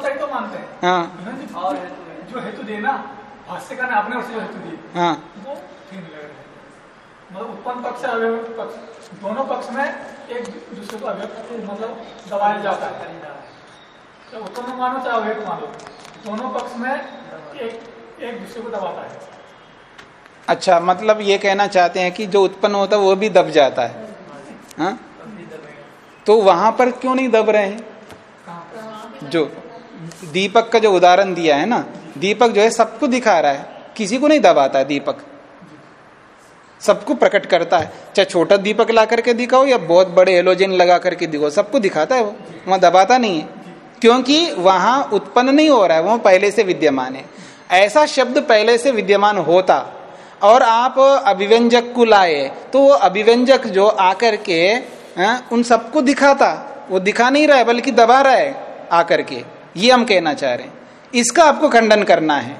है तो मानते हैं। हाँ। जी, और हेतु। जो हेतु देना भाष्यकार ने से जो हेतु दी हाँ वो ठीक नहीं लग रहा है मतलब उत्पन्न पक्ष और अव्यक्त पक्ष, दोनों पक्ष में एक दूसरे को अव्यक्त मतलब दबाया जाता है। चाहे उत्पन्न मानो चाहे अव्यक्त मानो, दोनों पक्ष में एक एक दूसरे को दबाता है। अच्छा मतलब ये कहना चाहते हैं कि जो उत्पन्न होता है, वो भी दब जाता है। हाँ? तो वहाँ पर क्यों नहीं दब रहे हैं? जो दीपक का जो उदाहरण दिया है ना, दीपक जो है, सबको दिखा रहा है। किसी को नहीं दबाता है दीपक। सबको प्रकट करता है। चाहे छोटा दीपक ला करके दिखाओ या बहुत बड़े एलोजेन लगा करके दिखाओ सबको दिखाता है वो। वहाँ दबाता नहीं है। क्योंकि वहाँ उत्पन्न नहीं हो रहा है वो पहले से विद्यमान है। ऐसा शब्द पहले से विद्यमान होता और आप अभिव्यंजक को लाए तो वो अभिव्यंजक जो आकर के हाँ, उन सबको दिखाता। वो दिखा नहीं रहा है बल्कि दबा रहा है आकर के। ये हम कहना चाह रहे हैं। इसका आपको खंडन करना है।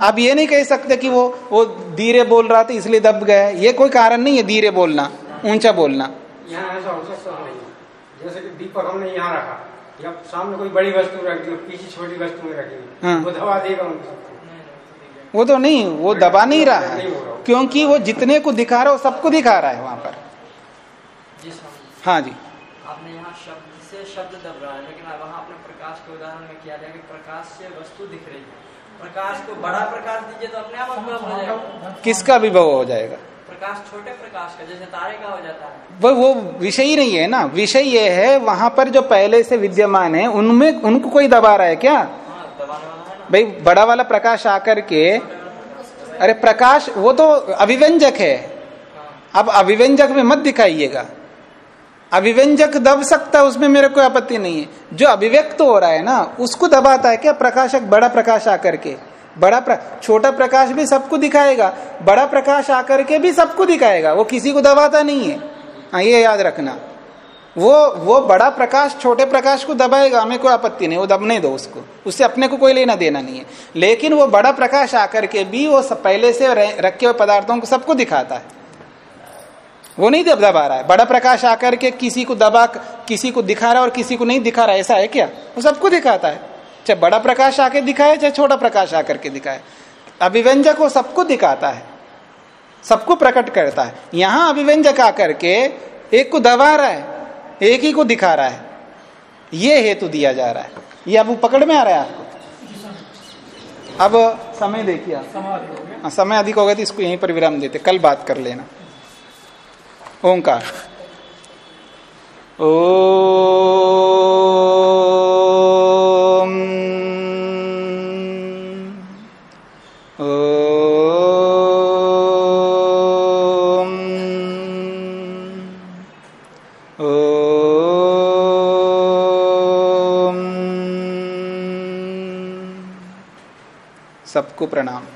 आप ये नहीं कह सकते कि वो वो धीरे बोल रहा था इसलिए दब गया ये कोई कारण नहीं है धीरे बोलना ऊँचा बोलना। यहाँ ऐसा हो सकता नहीं है। जैसे कि दीपक हमने यहाँ रखा। या सामने कोई बड़ी वस्तु रख दी पीछे छोटी वस्तु में रखी हाँ। वो दबा देगा उनको। वो तो नहीं वो दबा नहीं रहा है। क्योंकि वो जितने को दिखा रहा है वो सबको दिखा रहा है वहाँ पर। हाँ जी। आपने यहाँ शब्द से शब्द दब रहा है लेकिन वहाँ आपने प्रकाश के उदाहरण में किया जाए कि प्रकाश से वस्तु दिख रही है। प्रकाश को बड़ा प्रकाश दीजिए तो अपने आप अनुभव हो। जाएगा किसका विभव हो जाएगा। प्रकाश छोटे प्रकाश का जैसे तारे का हो जाता है। वो वो विषय ही नहीं है ना। विषय ये है वहाँ पर जो पहले से विद्यमान है उनमें उनको कोई दबा रहा है क्या? हाँ दबाने वाला है ना। भाई बड़ा वाला प्रकाश आकर के अरे प्रकाश वो तो अभिव्यंजक है। अब अभिव्यंजक में मत दिखाइएगा। अभिव्यंजक दब सकता है, उसमें मेरे कोई आपत्ति नहीं है। जो अभिव्यक्त तो हो रहा है ना, उसको दबाता है क्या? प्रकाशक, बड़ा प्रकाश आकर के। बड़ा प्र... छोटा प्रकाश भी सबको दिखाएगा, बड़ा प्रकाश आकर के भी सबको दिखाएगा। वो किसी को दबाता नहीं है। हाँ ये याद रखना। वो वो बड़ा प्रकाश, छोटे प्रकाश को दबाएगा, हमें कोई आपत्ति नहीं, वो दबने दो उसको। उससे अपने को कोई लेना देना नहीं है। लेकिन वो बड़ा प्रकाश आकर के भी वो सब पहले से रखे हुए पदार्थों को सबको दिखाता है। वो नहीं दब दबा रहा है। बड़ा प्रकाश आकर के किसी को दबा किसी को दिखा रहा है और किसी को नहीं दिखा रहा है ऐसा है क्या? वो सबको दिखाता है। चाहे बड़ा प्रकाश आके दिखाए चाहे छोटा प्रकाश आकर के दिखाए। अभिव्यंजक वो सबको दिखाता है। सबको प्रकट करता है। यहाँ अभिव्यंजक आकर के एक को दबा रहा है एक ही को दिखा रहा है। ये हेतु दिया जा रहा है। ये अब पकड़ में आ रहा है आपको? अब समय देखिए हाँ, समय अधिक हो गया तो इसको यहीं पर विराम देते कल बात कर लेना। ओंकार। ओम सबको प्रणाम।